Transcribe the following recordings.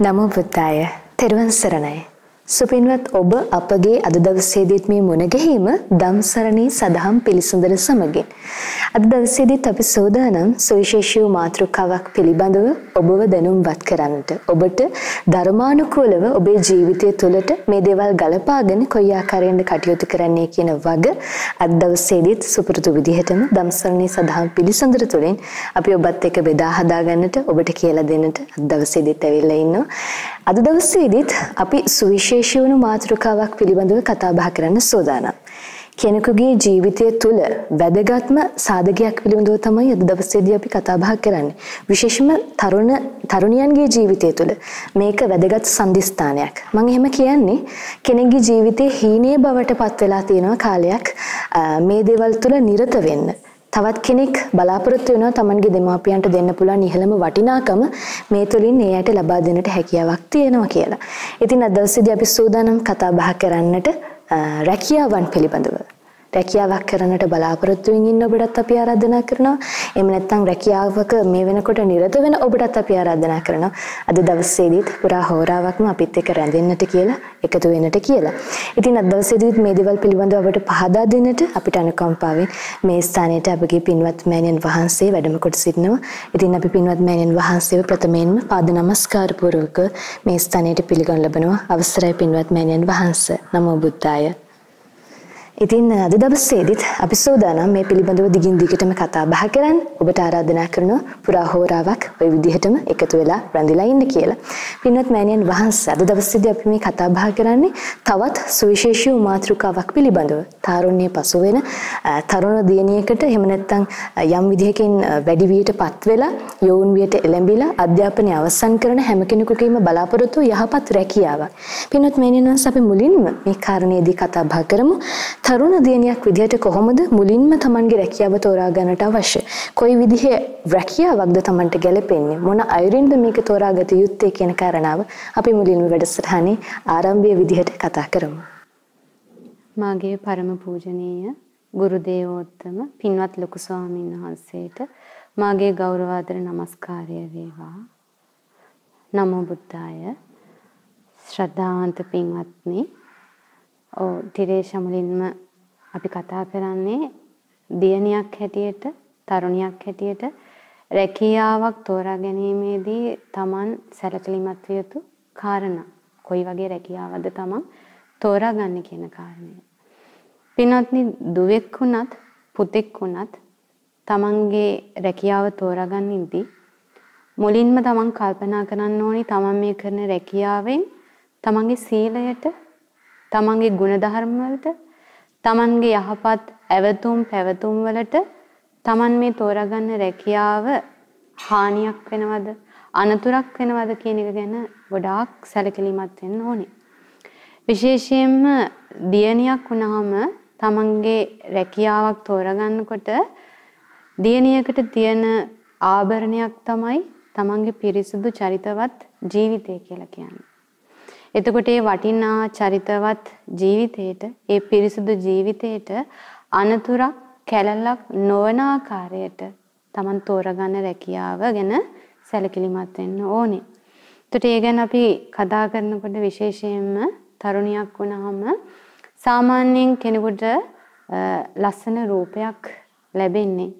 නමෝ බුද්දාය. තෙරුවන් සරණයි. සුපින්වත් ඔබ අපගේ අද දවසේදීත් මේ මුණ ගැහිම ධම්සරණී සදහම් පිළිසඳර සමගින්. අද දවසේදීත් අපි සෝදානම් සුවිශේෂී මාතෘකාවක් පිළිබඳව ඔබව දැනුම්පත් කරන්නට. ඔබට ධර්මානුකූලව ඔබේ ජීවිතය තුළට මේ දේවල් ගලපාගෙන කොයි ආකාරයෙන්ද කටයුතු කරන්නේ කියන වග අද දවසේදීත් සුපුරුදු විදිහටම ධම්සරණී සදහම් පිළිසඳර තුළින් අපි ඔබත් එක්ක බෙදා හදා ගන්නට ඔබට කියලා දෙන්නට අද දවසේදීත් ඇවිල්ලා ඉන්නවා. අද දවසේදීත් අපි සුවිශේෂී වුණු මාතෘකාවක් පිළිබඳව කතා බහ කරන්න සූදානම්. කෙනෙකුගේ ජීවිතය තුළ වැදගත්ම සාධකයක් පිළිබඳව තමයි අද දවසේදී අපි කතා බහ කරන්නේ. විශේෂම තරුණ තරුණියන්ගේ ජීවිතය තුළ මේක වැදගත් සම්දිස්ථානයක්. මම එහෙම කියන්නේ කෙනෙක්ගේ ජීවිතේ හීනේ බවට පත් වෙලා තියෙන කාලයක් මේ දේවල් තුළ නිරත වෙන්න. තවත් කෙනෙක් බලාපොරොත්තු වෙනවා Tamanගේ දෙමාපියන්ට දෙන්න පුළුවන් ඉහළම වටිනාකම මේ තුලින් ඒ අයට ලබා දෙන්නට හැකියාවක් තියෙනවා කියලා. ඉතින් අද දවසේදී අපි සූදානම් කතා බහ කරන්නට රැකියාවන් පිළිබඳව. රැකියාවක් කරන්නට බලාපොරොත්තු වෙමින් ඉන්න ඔබටත් අපි ආරාධනා කරනවා. එහෙම නැත්නම් රැකියාවක මේ වෙනකොට නිරත වෙන ඔබටත් අපි ආරාධනා කරනවා. අද දවසේදීත් පුරා හෝරාවක්ම අපිත් එක්ක රැඳෙන්නට කියලා, එකතු වෙන්නට කියලා. ඉතින් අද දවසේදීත් මේ දේවල් පිළිබඳව අපට පහදා දෙන්නට අපිට අනුකම්පාවෙන් මේ ස්ථානයට අපගේ පින්වත් මෑණියන් වහන්සේ වැඩම කොට සිටිනවා. ඉතින් අපි පින්වත් මෑණියන් වහන්සේව ප්‍රථමයෙන්ම පාද නමස්කාර පූර්වක මේ ස්ථානයට පිළිගනු ලබනවා. අවසරයි පින්වත් මෑණියන් වහන්සේ. නමෝ බුද්ධාය. ඉතින් අද දවසේදීත් අපි සූදානම් මේ පිළිබඳව දිගින් දිගටම කතා බහ කරන්න. ඔබට ආරාධනා කරනවා පුරා හෝරාවක් ওই විදිහටම එකතු වෙලා රැඳිලා ඉන්න කියලා. පින්වත් මෑණියන් වහන්සේ අද දවසේදී අපි මේ කතා බහ කරන්නේ තවත් සුවිශේෂී මාතෘකාවක් පිළිබඳව. තාරුණ්‍ය පසු වෙන තරුණ දියණියකට එහෙම නැත්නම් යම් විදිහකින් වැඩි වියටපත් වෙලා යෝන් වියට එළඹිලා අධ්‍යාපනය අවසන් කරන හැම කෙනෙකුගේම බලාපොරොත්තු යහපත් රැකියාවක්. පින්වත් මෑණියන් වහන්සේ අපි මුලින්ම මේ කාරණේදී කතා බහ කරමු. තරුණ දියණියක් විදිහට කොහොමද මුලින්ම Tamanගේ රැකියාව තෝරා ගන්නට අවශ්‍ය? කොයි විදිහේ රැකියාවක්ද Tamanට ගැලපෙන්නේ? මොන අයුරින්ද මේක තෝරාගත යුත්තේ කියන කාරණාව අපි මුලින්ම වැඩසටහනේ ආරම්භයේ විදිහට කතා කරමු. මාගේ ಪರම පූජනීය ගුරු දේවෝත්තම පින්වත් ලොකු ස්වාමීන් වහන්සේට මාගේ ගෞරවාදර නමස්කාරය වේවා. නමෝ බුද්ධාය. ශ්‍රද්ධාවන්ත පින්වත්නි ඔව් තිරේෂ මුලින්ම අපි කතා කරන්නේ දියණියක් හැටියට තරුණියක් හැටියට රැකියාවක් තෝරා ගැනීමේදී Taman සැලකිලිමත් විය යුතු කාරණා. කොයි වගේ රැකියාවක්ද Taman තෝරාගන්නේ කියන කාරණය. පින්වත්නි දුවෙක් වුණත් පුතෙක් වුණත් Tamanගේ රැකියාව තෝරාගන්නින්දී මුලින්ම Taman කල්පනා කරන්න ඕනි Taman මේ කරන රැකියාවෙන් Tamanගේ සීලයට තමන්ගේ ගුණධර්ම වලට තමන්ගේ යහපත් ඇවතුම් පැවතුම් වලට තමන් මේ තෝරාගන්න රැකියාව හානියක් වෙනවද අනතුරක් වෙනවද කියන එක ගැන ගොඩාක් සැලකිලිමත් වෙන්න ඕනේ. විශේෂයෙන්ම දියණියක් වුණාම තමන්ගේ රැකියාවක් තෝරාගන්නකොට දියණියකට තියෙන ආභරණයක් තමයි තමන්ගේ පිරිසුදු චරිතවත් ජීවිතය කියලා කියන්නේ. එතකොට ඒ වටිනා චරිතවත් ජීවිතේට ඒ පිරිසුදු ජීවිතේට අනතුරක් කැලලක් නොවන ආකාරයට Taman තෝරගන්න රැකියාව ගැන සැලකිලිමත් වෙන්න ඕනේ. එතකොට ඒ ගැන අපි කතා කරනකොට විශේෂයෙන්ම තරුණියක් වුණාම සාමාන්‍යයෙන් කෙනෙකුට ලස්සන රූපයක් ලැබෙන්නේ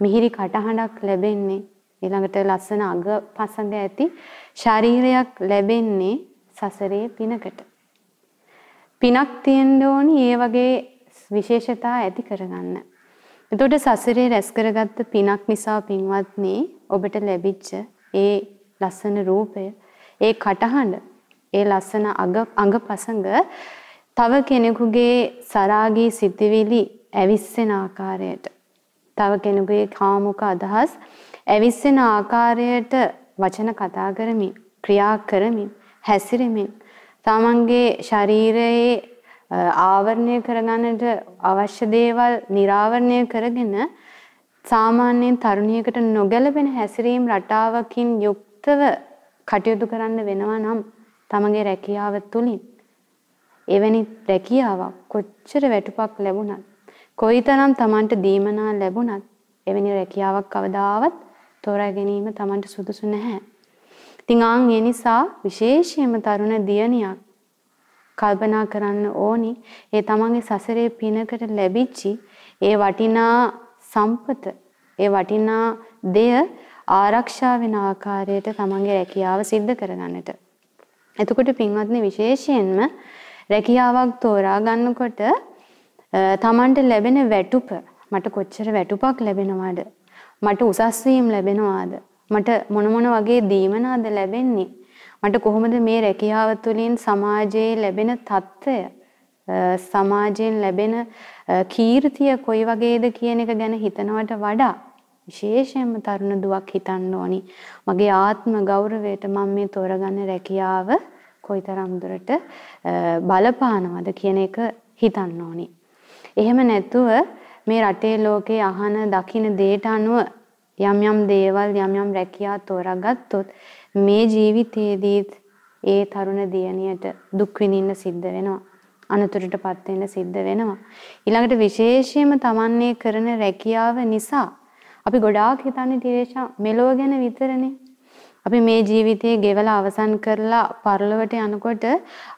මිහිරි කටහඬක් ලැබෙන්නේ ඊළඟට ලස්සන අග පසඟ ඇති ශරීරයක් ලැබෙන්නේ සසරේ පිනකට. පිනක් තියෙන්න ඕනි ඒ වගේ විශේෂතා ඇති කරගන්න. එතකොට සසරේ රැස් කරගත්ත පිනක් නිසා පින්වත්නි ඔබට ලැබිච්ච ඒ ලස්සන රූපය, ඒ කටහඬ, ඒ ලස්සන අඟපසඟ තව කෙනෙකුගේ සරාගී සිතිවිලි ඇවිස්සෙන ආකාරයට තව කෙනෙකුගේ කාමුක අදහස් ඇවිස්සෙන ආකාරයට වචන කතා කරමින් ක්‍රියා කරමින් හැසිරෙමින් තමන්ගේ ශරීරයේ ආවරණය කරගන්නට අවශ්‍ය දේවල් निराවරණය කරගෙන සාමාන්‍යයෙන් තරුණියකට නොගැලපෙන හැසිරීම් රටාවකින් යුක්තව කටයුතු කරන්න වෙනවා නම් තමගේ රැකියාව තුලින් එවැනි රැකියාවක් කොච්චර වැටුපක් ලැබුණත් කොයිතරම් Tamanට දීමනා ලැබුණත් එවැනි රැකියාවක් කවදාවත් තෝරා ගැනීම Tamanට සුදුසු නැහැ. ඉතින් ආන් ඒ නිසා විශේෂයෙන්ම තරුණ දියණියක් කල්පනා කරන්න ඕනි. ඒ තමන්ගේ සසරේ පිනකට ලැබිච්චි ඒ වටිනා සම්පත ඒ වටිනා දෙය ආරක්ෂා වෙන ආකාරයට තමන්ගේ රැකියාව සිද්ධ කරගන්නට. එතකොට පින්වත්නි විශේෂයෙන්ම රැකියාවක් තෝරා ගන්නකොට තමන්ට ලැබෙන වැටුප මට කොච්චර වැටුපක් ලැබෙනවද? මට උසස් වීම ලැබෙනවාද? මට මොන මොන වගේ දීමනාද ලැබෙන්නේ? මට කොහොමද මේ රැකියාව තුළින් සමාජයේ ලැබෙන తত্ত্বය සමාජයෙන් ලැබෙන කීර්තිය කොයි වගේද කියන එක ගැන හිතනවට වඩා විශේෂයෙන්ම තරුණ දුවක් හිතන්න ඕනි. මගේ ආත්ම ගෞරවයට මම මේ තෝරගන්න රැකියාව කොයිතරම් දුරට බලපානවද කියන එක හිතන්න ඕනි. එහෙම නැතුව මේ රටේ ලෝකේ අහන දකින දේට අනුව යම් යම් දේවල් යම් යම් රැකියා තෝරාගත්තොත් මේ ජීවිතයේදීත් ඒ තරුණ දියණියට දුක් විඳින්න සිද්ධ වෙනවා. අනතුරටපත් වෙන්න සිද්ධ වෙනවා. ඊළඟට විශේෂයෙන්ම තමන්නේ කරන රැකියාව නිසා අපි ගොඩාක් හිතන්නේ ටිරේෂා මෙලොව ගැන විතරනේ. අපි මේ ජීවිතයේ ගෙවලා අවසන් කරලා පරලොවට යනකොට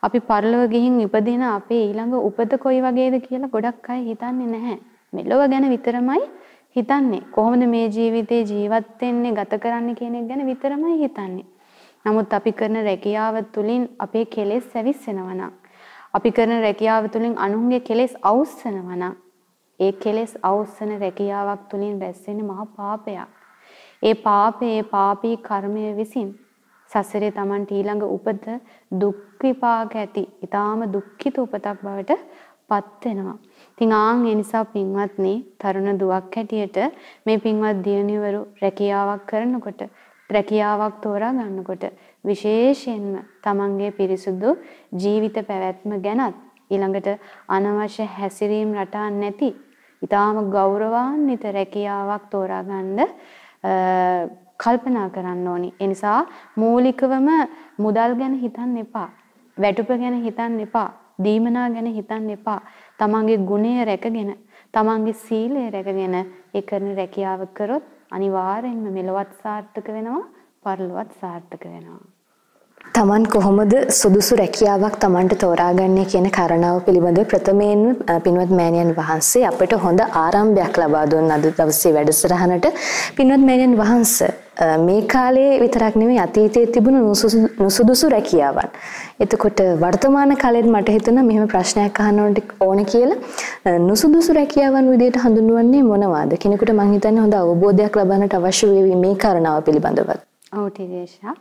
අපි පරලොව ගිහින් ඉපදින අපේ ඊළඟ උපත කොයි වගේද කියලා ගොඩක් අය හිතන්නේ නැහැ. මෙලොව ගැන විතරමයි හිතන්නේ. කොහොමද මේ ජීවිතේ ජීවත් වෙන්නේ ගත කරන්නේ කියන එක ගැන විතරමයි හිතන්නේ. නමුත් අපි කරන රැකියාව තුළින් අපේ කෙලෙස් ඇවිස්සෙනවා නම් අපි කරන රැකියාව තුළින් අනුන්ගේ කෙලෙස් අවුස්සනවා නම් ඒ කෙලෙස් අවුස්සන රැකියාවක් තුළින් රැස් මහා පාපයක්. ඒ පාපේ ඒ පාපී කර්මය විසින් සසරේ Taman ඊළඟ උපත දුක් විපාක ඇති. ඊටාම දුක්ඛිත උපතක් බවට පත් වෙනවා. ඉතින් ආන් ඒ නිසා පින්වත්නි තරුණ දුවක් හැටියට මේ පින්වත් දියණිවරු රැකියාවක් කරනකොට රැකියාවක් තෝරා ගන්නකොට විශේෂයෙන්ම තමන්ගේ පිරිසුදු ජීවිත පැවැත්ම ගැනත් ඊළඟට අනවශ්‍ය හැසිරීම් රටාන් නැති ඊටාම ගෞරවාන්විත රැකියාවක් තෝරා ගන්න කල්පනා කරන්න ඕනි. ඒ නිසා මූලිකවම මුදල් ගැන හිතන්න එපා. වැටුප ගැන හිතන්න එපා. දීමනා ගැන හිතන්න එපා. තමන්ගේ ගුණය රැකගෙන, තමන්ගේ සීලය රැකගෙන ඒ කරන රැකියාව කරොත් අනිවාර්යෙන්ම මෙලොවත් සාර්ථක වෙනවා, පරලොවත් සාර්ථක වෙනවා. තමන් කොහොමද සුදුසු රැකියාවක් තමන්ට තෝරාගන්නේ කියන කාරණාව පිළිබඳව ප්‍රථමයෙන්ම පින්වත් මෑණියන් වහන්සේ අපට හොඳ ආරම්භයක් ලබා දුන්න අද දවසේ වැඩසටහනට පින්වත් මෑණියන් වහන්සේ මේ කාලේ විතරක් නෙමෙයි අතීතයේ තිබුණු නුසුදුසු රැකියාවන්. එතකොට වර්තමාන කාලෙත් මට හිතුණා මෙහෙම ප්‍රශ්නයක් අහන්න ඕන කියලා නුසුදුසු රැකියාවන් විදිහට හඳුන්වන්නේ මොනවාද? කෙනෙකුට මම හිතන්නේ හොඳ අවබෝධයක් ලබන්නට අවශ්‍ය වේවි මේ කාරණාව පිළිබඳව. ඔව් ටිරේෂා.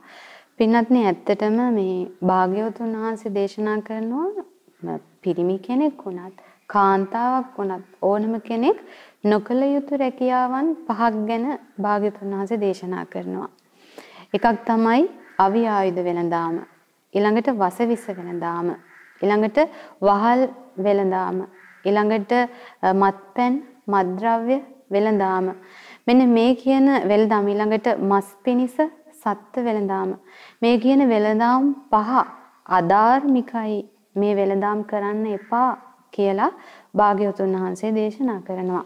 පින්වත්නි ඇත්තටම මේ භාග්‍යවතුන් වහන්සේ දේශනා කරනවා පිරිමි කෙනෙක් වුණත් කාන්තාවක් වුණත් ඕනම කෙනෙක් නොකල යුතු රැකියාවන් පහක් ගැන භාග්‍යවතුන් වහන්සේ දේශනා කරනවා. එකක් තමයි අවි ආයුධ වෙළඳාම. ඊළඟට වසවිස වෙළඳාම. ඊළඟට වහල් වෙළඳාම. ඊළඟට මත්පැන් මත්ද්‍රව්‍ය වෙළඳාම. මෙන්න මේ කියන වෙළඳාම ඊළඟට මස් පිනිස සත්ත්ව වෙළඳාම මේ කියන වෙළඳාම් පහ අධාර්මිකයි මේ වෙළඳාම් කරන්න එපා කියලා භාග්‍යවතුන් වහන්සේ දේශනා කරනවා.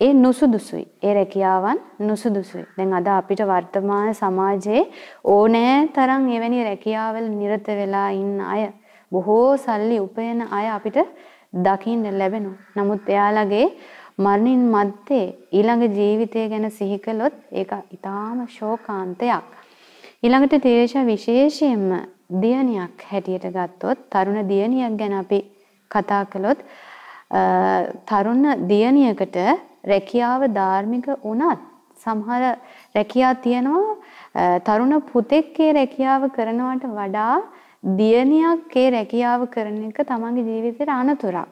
ඒ නුසුදුසුයි. ඒ රැකියාවන් නුසුදුසුයි. දැන් අද අපිට වර්තමාන සමාජයේ ඕනෑ තරම් එවැනි රැකියාවල නිරත වෙලා ඉන්න අය බොහෝ සල්ලි උපයන අය අපිට දකින්න ලැබෙනවා. නමුත් එයාලගේ මරණින් මත්තේ ඊළඟ ජීවිතය ගැන සිහි කළොත් ඒක ඊටාම ශෝකාන්තයක්. ඊළඟට තේරේෂා විශේෂයෙන්ම දියණියක් හැටියට ගත්තොත් තරුණ දියණියක් ගැන අපි කතා කළොත් තරුණ දියණියකට රැකියාව ධාර්මික වුණත් සමහර රැකියා තියෙනවා තරුණ පුතෙක්ගේ රැකියාව කරනවට වඩා දියණියක්ගේ රැකියාව කරන එක තමන්ගේ ජීවිතේට අනතුරක්.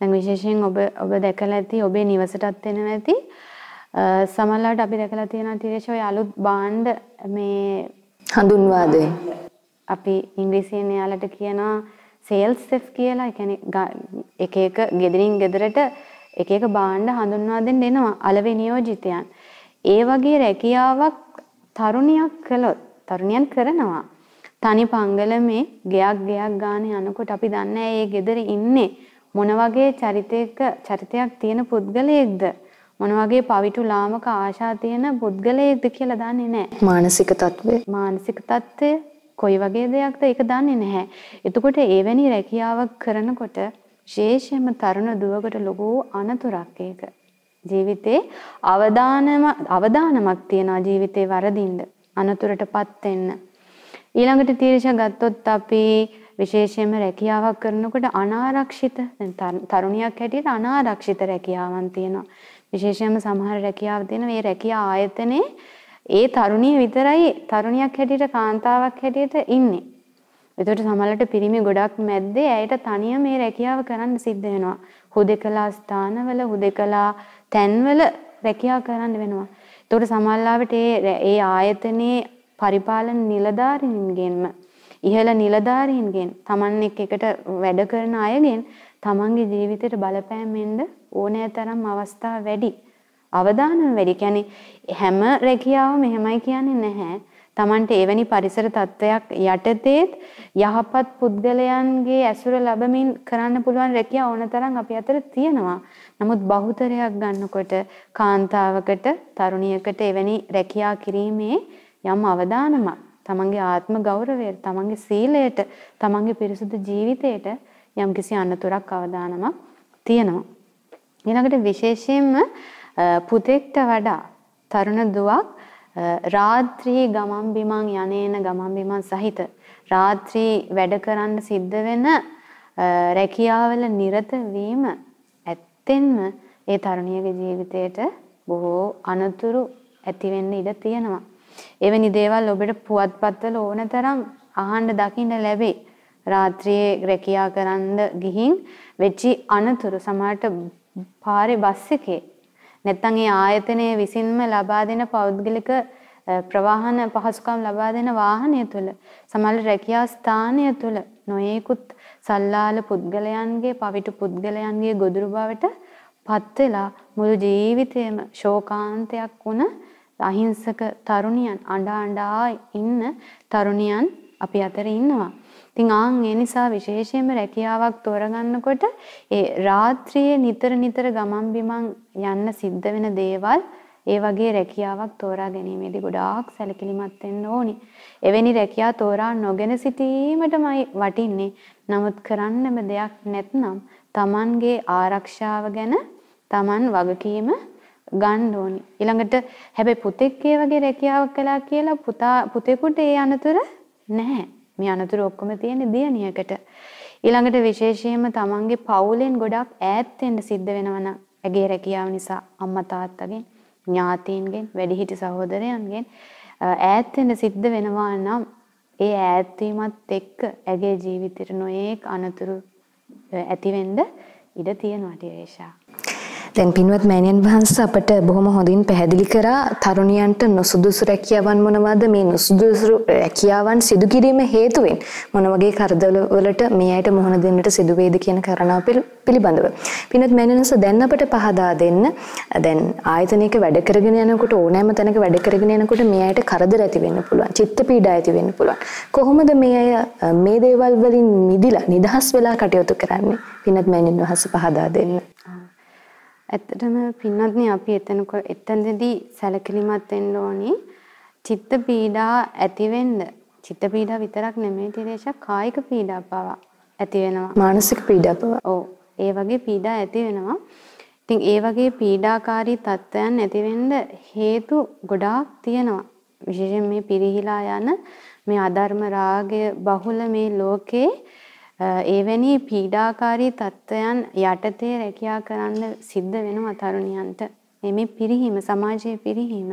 දැන් විශේෂයෙන් ඔබ ඔබ දැකලා ඇති ඔබේ නිවසටත් එනවා ඇති සමහරවිට අපි දැකලා තියෙනවා ටිරේෂ ඔය අලුත් බාණ්ඩ මේ හඳුන්වා දෙන්න. අපි ඉංග්‍රීසියෙන් එයාලට කියනවා සේල්ස් සෙෆ් කියලා. ඒ කියන්නේ එක එක ගෙදරින් ගෙදරට එක එක බාණ්ඩ හඳුන්වා දෙන්න එනවා අලවේ නියෝජිතයන්. ඒ වගේ රැකියාවක් තරුණියක් කළොත් තරුණියන් කරනවා. තනි පංගලමේ ගයක් ගයක් ගානේ යනකොට අපි දන්නේ ඒ ගෙදර ඉන්නේ මොන වගේ චරිතයක චරිතයක් තියෙන පුද්ගලයෙක්ද මොන වගේ පවිටු ලාමක ආශා තියෙන පුද්ගලයෙක්ද කියලා දන්නේ නැහැ. මානසික තත්ත්වය. මානසික තත්ත්වය කොයි වගේ දෙයක්ද ඒක දන්නේ නැහැ. එතකොට එවැනි රැකියාවක් කරනකොට විශේෂයෙන්ම තරුණ දුවකට ලොකු අනතුරක් ඒක. ජීවිතේ අවදානම අවදානමක් තියනවා ජීවිතේ වරදින්න අනතුරටපත් වෙන්න. ඊළඟට තීරෂ ගත්තොත් අපි විශේෂයෙන්ම රැකියාවක් කරනකොට අනාරක්ෂිත තරුණියක් හැටියට අනාරක්ෂිත රැකියාවන් තියෙනවා. විශේෂයෙන්ම සමහර රැකියාව තියෙන මේ රැකියා ආයතනයේ ඒ තරුණිය විතරයි තරුණියක් හැටියට කාන්තාවක් හැටියට ඉන්නේ. ඒකට සමහරවිට පිරිමි ගොඩක් මැද්දේ ඇයට තනිය මේ රැකියාව කරන්න සිද්ධ වෙනවා. හුදෙකලා ස්ථානවල හුදෙකලා තැන්වල රැකියාව කරන්න වෙනවා. ඒකට සමහරවිට ඒ ආයතනයේ පරිපාලන නිලධාරීන්ගෙන්ම ඉහළ නිලධාරීන්ගෙන් Taman එකට වැඩ කරන අයගෙන් Tamanගේ ජීවිතයට බලපෑම් වෙන්න ඕනෑ තරම් අවස්ථා වැඩි. අවදානම වැඩි. කියන්නේ හැම රැකියාවම එහෙමයි කියන්නේ නැහැ. Tamante එවැනි පරිසර තත්වයක් යටතේත් යහපත් පුද්ගලයන්ගේ ඇසුර ලැබමින් කරන්න පුළුවන් රැකියාව ඕනතරම් අපි අතර තියෙනවා. නමුත් බහුතරයක් ගන්නකොට කාන්තාවකට තරුණියකට එවැනි රැකියා කිරීමේ යම් අවදානමක් තමන්ගේ ආත්ම ගෞරවය, තමන්ගේ සීලයට, තමන්ගේ පිරිසුදු ජීවිතයට යම්කිසි අනතුරක් අවදානමක් තියෙනවා. ඊළඟට විශේෂයෙන්ම පුතෙක්ට වඩා තරුණ දුවක් රාත්‍රී ගමන් බිමන් යනේන ගමන් බිමන් සහිත රාත්‍රී වැඩ කරන්න සිද්ධ වෙන රැකියාවල නිරත වීම ඇත්තෙන්ම ඒ තරුණියගේ ජීවිතයට බොහෝ අනතුරු ඇති වෙන්න ඉඩ තියෙනවා. එවැනි දේවල් ඔබට පුවත්පත්වල ඕන තරම් අහන්න දකින්න ලැබේ. රාත්‍රියේ රැකියා කරන්න ගිහින් වෙච්චි අනතුරු සමහරට පාරේ බස් එකේ නැත්නම් ඒ ආයතනයේ විසින්ම ලබා දෙන පෞද්ගලික ප්‍රවාහන පහසුකම් ලබා දෙන වාහනය තුල සමහර රැකියා ස්ථානය තුල නොයේකුත් සල්ලාල පුද්ගලයන්ගේ පවිටු පුද්ගලයන්ගේ ගොදුරු බවට පත් වෙලා මුළු ජීවිතේම ශෝකාන්තයක් වුණ අහිංසක තරුණියන් අඬා අඬා ඉන්න තරුණියන් අපි අතර ඉන්නවා. ඉතින් ආන් ඒ නිසා විශේෂයෙන්ම රැකියාවක් තෝරගන්නකොට ඒ රාත්‍රියේ නිතර නිතර ගමන් බිමන් යන්න සිද්ධ වෙන දේවල් ඒ වගේ රැකියාවක් තෝරා ගැනීමේදී ගොඩාක් සැලකිලිමත් වෙන්න ඕනි. එවැනි රැකියා තෝරා නොගෙන සිටීමටමයි වටින්නේ. නමුත් කරන්නම දෙයක් නැත්නම් Tamanගේ ආරක්ෂාව ගැන Taman වගකීම ගන්න ඕනි. ඊළඟට හැබැයි පුතෙක් ඒ වගේ රැකියාවක් කළා කියලා පුතා පුතෙකුට ඒ අනතුර නැහැ. මේ අනතුර ඔක්කොම තියෙන්නේ දියණියකට. ඊළඟට විශේෂයෙන්ම තමන්ගේ පවුලෙන් ගොඩක් ඈත් වෙන්න සිද්ධ වෙනවා නම් ඇගේ රැකියාව නිසා අම්මා තාත්තගෙන් ඥාතීන්ගෙන් වැඩිහිටි සහෝදරයන්ගෙන් ඈත් වෙන්න සිද්ධ වෙනවා නම් ඒ ඈත් වීමත් එක්ක ඇගේ ජීවිතේට නොයේක් අනතුරු ඇති වෙන්න ඉඩ තියෙනවා ටිරේෂා. දැන් පින්වත් මෑණියන් වහන්සේ අපට බොහොම හොඳින් පැහැදිලි කරා තරුණියන්ට නොසුදුසු රැකියාවන් මොනවාද මේ නොසුදුසු රැකියාවන් සිදු කිරීම හේතුවෙන් මොන වගේ කරදර වලට මේ අයට මුහුණ දෙන්නට සිදු වේද කියන කාරණාව පිළිබඳව. පින්වත් මෑණියන් වහන්සේ දැන් අපට පහදා දෙන්න දැන් ආයතනයක වැඩ කරගෙන යනකොට ඕනෑම තැනක වැඩ කරගෙන යනකොට මේ අයට කරදර ඇති වෙන්න පුළුවන්. චිත්ත පීඩා ඇති වෙන්න පුළුවන්. කොහොමද මේ අය මේ දේවල් වලින් මිදිලා නිදහස් වෙලා කටයුතු කරන්නේ? පින්වත් මෑණියන් වහන්සේ පහදා දෙන්න. ඇත්තටම පින්වත්නි අපි එතන එතනදී සැලකිලිමත් වෙන්න ඕනි. චිත්ත පීඩා ඇති වෙන්න චිත්ත පීඩා විතරක් නෙමෙයි තිරේෂ කායික පීඩා පවා ඇති වෙනවා. මානසික පීඩා පවා. ඔව්. ඒ වගේ පීඩා ඇති වෙනවා. ඉතින් ඒ වගේ පීඩාකාරී තත්ත්වයන් ඇති වෙන්න හේතු ගොඩාක් තියෙනවා. විශේෂයෙන් මේ පිරිහිලා යන මේ අධර්ම රාගය බහුල මේ ලෝකේ එවැනි පීඩාකාරී තත්ත්වයන් යටතේ රැකියා කරන්න සිද්ධ වෙනවා තරුණියන්ට. මේ පිරිහීම සමාජයේ පිරිහීම.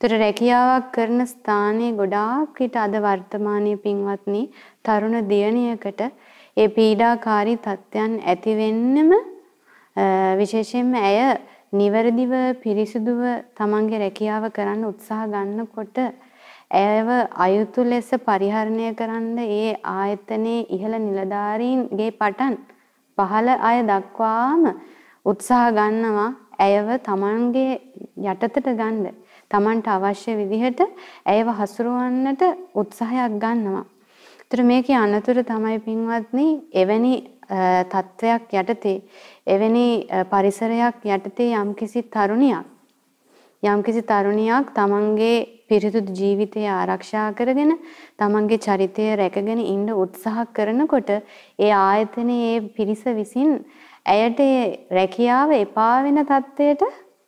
ඒතර රැකියාවක් කරන ස්ථානයේ ගොඩාක් විට අද වර්තමානයේ පින්වත්නි තරුණ දියණියකට ඒ පීඩාකාරී තත්ත්වයන් ඇති වෙන්නම විශේෂයෙන්ම ඇය නිවැරදිව පිරිසිදුව තමන්ගේ රැකියාව කරන්න උත්සාහ ගන්නකොට ඇයව අයුතු ලෙස පරිහරණය කරන්න ඒ ආයතනයේ ඉහළ නිලධාරීන්ගේ පටන් පහළ අය දක්වාම උත්සාහ ගන්නවා ඇයව තමන්ගේ යටතට ගන්න. තමන්ට අවශ්‍ය විදිහට ඇයව හසුරවන්නට උත්සාහයක් ගන්නවා. ඒතර මේකේ අනතුර තමයි පින්වත්නි එවැනි තත්වයක් යටතේ එවැනි පරිසරයක් යටතේ යම්කිසි තරුණියක් යම්කිසි තරුණියක් තමන්ගේ පිරිසුදු ජීවිතය ආරක්ෂා කරගෙන තමන්ගේ චරිතය රැකගෙන ඉන්න උත්සාහ කරනකොට ඒ ආයතනයේ ඒ පිරිස විසින් ඇයට රැකියාව එපා වෙන තත්ත්වයට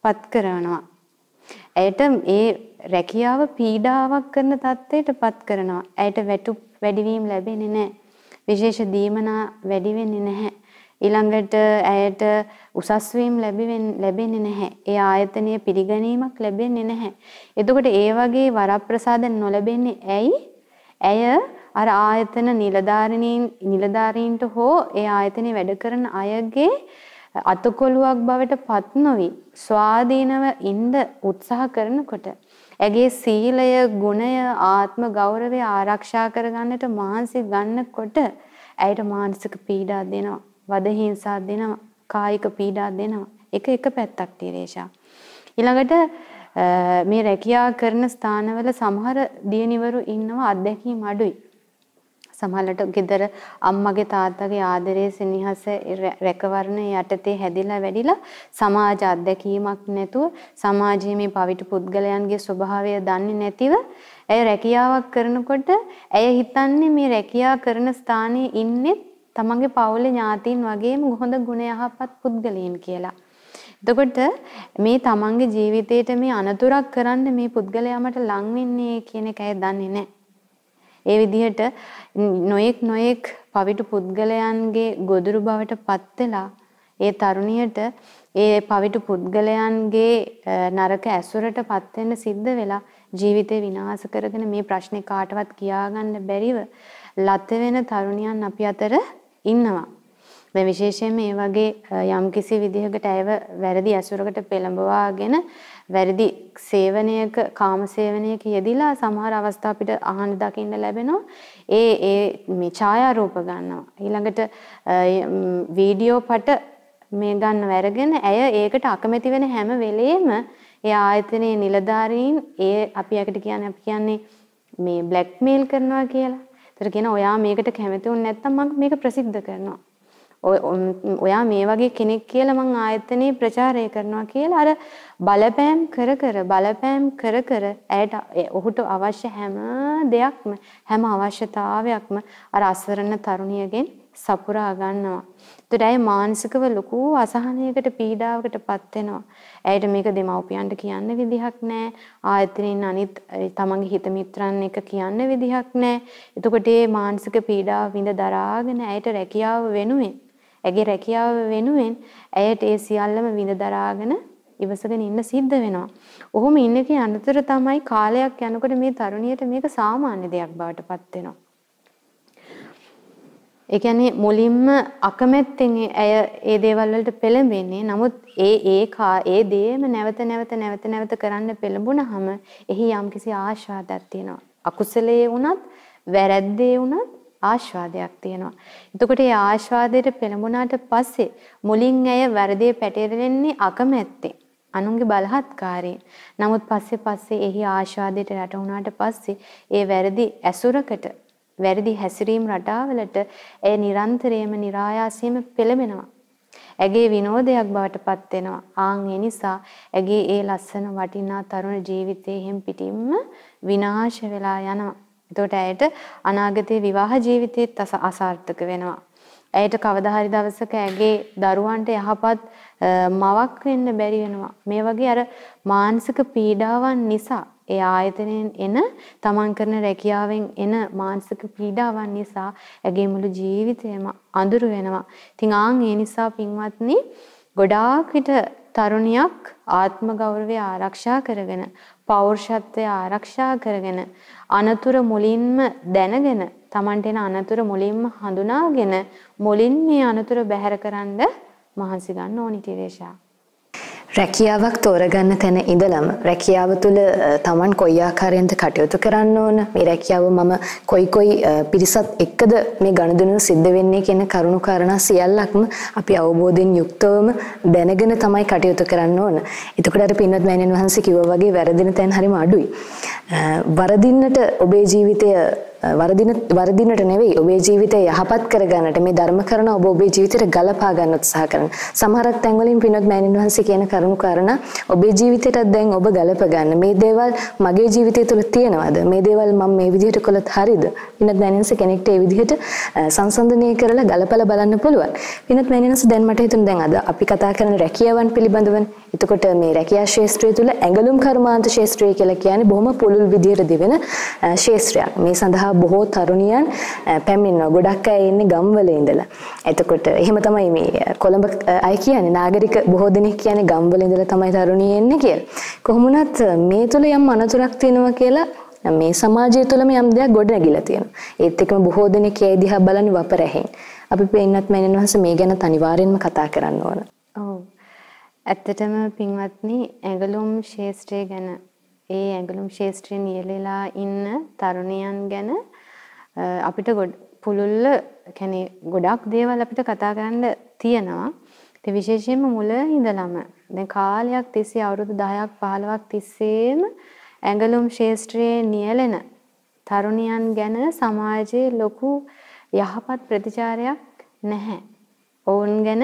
පත් කරනවා. ඇයට ඒ රැකියාව පීඩාවක් කරන තත්ත්වයට පත් කරනවා. ඇයට වැටුප් වැඩිවීම ලැබෙන්නේ නැහැ. විශේෂ දීමනා වැඩි වෙන්නේ නැහැ. ඊළඟට ඇයට උසස් වීම ලැබෙන්නේ නැහැ. ඒ ආයතනීය පිළිගැනීමක් ලැබෙන්නේ නැහැ. එතකොට ඒ වගේ වරප්‍රසාද නොලැබෙන්නේ ඇයි? ඇය අර ආයතන නිලධාරීන් නිලධාරීන්ට හෝ ඒ ආයතනයේ වැඩ කරන අයගේ අතකොළුවක් බවට පත් නොවි ස්වාධීනව ඉන්න උත්සාහ කරනකොට ඇගේ සීලය, ගුණය, ආත්ම ගෞරවය ආරක්ෂා කරගන්නට මහන්සි ගන්නකොට ඇයට මානසික පීඩා දෙනවා. වද හිංසා දෙනවා, කායික පීඩා දෙනවා. එක එක පැත්තක් තිරේෂා. ඊළඟට මේ රැකියාව කරන ස්ථානවල සමහර දියණිවරු ඉන්නවා අත්දැකීම් අඩුයි. සමහරවිට ගෙදර අම්මගේ තාත්තගේ ආදරයේ සෙනෙහස රැකවරණ යටතේ හැදිලා වැඩිලා සමාජ අත්දැකීමක් නැතුව සමාජයේ මේ පවිතු පුද්ගලයන්ගේ ස්වභාවය දන්නේ නැතිව ඇය රැකියාවක් කරනකොට ඇය හිතන්නේ මේ රැකියාව කරන ස්ථානයේ ඉන්නේ තමන්ගේ පවුලේ ඥාතීන් වගේම හොඳ ගුණ යහපත් පුද්ගලයන් කියලා. එතකොට මේ තමන්ගේ ජීවිතේට මේ අනතුරක් කරන්න මේ පුද්ගලයා මට ලං වෙන්නේ කියන එක ඇය දන්නේ නැහැ. ඒ විදිහට නොයෙක් නොයෙක් පවිතු පුද්ගලයන්ගේ ගොදුරු බවට පත් වෙලා ඒ තරුණියට ඒ පවිතු පුද්ගලයන්ගේ නරක ඇසුරට පත් වෙන්න සිද්ධ වෙලා ජීවිතේ විනාශ කරගෙන මේ ප්‍රශ්නේ කාටවත් කියාගන්න බැරිව ලත වෙන තරුණියන් අපි අතර ඉන්නවා. දැන් විශේෂයෙන් මේ වගේ යම්කිසි විදිහකට ඇයව වැරදි අසුරකට පෙළඹවාගෙන වැරදි සේවනයක කාම සේවනයක යෙදිලා සමහර අවස්ථා අපිට අහන්න දකින්න ලැබෙනවා ඒ ඒ මේ ඡායාරූප ගන්නවා ඊළඟට වීඩියෝ පට මේ ගන්නව අරගෙන ඇය ඒකට අකමැති වෙන හැම වෙලේම ඒ ආයතනයේ නිලධාරීන් ඒ අපි යකට කියන්නේ අපි කියන්නේ මේ බ්ලැක්මේල් කරනවා කියලා. ඒතර කියන ඔයා මේකට කැමති වුනේ නැත්නම් මම මේක ප්‍රසිද්ධ කරනවා. ඔයා මේ වගේ කෙනෙක් කියලා මං ආයතනයේ ප්‍රචාරය කරනවා කියලා අර බලපෑම් කර කර බලපෑම් කර කර ඇයට ඔහුට අවශ්‍ය හැම දෙයක්ම හැම අවශ්‍යතාවයක්ම අර අසරණ තරුණියගෙන් සපුරා ගන්නවා. ඒතට ඇය මානසිකව ලොකු අසහනයකට පීඩාවකටපත් වෙනවා. ඇයට මේක දෙමව්පියන්ට කියන්න විදිහක් නැහැ. ආයතනෙන් අනිත් තමන්ගේ හිත මිත්‍රන් එක කියන්න විදිහක් නැහැ. එතකොට මේ මානසික පීඩාව විඳ දරාගෙන ඇයට රැකියාව වෙනුවෙන් ඇගේ රැකියාව වෙනුවෙන් ඇයට ඒ සියල්ලම විඳ දරාගෙන ඉවසගෙන ඉන්න සිද්ධ වෙනවා. ඔහොම ඉන්නකේ අනතුර තමයි කාලයක් යනකොට මේ තරුණියට මේක සාමාන්‍ය දෙයක් බවට පත් වෙනවා. ඒ කියන්නේ මුලින්ම අකමැත්තෙන් ඇය ඒ දේවල් වලට පෙළඹෙන්නේ. නමුත් ඒ ඒ ඒ දේම නැවත නැවත නැවත නැවත කරන්න පෙළඹුණාම එහි යම්කිසි ආශාදයක් තියෙනවා. අකුසලයේ වුණත් වැරැද්දේ වුණත් ආස්වාදයක් තියෙනවා. එතකොට මේ ආස්වාදයට පෙළඹුණාට පස්සේ මුලින් ඇය වැරදියේ පැටලෙන්නේ අකමැත්තෙන්. අනුන්ගේ බලහත්කාරයෙන්. නමුත් පස්සේ පස්සේ එහි ආස්වාදයට යට වුණාට පස්සේ ඒ වැරදි ඇසුරකට වැරදි හැසිරීම් රටාවලට එය නිරන්තරයෙන්ම નિરાයාසයෙන්ම පෙළඹෙනවා. ඇගේ විනෝදයක් බවට පත් වෙනවා. ආන් ඒ නිසා ඇගේ ඒ ලස්සන වටිනා තරුණ ජීවිතේ හැම් පිටින්ම විනාශ වෙලා යනවා. එතකොට ඇයට අනාගතයේ විවාහ ජීවිතේත් අසාර්ථක වෙනවා. ඇයට කවදා හරි දවසක ඇගේ දරුවන්ට යහපත් මවක් වෙන්න බැරි වෙනවා. මේ වගේ අර මානසික පීඩාවන් නිසා ඒ ආයතනයෙන් එන තමන් කරන රැකියාවෙන් එන මානසික පීඩාවන් නිසා ඇගේ මුළු ජීවිතේම අඳුරු වෙනවා. ඉතින් ආන් ඒ නිසා පින්වත්නි ගොඩාක් විට තරුණියක් ආත්ම ගෞරවය ආරක්ෂා කරගෙන පෞරුෂත්වය ආරක්ෂා කරගෙන අනතුර මුලින්ම දැනගෙන Tamanට එන අනතුර මුලින්ම හඳුනාගෙන මුලින් මේ අනතුර බැහැර කරන්න මහන්සි ගන්න ඕනි තිරේෂා. රැකියාවක් තෝරගන්න තැන ඉඳලම රැකියාව තුළ Taman කොයි ආකාරයෙන්ද කටයුතු කරන්න ඕන මේ රැකියාව මම කොයි කොයි පිරිසත් එක්කද මේ ගනුදෙනු සිද්ධ වෙන්නේ කියන කරුණු කාරණා සියල්ලක්ම අපි අවබෝධයෙන් යුක්තවම දැනගෙන තමයි කටයුතු කරන්න ඕන. එතකොට අර පින්වත් මෑණියන් වහන්සේ කිව්වා වගේ වැරදින තැන් හරිම අඩුයි. වරදින්නට ඔබේ ජීවිතය වරදින වරදිනට නෙවෙයි ඔබේ ජීවිතය යහපත් කරගන්නට මේ ධර්ම කරන ඔබ ඔබේ ජීවිතයට ගලපා ගන්න උත්සාහ කරන. සමහරක් තැන්වලින් පිනොත් මෑණින් වහන්සේ කියන කරුණු කාරණා ඔබේ ජීවිතයටත් දැන් ඔබ ගලප ගන්න. මේ දේවල් මගේ ජීවිතය තුළ තියෙනවද? මේ දේවල් මම මේ විදිහට කළොත් හරිද? පිනොත් මෑණින් වහන්සේ කෙනෙක්ට ඒ විදිහට සංසන්දනය කරලා ගලපලා බලන්න පුළුවන්. පිනොත් මෑණින් වහන්සේ දැන් මට හිතුණ දැන් අද අපි කතා කරන රැකියාවන් පිළිබඳවනේ. එතකොට මේ රැකියා ශාස්ත්‍රය තුළ ඇඟලුම් කර්මාන්ත ශාස්ත්‍රය කියලා කියන්නේ බොහොම පුළුල් විදිහට දෙවෙන ශාස්ත්‍රයක්. මේ සඳහා බොහෝ තරුණියන් පැමිණෙනවා. ගොඩක් අය ඉන්නේ ගම්වල ඉඳලා. එතකොට එහෙම තමයි මේ කොළඹ අය කියන්නේ නාගරික බොහෝ දෙනෙක් කියන්නේ ගම්වල ඉඳලා තමයි තරුණිය එන්නේ කියලා. කොහොමුණත් මේ තුල යම් අනතුරක් තියෙනවා කියලා මේ සමාජය තුළම යම් දෙයක් ගොඩ නැගිලා තියෙනවා. ඒත් එක්කම බොහෝ දෙනෙක් ඒ දිහා බලන්නේ වපරැහෙන්. අපි පෙන්නත් මෑණන් වහන්සේ මේ ගැන අනිවාර්යෙන්ම කතා කරන්න ඕන. ඔව්. ඇත්තටම පින්වත්නි ඇඟලුම් ශේෂ්ත්‍රය ගැන ඒ ඇඟලුම් ශේෂ්ත්‍රයෙන් ඉයලලා ඉන්න තරුණයන් ගැන අපිට පුළුල්ල කියන්නේ ගොඩක් දේවල් අපිට කතා කරන්න තියෙනවා. ඒ විශේෂයෙන්ම මුල ඉඳලම දැන් කාලයක් තිස්සේ අවුරුදු 10ක් 15ක් තිස්සේම ඇඟලුම් ශේෂ්ත්‍රයේ නියැලෙන තරුණියන් ගැන සමාජයේ ලොකු යහපත් ප්‍රතිචාරයක් නැහැ. ඔවුන් ගැන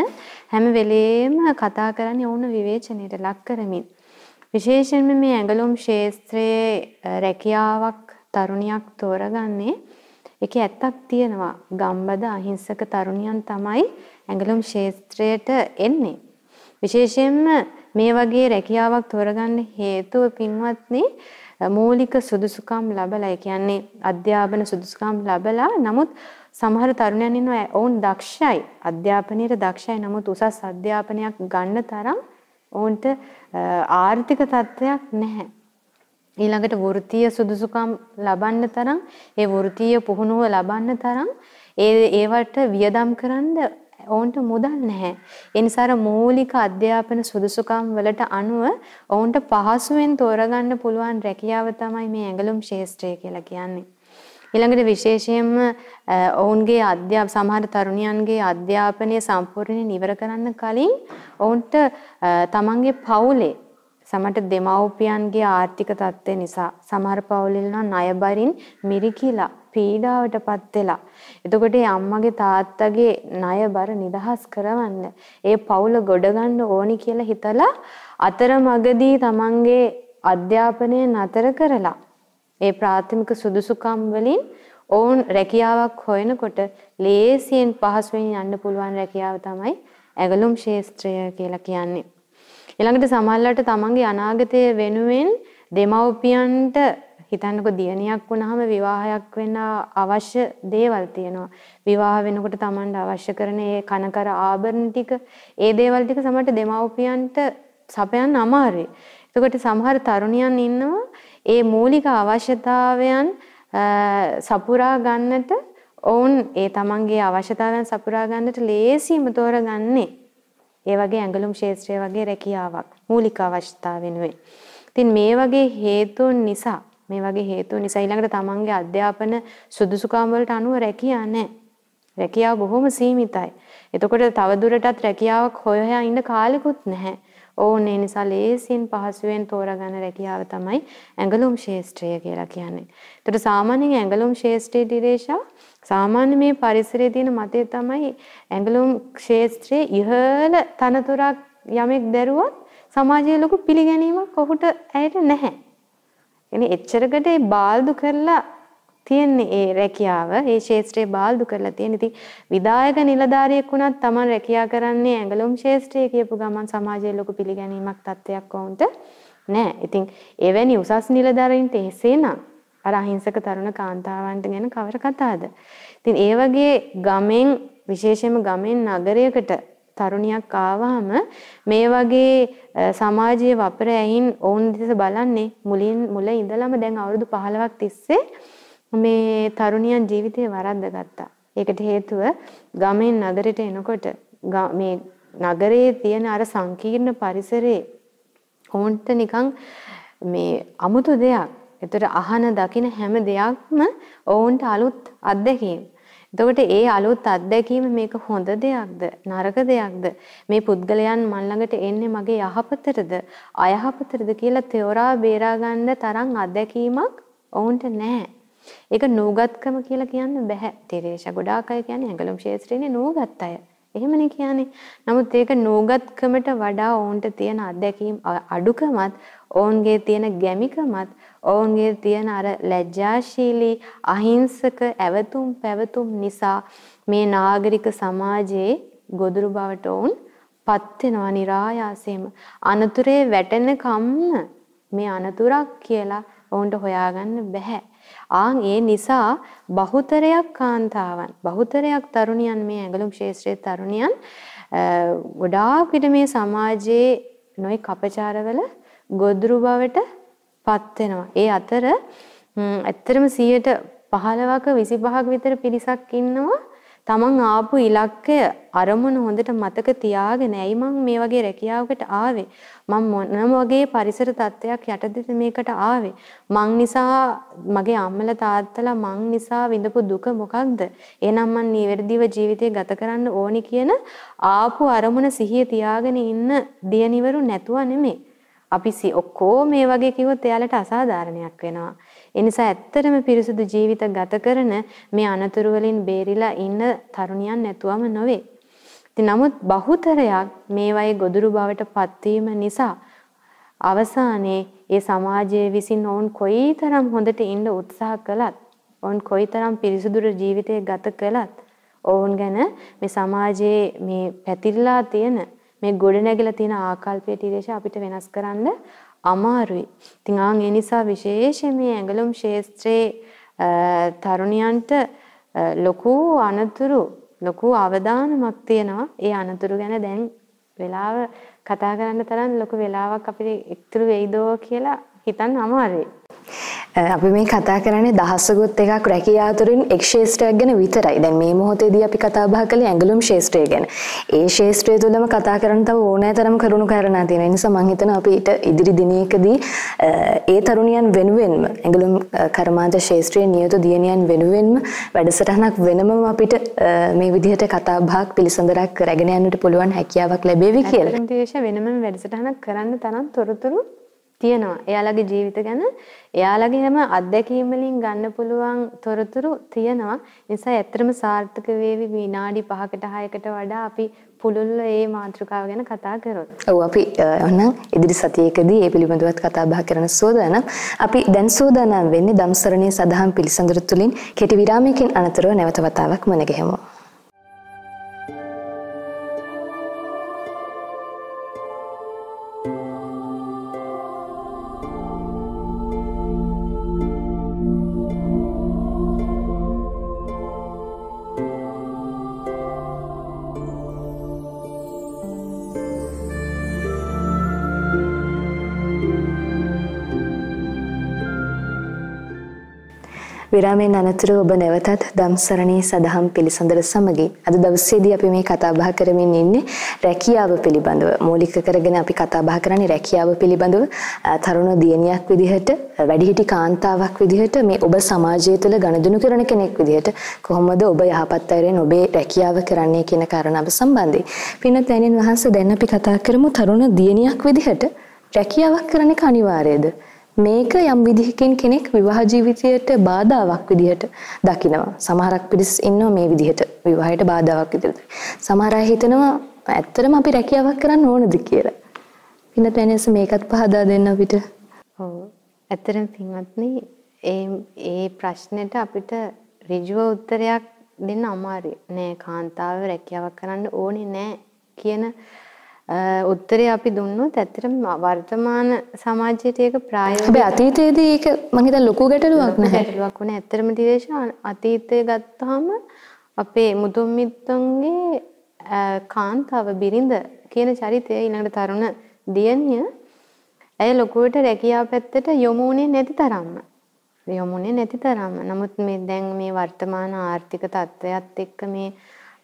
හැම වෙලේම කතා කරන්නේ ඔවුන් විවේචනයට ලක් කරමින්. විශේෂයෙන්ම මේ ඇඟලුම් ශේස්ත්‍රයේ රැකියාවක් තරුණියක් තෝරගන්නේ ඒකේ ඇත්තක් තියෙනවා. ගම්බද අහිංසක තරුණියන් තමයි ඇඟලුම් ශේස්ත්‍රයට එන්නේ. විශේෂයෙන්ම මේ වගේ රැකියාවක් තෝරගන්න හේතුව පින්වත්නි මූලික සුදුසුකම් ලැබලා ඒ කියන්නේ අධ්‍යාපන සුදුසුකම් ලැබලා නමුත් සමහර තරුණයන් ඉන්නවා ඔවුන් දක්ෂයි අධ්‍යාපනයේ දක්ෂයි නමුත් උසස් අධ්‍යාපනයක් ගන්න තරම් ඔවුන්ට ආර්ථික තත්ත්වයක් නැහැ. ඊළඟට වෘත්තීය සුදුසුකම් ලබන්න තරම් ඒ වෘත්තීය පුහුණුව ලබන්න තරම් ඒ ඒවට වියදම් කරන්න ඔවුන්ට මුදල් නැහැ. ඒ නිසා මූලික අධ්‍යාපන සුදුසුකම් වලට අනුව ඔවුන්ට පහසුවෙන් තෝරගන්න පුළුවන් රැකියාව තමයි මේ ඇඟලුම් ශාස්ත්‍රය කියලා කියන්නේ. ඊළඟට විශේෂයෙන්ම ඔවුන්ගේ අධ්‍යාප සමහර තරුණියන්ගේ අධ්‍යාපනය සම්පූර්ණයෙන් ඉවර කරන්න කලින් ඔවුන්ට තමන්ගේ පවුලේ සමහර දෙමව්පියන්ගේ ආර්ථික තත්ත්වය නිසා සමහර පවුල්වල ණය බරින් මිරිකිලා පීඩාවටපත් වෙලා. එතකොට ඒ අම්මගේ තාත්තගේ ණය බර නිදහස් කරවන්න ඒ පවුල ගොඩ ගන්න ඕනි කියලා හිතලා අතරමඟදී තමන්ගේ අධ්‍යාපනය නතර කරලා ඒ ප්‍රාථමික සුදුසුකම් වලින් ඔවුන් රැකියාවක් හොයනකොට ලේසියෙන් පහසුවෙන් යන්න පුළුවන් රැකියාව තමයි ඇගලුම් ශාස්ත්‍රය කියලා කියන්නේ. ඊළඟට සමහරවිට තමන්ගේ අනාගතය වෙනුවෙන් දෙමව්පියන්ට හිතන්නකො දියණියක් වුණාම විවාහයක් වෙන්න අවශ්‍ය දේවල් තියෙනවා. විවාහ වෙනකොට තමන්ට අවශ්‍ය කරන ඒ කනකර ආභරණ ටික ඒ දේවල් ටික සමහරට දෙමව්පියන්ට සපයන්න අමාරුයි. එතකොට සමහර තරුණියන් ඉන්නවා ඒ මූලික අවශ්‍යතාවයන් සපුරා ගන්නට ඔවුන් ඒ තමන්ගේ අවශ්‍යතාවයන් සපුරා ගන්නට ලේසියම තෝරගන්නේ ඒ වගේ ඇඟලුම් ශාස්ත්‍රය වගේ රැකියාවක් මූලික අවශ්‍යතාව වෙනුවෙන්. ඉතින් මේ වගේ හේතුන් නිසා මේ වගේ හේතුන් නිසා ඊළඟට තමන්ගේ අධ්‍යාපන සුදුසුකම් වලට අනුව රැකියාව නැහැ. රැකියාව බොහොම සීමිතයි. එතකොට තවදුරටත් රැකියාවක් හොය හොයා ඉන්න කාලෙකුත් නැහැ. ඕන් ඒ නිසා ලේසියෙන් පහසුවෙන් තෝරගන්න රැකියාව තමයි ඇඟලුම් ශාස්ත්‍රය කියලා කියන්නේ. ඒතර සාමාන්‍යයෙන් ඇඟලුම් ශාස්ත්‍රයේ දිරේෂා සාමාන්‍ය මේ පරිසරයේ තියෙන මතය තමයි ඇඟලුම් ශාස්ත්‍රයේ ඉහළ තනතුරක් යමෙක් දැරුවොත් සමාජයේ ලොකු පිළිගැනීමක් ඔහුට ඇයට නැහැ. එනි එච්චරකට ඒ බාල්දු කරලා තියෙන්නේ ඒ රැකියාව ඒ ශේෂ්ත්‍රයේ බාල්දු කරලා තියෙන. ඉතින් විදායක නිලධාරියෙක් වුණත් Taman රැකියා කරන්නේ ඇඟලුම් ශේෂ්ත්‍රයේ කියපු ගමන් සමාජයේ ලොකු පිළිගැනීමක් තත්ත්වයක් වුන්ට නෑ. ඉතින් එවැනි උසස් නිලධාරීන්ට එසේනම් අර අහිංසක තරුණ කාන්තාවන්ට ගැන කවර කතාවද? ඉතින් ඒ වගේ ගමෙන් විශේෂයෙන්ම ගමෙන් නගරයකට තරුණියක් ආවහම මේ වගේ සමාජයේ වපර ඇහින් ඔවුන් දෙස බලන්නේ මුලින් මුල ඉඳලම දැන් අවුරුදු 15ක් තිස්සේ මේ තරුණියන් ජීවිතේ වරද්ද ගත්තා. ඒකට හේතුව ගමෙන් නගරයට එනකොට මේ නගරයේ තියෙන අර සංකීර්ණ පරිසරයේ ඔවුන්ට නිකන් මේ අමුතු දෙයක්. ඒතර අහන දකින හැම දෙයක්ම ඔවුන්ට අලුත් අත්දැකීම්. එතකොට ඒ අලුත් අත්දැකීම මේක හොඳ දෙයක්ද නරක දෙයක්ද මේ පුද්ගලයන් මන් ළඟට එන්නේ මගේ යහපතටද අයහපතටද කියලා තේරා බේරා ගන්න තරම් අත්දැකීමක් ඔවුන්ට නැහැ. ඒක නූගත්කම කියලා කියන්න බෑ. තිරේෂ ගොඩාක් අය කියන්නේ ඇඟලුම් ශේත්‍රයේ නූගත් අය. එහෙමනේ කියන්නේ. නමුත් ඒක නූගත්කමට වඩා ඔවුන්ට තියෙන අත්දැකීම් අඩුකමත් ඔවුන්ගේ තියෙන ගැමිකමත් ඔවුන්ගේ තියෙන අර ලැජ්ජාශීලී අහිංසක ඇවතුම් පැවතුම් නිසා මේ නාගරික සමාජයේ ගොදුරු බවට ඔවුන් පත් වෙනවා નિરાයාසයෙන්ම අනතුරේ වැටෙන කම්ම මේ අනතුරක් කියලා ඔවුන්ට හොයාගන්න බෑ. ආන් ඒ නිසා බහුතරයක් කාන්තාවන් බහුතරයක් තරුණියන් මේ ඇඟලුම් ශාස්ත්‍රයේ තරුණියන් ගොඩාක් විට මේ සමාජයේ නොයි කපචාරවල ගොදුරු බවට පත් වෙනවා. ඒ අතර ඇත්තටම 15ක 25ක විතර පිරිසක් ඉන්නවා තමන් ආපු ඉලක්කය අරමුණ හොඳට මතක තියාගෙන ඇයි මං මේ වගේ රැකියාවකට ආවේ? මම මොනම වගේ පරිසර තත්ත්වයක් යටතේද මේකට ආවේ? මං නිසා මගේ අම්මලා තාත්තලා මං නිසා විඳපු දුක මොකක්ද? එහෙනම් මං නිවැරදිව ජීවිතය ගත කරන්න ඕනි කියන ආපු අරමුණ සිහිය තියාගෙන ඉන්න දියනිවරු නැතුව නෙමෙයි. අපි ඔක්කොම මේ වගේ කිව්වොත් එයාලට අසාධාරණයක් වෙනවා. ඒ නිසා ඇත්තටම පිරිසුදු ජීවිත ගත කරන මේ අනතුරු වලින් බේරිලා ඉන්න තරුණියන් නැතුවම නොවේ. ඉතින් නමුත් බහුතරයක් මේවයේ ගොදුරු බවට පත්වීම නිසා අවසානයේ ඒ සමාජයේ විසින් ඔවුන් කොයිතරම් හොඳට ඉන්න උත්සාහ කළත් ඔවුන් කොයිතරම් පිරිසුදු ජීවිතයක් ගත කළත් ඔවුන් ගැන මේ සමාජයේ මේ පැතිරලා තියෙන මේ ගොඩනැගිලා තියෙන ආකල්පය ටිකේෂ අපිට වෙනස් කරන්න අමාරුයි. ඉතින් ආන් ඒ නිසා විශේෂයෙන් මේ ඇඟලුම් ශාස්ත්‍රයේ තරුණියන්ට ලොකු අනතුරු ලොකු අවධානමක් තියෙනවා. ඒ අනතුරු ගැන දැන් වෙලාව කතා කරන්න තරම් ලොකු වෙලාවක් අපිට ඉතුරු වෙයිදෝ කියලා හිතන්න අමාරුයි. අපි මේ කතා කරන්නේ දහසකුත් එකක් රැකියා අතුරින් එක් ශේෂ්ත්‍රයක් ගැන විතරයි. දැන් මේ මොහොතේදී අපි කතා බහ කළේ ඇඟලුම් ශේෂ්ත්‍රය ගැන. ඒ ශේෂ්ත්‍රය තුළම කතා කරන්න තව ඕනෑතරම් කරුණු කාරණා තියෙනවා. ඒ නිසා මම හිතනවා අපි ඊට ඉදිරි දිනයකදී ඒ තරුණියන් වෙනුවෙන්ම ඇඟලුම් කර්මාන්ත ශේෂ්ත්‍රයේ නියත දියණියන් වෙනුවෙන්ම වැඩසටහනක් වෙනමම අපිට මේ විදිහට කතා බහක් පිළිසඳරක් රැගෙන යන්නට පුළුවන් හැකියාවක් ලැබෙවි කියලා. ඇත්තටම වෙනම වැඩසටහනක් කරන්න තරම් තොරතුරු තියෙනවා. එයාලගේ ජීවිත ගැන එයාලගේම අත්දැකීම් වලින් ගන්න පුළුවන් තොරතුරු තියෙනවා. නිසා ඇත්තටම සාර්ථක වේවි විනාඩි 5කට 6කට වඩා අපි පුළුල්ව මේ මාතෘකාව ගැන කතා කරොත්. ඔව් අපි ඔන්නම් ඉදිරි සතියේකදී මේ පිළිබඳවත් කතා බහ කරන සෝදානම්. අපි දැන් සෝදානම් වෙන්නේ ධම්සරණයේ සදහම් පිළිසඳර තුලින් කෙටි විරාමයකින් අනතුරුව නැවත වතාවක් මුණ විරාමයෙන් අනතුරු ඔබ නැවතත් ධම්සරණී සදහම් පිළිසඳර සමගින් අද දවසේදී අපි මේ කතා බහ කරමින් ඉන්නේ රැකියාව පිළිබඳව. මූලික කරගෙන අපි කතා බහ කරන්නේ රැකියාව පිළිබඳව තරුණ දියණියක් විදිහට වැඩිහිටි කාන්තාවක් විදිහට මේ ඔබ සමාජය තුළ ගනුදෙනු කරන කෙනෙක් විදිහට කොහොමද ඔබ යහපත් අයරෙන් ඔබේ රැකියාව කරන්නේ කියන කාරණාව සම්බන්ධයෙන්. පින්වත් ඇණියන් වහන්සේ දැන් අපි කතා කරමු තරුණ දියණියක් විදිහට රැකියාවක් කරන එක අනිවාර්යද? මේක යම් විදිහකින් කෙනෙක් විවාහ ජීවිතයට බාධාවක් විදිහට දකිනවා. සමහරක් පිරිස් ඉන්නවා මේ විදිහට විවාහයට බාධාවක් විදිහට. සමහර අය හිතනවා ඇත්තටම අපි රැකියාවක් කරන්න ඕනද කියලා. පින්නත් වෙනස මේකත් පහදා දෙන්න අපිට. ඔව්. ඇත්තටම පින්වත්නි ඒ ඒ ප්‍රශ්නෙට අපිට ඍජුව උත්තරයක් දෙන්න අමාරුයි. නෑ කාන්තාව රැකියාවක් කරන්න ඕනේ නෑ කියන උත්තරේ අපි දුන්නොත් ඇත්තටම වර්තමාන සමාජයට ඒක ප්‍රායෝගික හැබැයි අතීතයේදී ඒක මම හිතන ලොකු ගැටලුවක් නැහැ. ගැටලුවක් වුණේ ඇත්තටම දිවේශ අතීතය ගත්තාම අපේ මුතුන් මිත්තන්ගේ කාන්තාව බිරිඳ කියන චරිතය ඊළඟට තරුණ දියණිය ඇය ලොකුවට රැකියාව පැත්තට යොමුුනේ නැති තරම්ම. යොමුුනේ නැති තරම්ම. නමුත් මේ දැන් මේ වර්තමාන ආර්ථික තත්ත්වයක් එක්ක මේ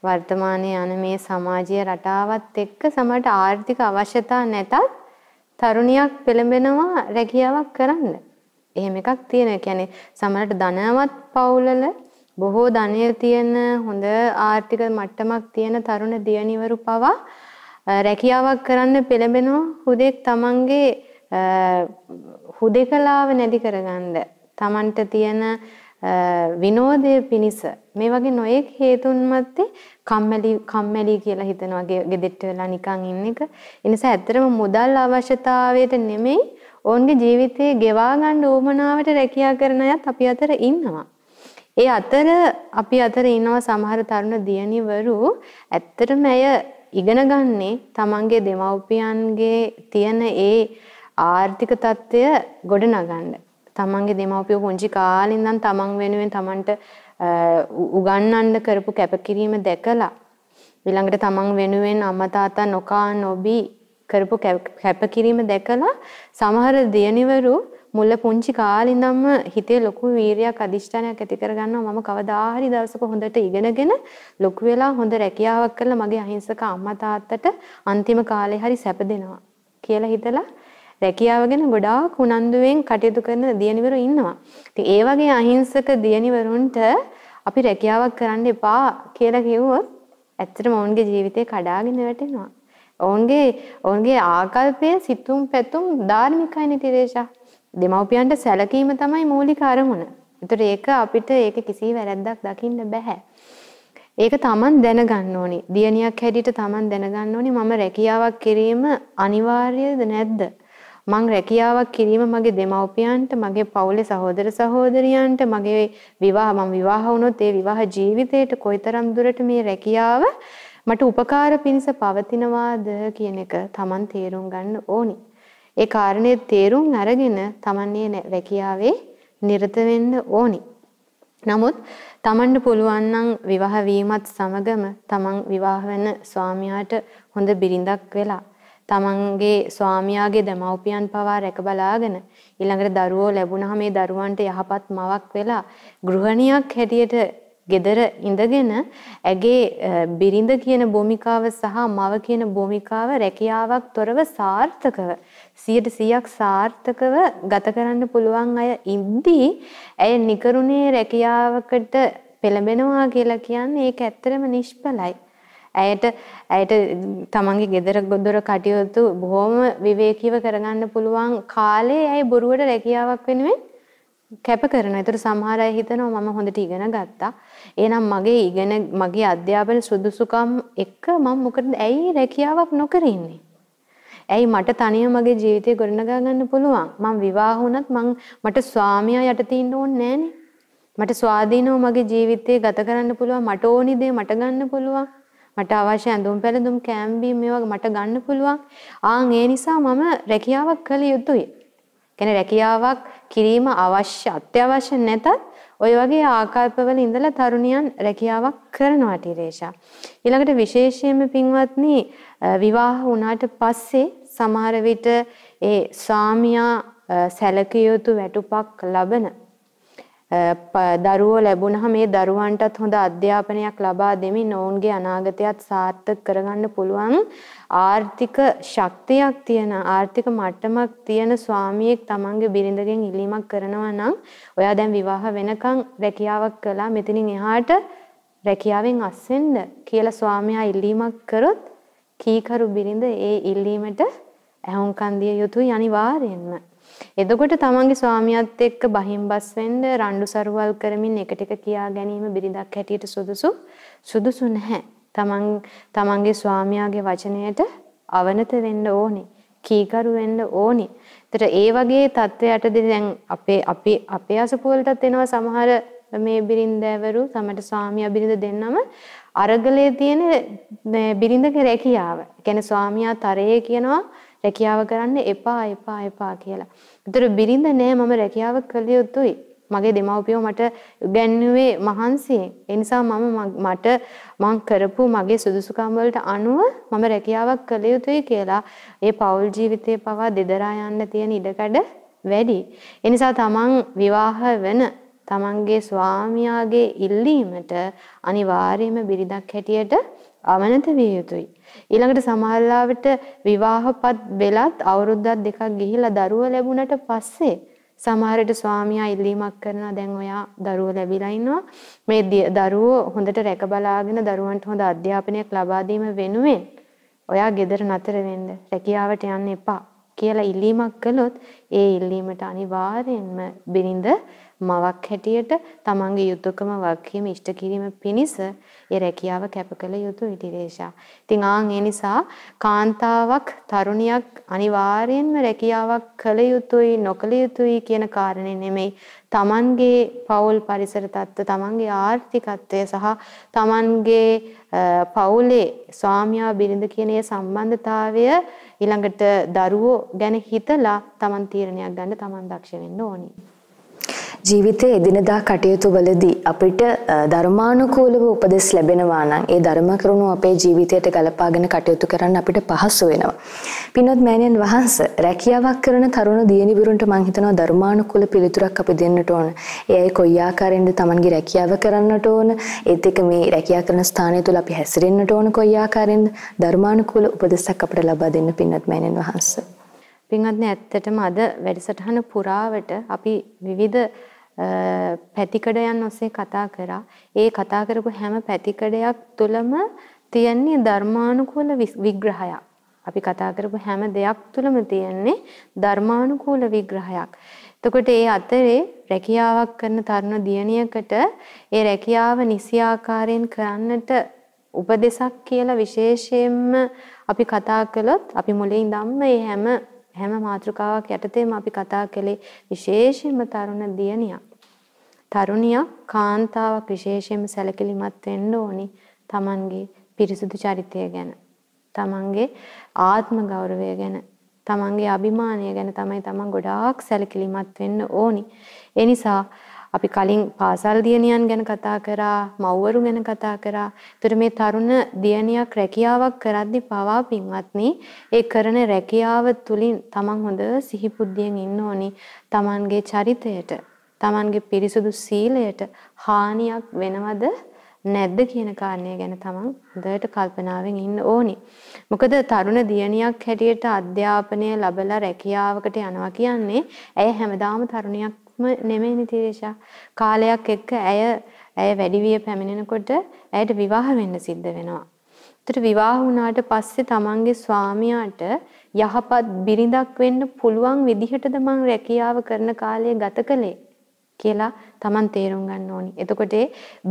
වර්තමානයේ යන මේ සමාජීය රටාවත් එක්ක සමහරට ආර්ථික අවශ්‍යතා නැතත් තරුණියක් පෙළඹෙනවා රැකියාවක් කරන්න. එහෙම එකක් තියෙනවා. කියන්නේ සමහරට ධනවත් පවුලල බොහෝ ධනය තියෙන හොඳ ආර්ථික මට්ටමක් තියෙන තරුණ දියණිවරු පවා රැකියාවක් කරන්න පෙළඹෙනවා හුදෙක් තමන්ගේ හුදේකලාව නැති කරගන්න. තමන්ට තියෙන විනෝදය පිණිස මේ වගේ නොයෙක් හේතුන් මැත්තේ කම්මැලි කම්මැලි කියලා හිතනවා ගෙදෙට්ට වෙලා නිකන් ඉන්න එක. ඒ නිසා ඇත්තටම මුදල් අවශ්‍යතාවයට නෙමෙයි ඔවුන්ගේ ජීවිතේ ගෙවා ගන්න උවමනාවට රැකියා කරන අයත් අපි අතර ඉන්නවා. ඒ අතර අපි අතර ඉන්නවා සමහර තරුණ දියණිවරු ඇත්තටම ඇය ඉගෙන ගන්නේ තමන්ගේ දෙමව්පියන්ගේ තියෙන ඒ ආර්ථික తත්වය ගොඩනගන්න. තමන්ගේ දෙමව්පියෝ පුංචි කාලේ ඉඳන් තමන් වෙනුවෙන් තමන්ට උගන්වන්න කරපු කැපකිරීම දැකලා ඊළඟට තමන් වෙනුවෙන් අම්මා තාත්තා නොකා නොබී කරපු කැපකිරීම දැකලා සමහර දියණිවරු මුල පුංචි කාලේ ඉඳන්ම හිතේ ලොකු වීරියක් අදිෂ්ඨානයක් ඇති කරගන්නවා. මම කවදා හරි දවසක හොඳට ඉගෙනගෙන ලොකු වෙලා හොඳ රැකියාවක් කරලා මගේ අහිංසක අම්මා තාත්තට අන්තිම කාලේ හරි සැප දෙනවා කියලා හිතලා රැකියාව ගැන ගොඩාක් උනන්දුවෙන් කටයුතු කරන දියණිවරු ඉන්නවා. ඉතින් ඒ වගේ අහිංසක දියණිවරුන්ට අපි රැකියාවක් කරන්න එපා කියලා කිව්වොත් ඇත්තටම ඔවුන්ගේ ජීවිතේ කඩාගෙන වැටෙනවා. ඔවුන්ගේ ඔවුන්ගේ ආකල්පය සිතුම් පැතුම් ධාර්මිකයි නිතිරේෂා. දෙමව්පියන්ට සැලකීම තමයි මූලික අරමුණ. ඒතර ඒක අපිට ඒක කිසි වැරැද්දක් දකින්න බෑ. ඒක Taman දැනගන්න ඕනි. දියණියක් හැටියට Taman දැනගන්න ඕනි මම රැකියාවක් කිරීම අනිවාර්යද නැද්ද? මං රැකියාවක් කිරීම මගේ දෙමව්පියන්ට මගේ පවුලේ සහෝදර සහෝදරියන්ට මගේ විවාහ මම විවාහ වුණොත් ඒ විවාහ ජීවිතේට කොයිතරම් දුරට මේ රැකියාව මට උපකාර පිණිස පවතිනවාද කියන එක Taman තේරුම් ගන්න ඕනි. ඒ කාරණේ තේරුම් අරගෙන Taman රැකියාවේ නිරත වෙන්න ඕනි. නමුත් Tamanට පුළුවන් නම් විවාහ වීමත් සමගම Taman විවාහ වෙන ස්වාමියාට හොඳ බිරිඳක් වෙලා තමන්ගේ ස්වාමියාගේ දෙමව්පියන් පවා රැක බලාගෙන ඊළඟට දරුවෝ ලැබුණාම මේ දරුවන්ට යහපත් මවක් වෙලා ගෘහණියක් හැටියට gedara ඉඳගෙන ඇගේ බිරිඳ කියන භූමිකාව සහ මව කියන භූමිකාව රැකියාවක් තොරව සාර්ථකව 100%ක් සාර්ථකව ගත කරන්න පුළුවන් අය ඉද්දී ඇය නිකරුණේ රැකියාවකට පෙළඹෙනවා කියලා කියන්නේ ඒක ඇත්තටම නිෂ්ඵලයි. ඇයට ඇයට තමන්ගේ ගෙදර ගොඩර කටයුතු බොහොම විවේකීව කරගන්න පුළුවන් කාලේ ඇයි බොරුවට රැකියාවක් වෙනුවෙන් කැප කරනවා. ඒතර සමහර අය හිතනවා මම හොඳට ඉගෙන ගත්තා. එහෙනම් මගේ ඉගෙන මගේ අධ්‍යාපන සුදුසුකම් එක්ක මම මොකටද ඇයි රැකියාවක් නොකර ඉන්නේ? ඇයි මට තනියම මගේ ජීවිතය ගොඩනගා ගන්න පුළුවන්? මම විවාහ වුණත් මං මට ස්වාමියා යටතේ ඉන්න ඕනේ නෑනේ. මට ස්වාධීනව මගේ ජීවිතය ගත කරන්න පුළුවන්. මට ඕනි දේ මට ගන්න පුළුවන්. මට අවශ්‍ය ඇඳුම් පැළඳුම් කෑම්බීම් මේවා මට ගන්න පුළුවන්. ආන් ඒ නිසා මම රැකියාවක් කළ යුතුයි. කියන්නේ රැකියාවක් කිරීම අවශ්‍ය අත්‍යවශ්‍ය නැතත් ඔය වගේ ආකල්පවල ඉඳලා තරුණියන් රැකියාවක් කරනවා ටිරේෂා. ඊළඟට විශේෂයෙන්ම පින්වත්නි විවාහ වුණාට පස්සේ සමහර විට ඒ ස්වාමියා සැලකිය යුතු වැටුපක් ලබන දරුවෝ ලැබුණාම මේ දරුවන්ටත් හොඳ අධ්‍යාපනයක් ලබා දෙමින් ඔවුන්ගේ අනාගතයත් සාර්ථක කරගන්න පුළුවන් ආර්ථික ශක්තියක් තියෙන ආර්ථික මට්ටමක් තියෙන ස්වාමියෙක් තමන්ගේ බිරිඳගෙන් ඉල්ලීමක් කරනවා නම් ඔයා දැන් විවාහ වෙනකන් රැකියාවක් කළා. මෙතනින් එහාට රැකියාවෙන් අස්වෙන්න කියලා ස්වාමියා ඉල්ලීමක් කරොත් කීකරු බිරිඳ ඒ ඉල්ලීමට ඇහුම්කන් දිය යුතුයි අනිවාර්යෙන්ම. එතකොට තමන්ගේ ස්වාමියාත් එක්ක බහිම්බස් වෙන්න රණ්ඩු සරුවල් කරමින් එකට එක කියා ගැනීම බිරිඳක් හැටියට සුදුසු සුදුසු නැහැ. තමන් තමන්ගේ ස්වාමියාගේ වචනයට අවනත වෙන්න ඕනේ. කීකරු වෙන්න ඕනේ. ඒතර ඒ වගේ தත්වයටදී දැන් අපේ අපි අපේ අසපුවලටත් එනවා සමහර මේ බිරින්දෑවරු සමහර ස්වාමියා බිරිඳ දෙන්නම අරගලේ තියෙන බිරිඳගේ රැකියාව. ඒ කියන්නේ ස්වාමියා තරයේ කියනවා රැකියාව කරන්න එපා එපා එපා කියලා. ඒතර බිරිඳ නෑ මම රැකියාව කළ යුතුයි. මගේ දෙමව්පියෝ මට උගන්වුවේ මහන්සියෙන්. ඒ නිසා මම මට මං කරපු මගේ සුදුසුකම් වලට අනුව මම රැකියාවක් කළ යුතුයි කියලා ඒ පෞල් ජීවිතේ පවා දෙදරා යන්න තියෙන ඉඩකඩ වැඩි. ඒ නිසා තමන් විවාහ වෙන තමන්ගේ ස්වාමියාගේ ඉල්ලීමට අනිවාර්යයෙන්ම බිරිඳක් හැටියට අවනත විය යුතුයි. ඊළඟට සමහරවිට විවාහපත් වෙලත් අවුරුද්දක් දෙකක් ගිහිලා දරුවෝ ලැබුණට පස්සේ සමහරට ස්වාමියා ඉල්ලීමක් කරනවා දැන් ඔයා දරුවෝ ලැබිලා ඉන්නවා. මේ දරුවෝ හොඳට රැක බලාගෙන දරුවන්ට හොඳ අධ්‍යාපනයක් ලබා දීම වෙනුවෙන් ඔයා ගෙදර නතර වෙන්න රැකියාවට යන්න එපා කියලා ඉල්ලීමක් කළොත් ඒ ඉල්ලීමට අනිවාර්යෙන්ම බිරිඳ මවක් හැටියට තමන්ගේ යුතුයකම වගකීම ඉෂ්ට කිරීම පිණිස ඒ රැකියාව කැප කළ යුතුයි ටිරේෂා. ඉතින් ආන් ඒ නිසා කාන්තාවක් තරුණියක් අනිවාර්යයෙන්ම රැකියාවක් කළ යුතුයි නොකළ යුතුයි කියන කාරණේ නෙමෙයි තමන්ගේ පෞල් පරිසර තත්ත්ව තමන්ගේ ආර්ථිකත්වය සහ තමන්ගේ පවුලේ ස්වාමියා බිරිඳ කියන සම්බන්ධතාවය ඊළඟට දරුවෝ ගැන හිතලා තමන් තීරණයක් ගන්න තමන් දක්ෂ වෙන්න ඕනි. ජීවිතයේ එදිනදා කටයුතු වලදී අපිට ධර්මානුකූලව උපදෙස් ලැබෙනවා නම් ඒ ධර්ම කරුණු අපේ ජීවිතයට ගලපාගෙන කටයුතු කරන්න අපිට පහසු වෙනවා. පින්වත් මෑණියන් වහන්සේ රැකියාවක් කරන තරුණ දියණිවරුන්ට මම හිතනවා ධර්මානුකූල පිළිතුරක් අපි දෙන්නට ඕන. ඒ අය කොයි ආකාරයෙන්ද Tamanගේ රැකියාව කරන්නට ඕන? ඒත් එක්ක මේ රැකියාව කරන ස්ථානය තුල අපි හැසිරෙන්නට ඕන කොයි ආකාරයෙන්ද ධර්මානුකූල උපදෙසක් අපිට ලබා දෙන්න පින්වත් මෑණියන් වහන්සේ. පින්වත්නි ඇත්තටම අද වැඩසටහන පුරාවට අපි විවිධ පැතිකඩයන් ඔස්සේ කතා කරා. ඒ කතා කරපු හැම පැතිකඩයක් තුළම තියෙන්නේ ධර්මානුකූල විග්‍රහයක්. අපි කතා කරපු හැම දෙයක් තුළම තියෙන්නේ ධර්මානුකූල විග්‍රහයක්. එතකොට ඒ අතරේ රැකියාවක් කරන තරුණ දියණියකට ඒ රැකියාව නිසි ආකාරයෙන් කරන්නට උපදේශක් කියලා විශේෂයෙන්ම අපි කතා කළොත් අපි මුලින් ඉඳන්ම මේ හැම හැම මාතෘකාවක් යටතේම අපි කතා කළේ විශේෂයෙන්ම තරුණ දියණියක්. තරුණියක් කාන්තාවක් විශේෂයෙන්ම සැලකිලිමත් වෙන්න ඕනි Tamanගේ පිරිසුදු චරිතය ගැන. Tamanගේ ආත්ම ගෞරවය ගැන, Tamanගේ අභිමානය ගැන තමයි Taman ගොඩාක් සැලකිලිමත් වෙන්න ඕනි. ඒ නිසා අපි කලින් පාසල් දියණියන් ගැන කතා කරා, මව්වරු ගැන කතා කරා. ඒතර මේ තරුණ දියණියක් රැකියාවක් කරද්දී පවා පින්වත්නි, ඒ කරන රැකියාව තුලින් Taman හොඳ සිහිබුද්ධියෙන් ඉන්න ඕනි. Tamanගේ චරිතයට, Tamanගේ පිරිසුදු සීලයට හානියක් වෙනවද නැද්ද කියන කාරණය ගැන තමන් හොඳට කල්පනාවෙන් ඉන්න ඕනි. මොකද තරුණ දියණියක් හැටියට අධ්‍යාපනය ලැබලා රැකියාවකට යනවා කියන්නේ ඇය හැමදාම තරුණියක් නෙමෙයිනේ තිරේෂා. කාලයක් එක්ක ඇය ඇය වැඩි විය පැමිණෙනකොට ඇයට විවාහ වෙන්න සිද්ධ වෙනවා. ඒතර විවාහ වුණාට පස්සේ තමන්ගේ ස්වාමියාට යහපත් බිරිඳක් වෙන්න පුළුවන් විදිහටද මං රැකියාව කරන කාලය ගත කළේ කියලා තමන් තේරුම් ගන්න ඕනි. එතකොට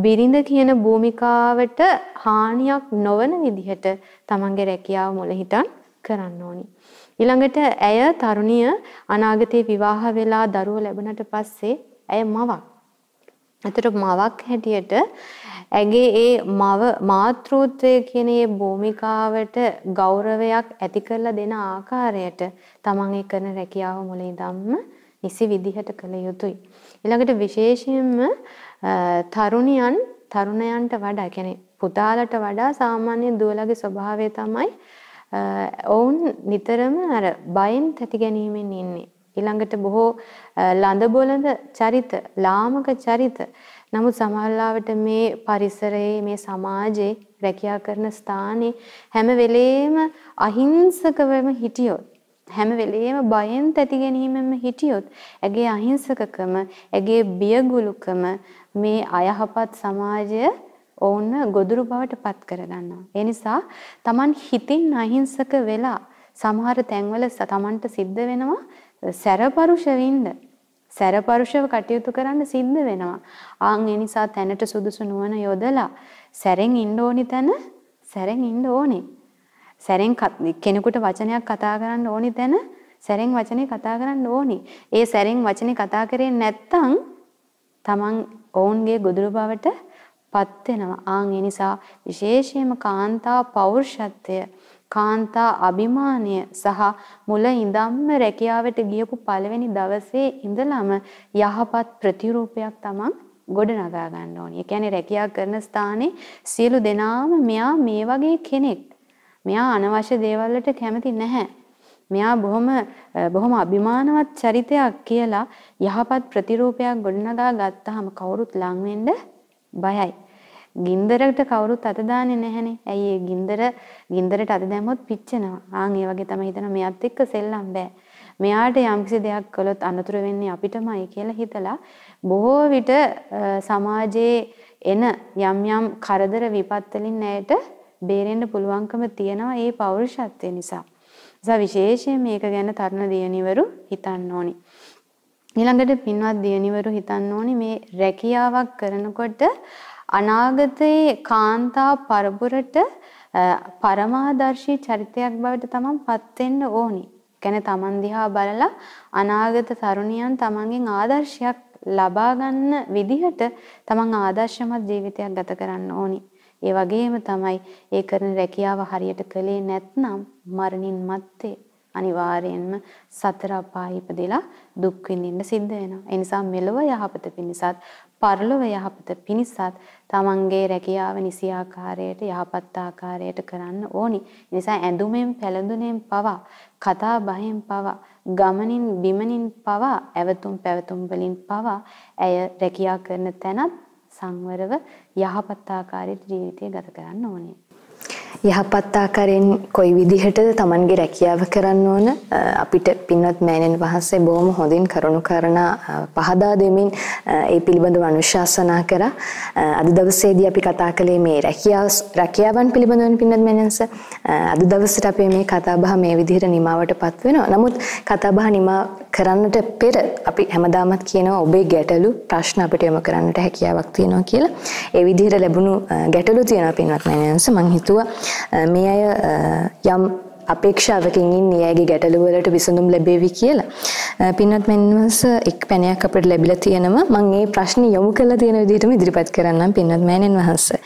බිරිඳ කියන භූමිකාවට හානියක් නොවන විදිහට තමන්ගේ රැකියාව මුල හිටන් කරන්න ඕනි. ඊළඟට ඇය තරුණිය අනාගතේ විවාහ වෙලා දරුවෝ ලැබුණට පස්සේ ඇය මවක්. එතකොට මවක් හැටියට ඇගේ ඒ මව මාතෘත්වය කියන ඒ භූමිකාවට ගෞරවයක් ඇති කරලා දෙන ආකාරයට තමන් ඒ කරන රැකියාව මුලින් ධම්ම නිසි විදිහට කළ යුතුයි. ඊළඟට විශේෂයෙන්ම තරුණියන් තරුණයන්ට වඩා කියන්නේ පුතාලට වඩා සාමාන්‍ය දුවලගේ ස්වභාවය තමයි ඔවුන් නිතරම අර බයෙන් තැති ගැනීමෙන් ඉන්නේ. ඊළඟට බොහෝ ලඳ බොළඳ චරිත, ලාමක චරිත. නමුත් සමහරවිට මේ පරිසරයේ මේ සමාජයේ රැකියා කරන ස්ථානයේ හැම වෙලේම අහිංසකවම හිටියොත් හැම වෙලේම බයෙන් තැති ගැනීමෙන්ම හිටියොත් ඇගේ අහිංසකකම, ඇගේ බියගුලුකම මේ අයහපත් සමාජය ඔවුන් ගොදුරු බවට පත් කරගන්නවා. ඒ නිසා Taman හිතින් අහිංසක වෙලා සමහර තැන්වල Tamanට සිද්ධ වෙනවා සැරපරුෂ වෙන්න. සැරපරුෂව කටයුතු කරන්න සිද්ධ වෙනවා. ආන් ඒ නිසා තැනට සුදුසු නුවණ යොදලා සැරෙන් ඉන්න ඕනි තැන සැරෙන් ඉන්න ඕනේ. සැරෙන් කෙනෙකුට වචනයක් කතා කරන්න ඕනි තැන සැරෙන් වචනේ කතා කරන්න ඕනි. ඒ සැරෙන් වචනේ කතා කරේ නැත්තම් Taman ඔවුන්ගේ ගොදුරු බවට පත් වෙනවා. ආන් ඒ නිසා විශේෂයෙන්ම කාන්තා පෞරුෂත්වය, කාන්තා අභිමානය සහ මුල ඉඳන්ම රැකියාවට ගියපු පළවෙනි දවසේ ඉඳලම යහපත් ප්‍රතිරූපයක් තමන් ගොඩනගා ගන්න ඕනේ. ඒ කියන්නේ රැකියාව කරන ස්ථානයේ සියලු දෙනාම මෙයා මේ වගේ කෙනෙක්. මෙයා අනවශ්‍ය දේවල් වලට කැමති නැහැ. මෙයා බොහොම බොහොම අභිමානවත් චරිතයක් කියලා යහපත් ප්‍රතිරූපයක් ගොඩනගා ගත්තාම කවුරුත් ලං වෙන්න බයයි. ගින්දරකට කවුරුත් අත දාන්නේ නැහනේ. ඇයි ඒ ගින්දර ගින්දරට අත දැම්මොත් පිච්චෙනවා. ආන් ඒ වගේ තමයි හිතන මෙයාත් එක්ක සෙල්ලම් බෑ. මෙයාට යම්කිසි දෙයක් කළොත් අනතුරු වෙන්නේ අපිටමයි කියලා හිතලා බොහෝ විට සමාජයේ එන යම් යම් කරදර විපත් වලින් ඇයට බේරෙන්න පුළුවන්කම තියෙනවා ඒ පෞරුෂත්වය නිසා. නිසා විශේෂයෙන් මේක ගැන තරුණ දියණිවරු හිතන්න ඕනි. ඊළඟට පින්වත් දියණිවරු හිතන්න ඕනි මේ රැකියාවක් කරනකොට අනාගතයේ කාන්තා පරපුරට පරමාදර්ශී චරිතයක් බවට තමන් පත් වෙන්න ඕනි. කියන්නේ තමන් දිහා බලලා අනාගත තරුණියන් තමන්ගෙන් ආදර්ශයක් ලබා ගන්න විදිහට තමන් ආදර්ශමත් ජීවිතයක් ගත කරන්න ඕනි. ඒ වගේම තමයි ඒ කරන රැකියාව හරියට කළේ නැත්නම් මරණින් මත්තේ අනිවාර්යයෙන්ම සතර අපාය ඉපදෙලා දුක් විඳින්න සිද්ධ වෙනවා. ඒ නිසා මෙලොව යහපත පිණිසත් පරලොව යහපත පිණිසත් තමන්ගේ රැකියාව නිසි ආකාරයට යහපත් ආකාරයට කරන්න ඕනි. ඒ නිසා ඇඳුමෙන් පැළඳුනෙන් පවා කතා බහෙන් පවා ගමනින් බිමනින් පවා ඇවතුම් පැවතුම් වලින් පවා ඇය රැකියා කරන තැනත් සංවරව යහපත් ආකාරයට ජීවිතය ගත කරන්න ඕනේ. යහපත් ආකාරයෙන් කොයි විදිහටද Tamanගේ රැකියාව කරන්න ඕන? අපිට පින්වත් මෑණියන් වහන්සේ බොහොම හොඳින් කරුණු කරනා පහදා දෙමින් ඒ පිළිබඳව අනුශාසනා කරා. අද දවසේදී අපි කතා කළේ මේ රැකියාව රැකියාවන් පිළිබඳව පින්වත් මෑණියන්ස අද දවසට අපේ මේ කතාබහ මේ විදිහට නිමාවටපත් වෙනවා. නමුත් කතාබහ නිමා කරන්නට පෙර අපි හැමදාමත් කියනවා ඔබේ ගැටලු ප්‍රශ්න අපිට යොමු කරන්නට හැකියාවක් තියෙනවා කියලා. ඒ විදිහට ලැබුණු ගැටලු තියෙනවා පින්වත් මෑණියන්ස මම හිතුවා මේ අය යම් අපේක්ෂාවකින් ඉන්නේ ඇගේ ගැටලු වලට විසඳුම් ලැබෙවි කියලා. පින්වත් මෙන්නවස එක් පැනයක් අපිට ලැබිලා තියෙනවා. මම මේ ප්‍රශ්නේ යොමු කරලා තියෙන විදිහටම ඉදිරිපත් කරන්නම් පින්වත් මෑණියන් වහන්සේ.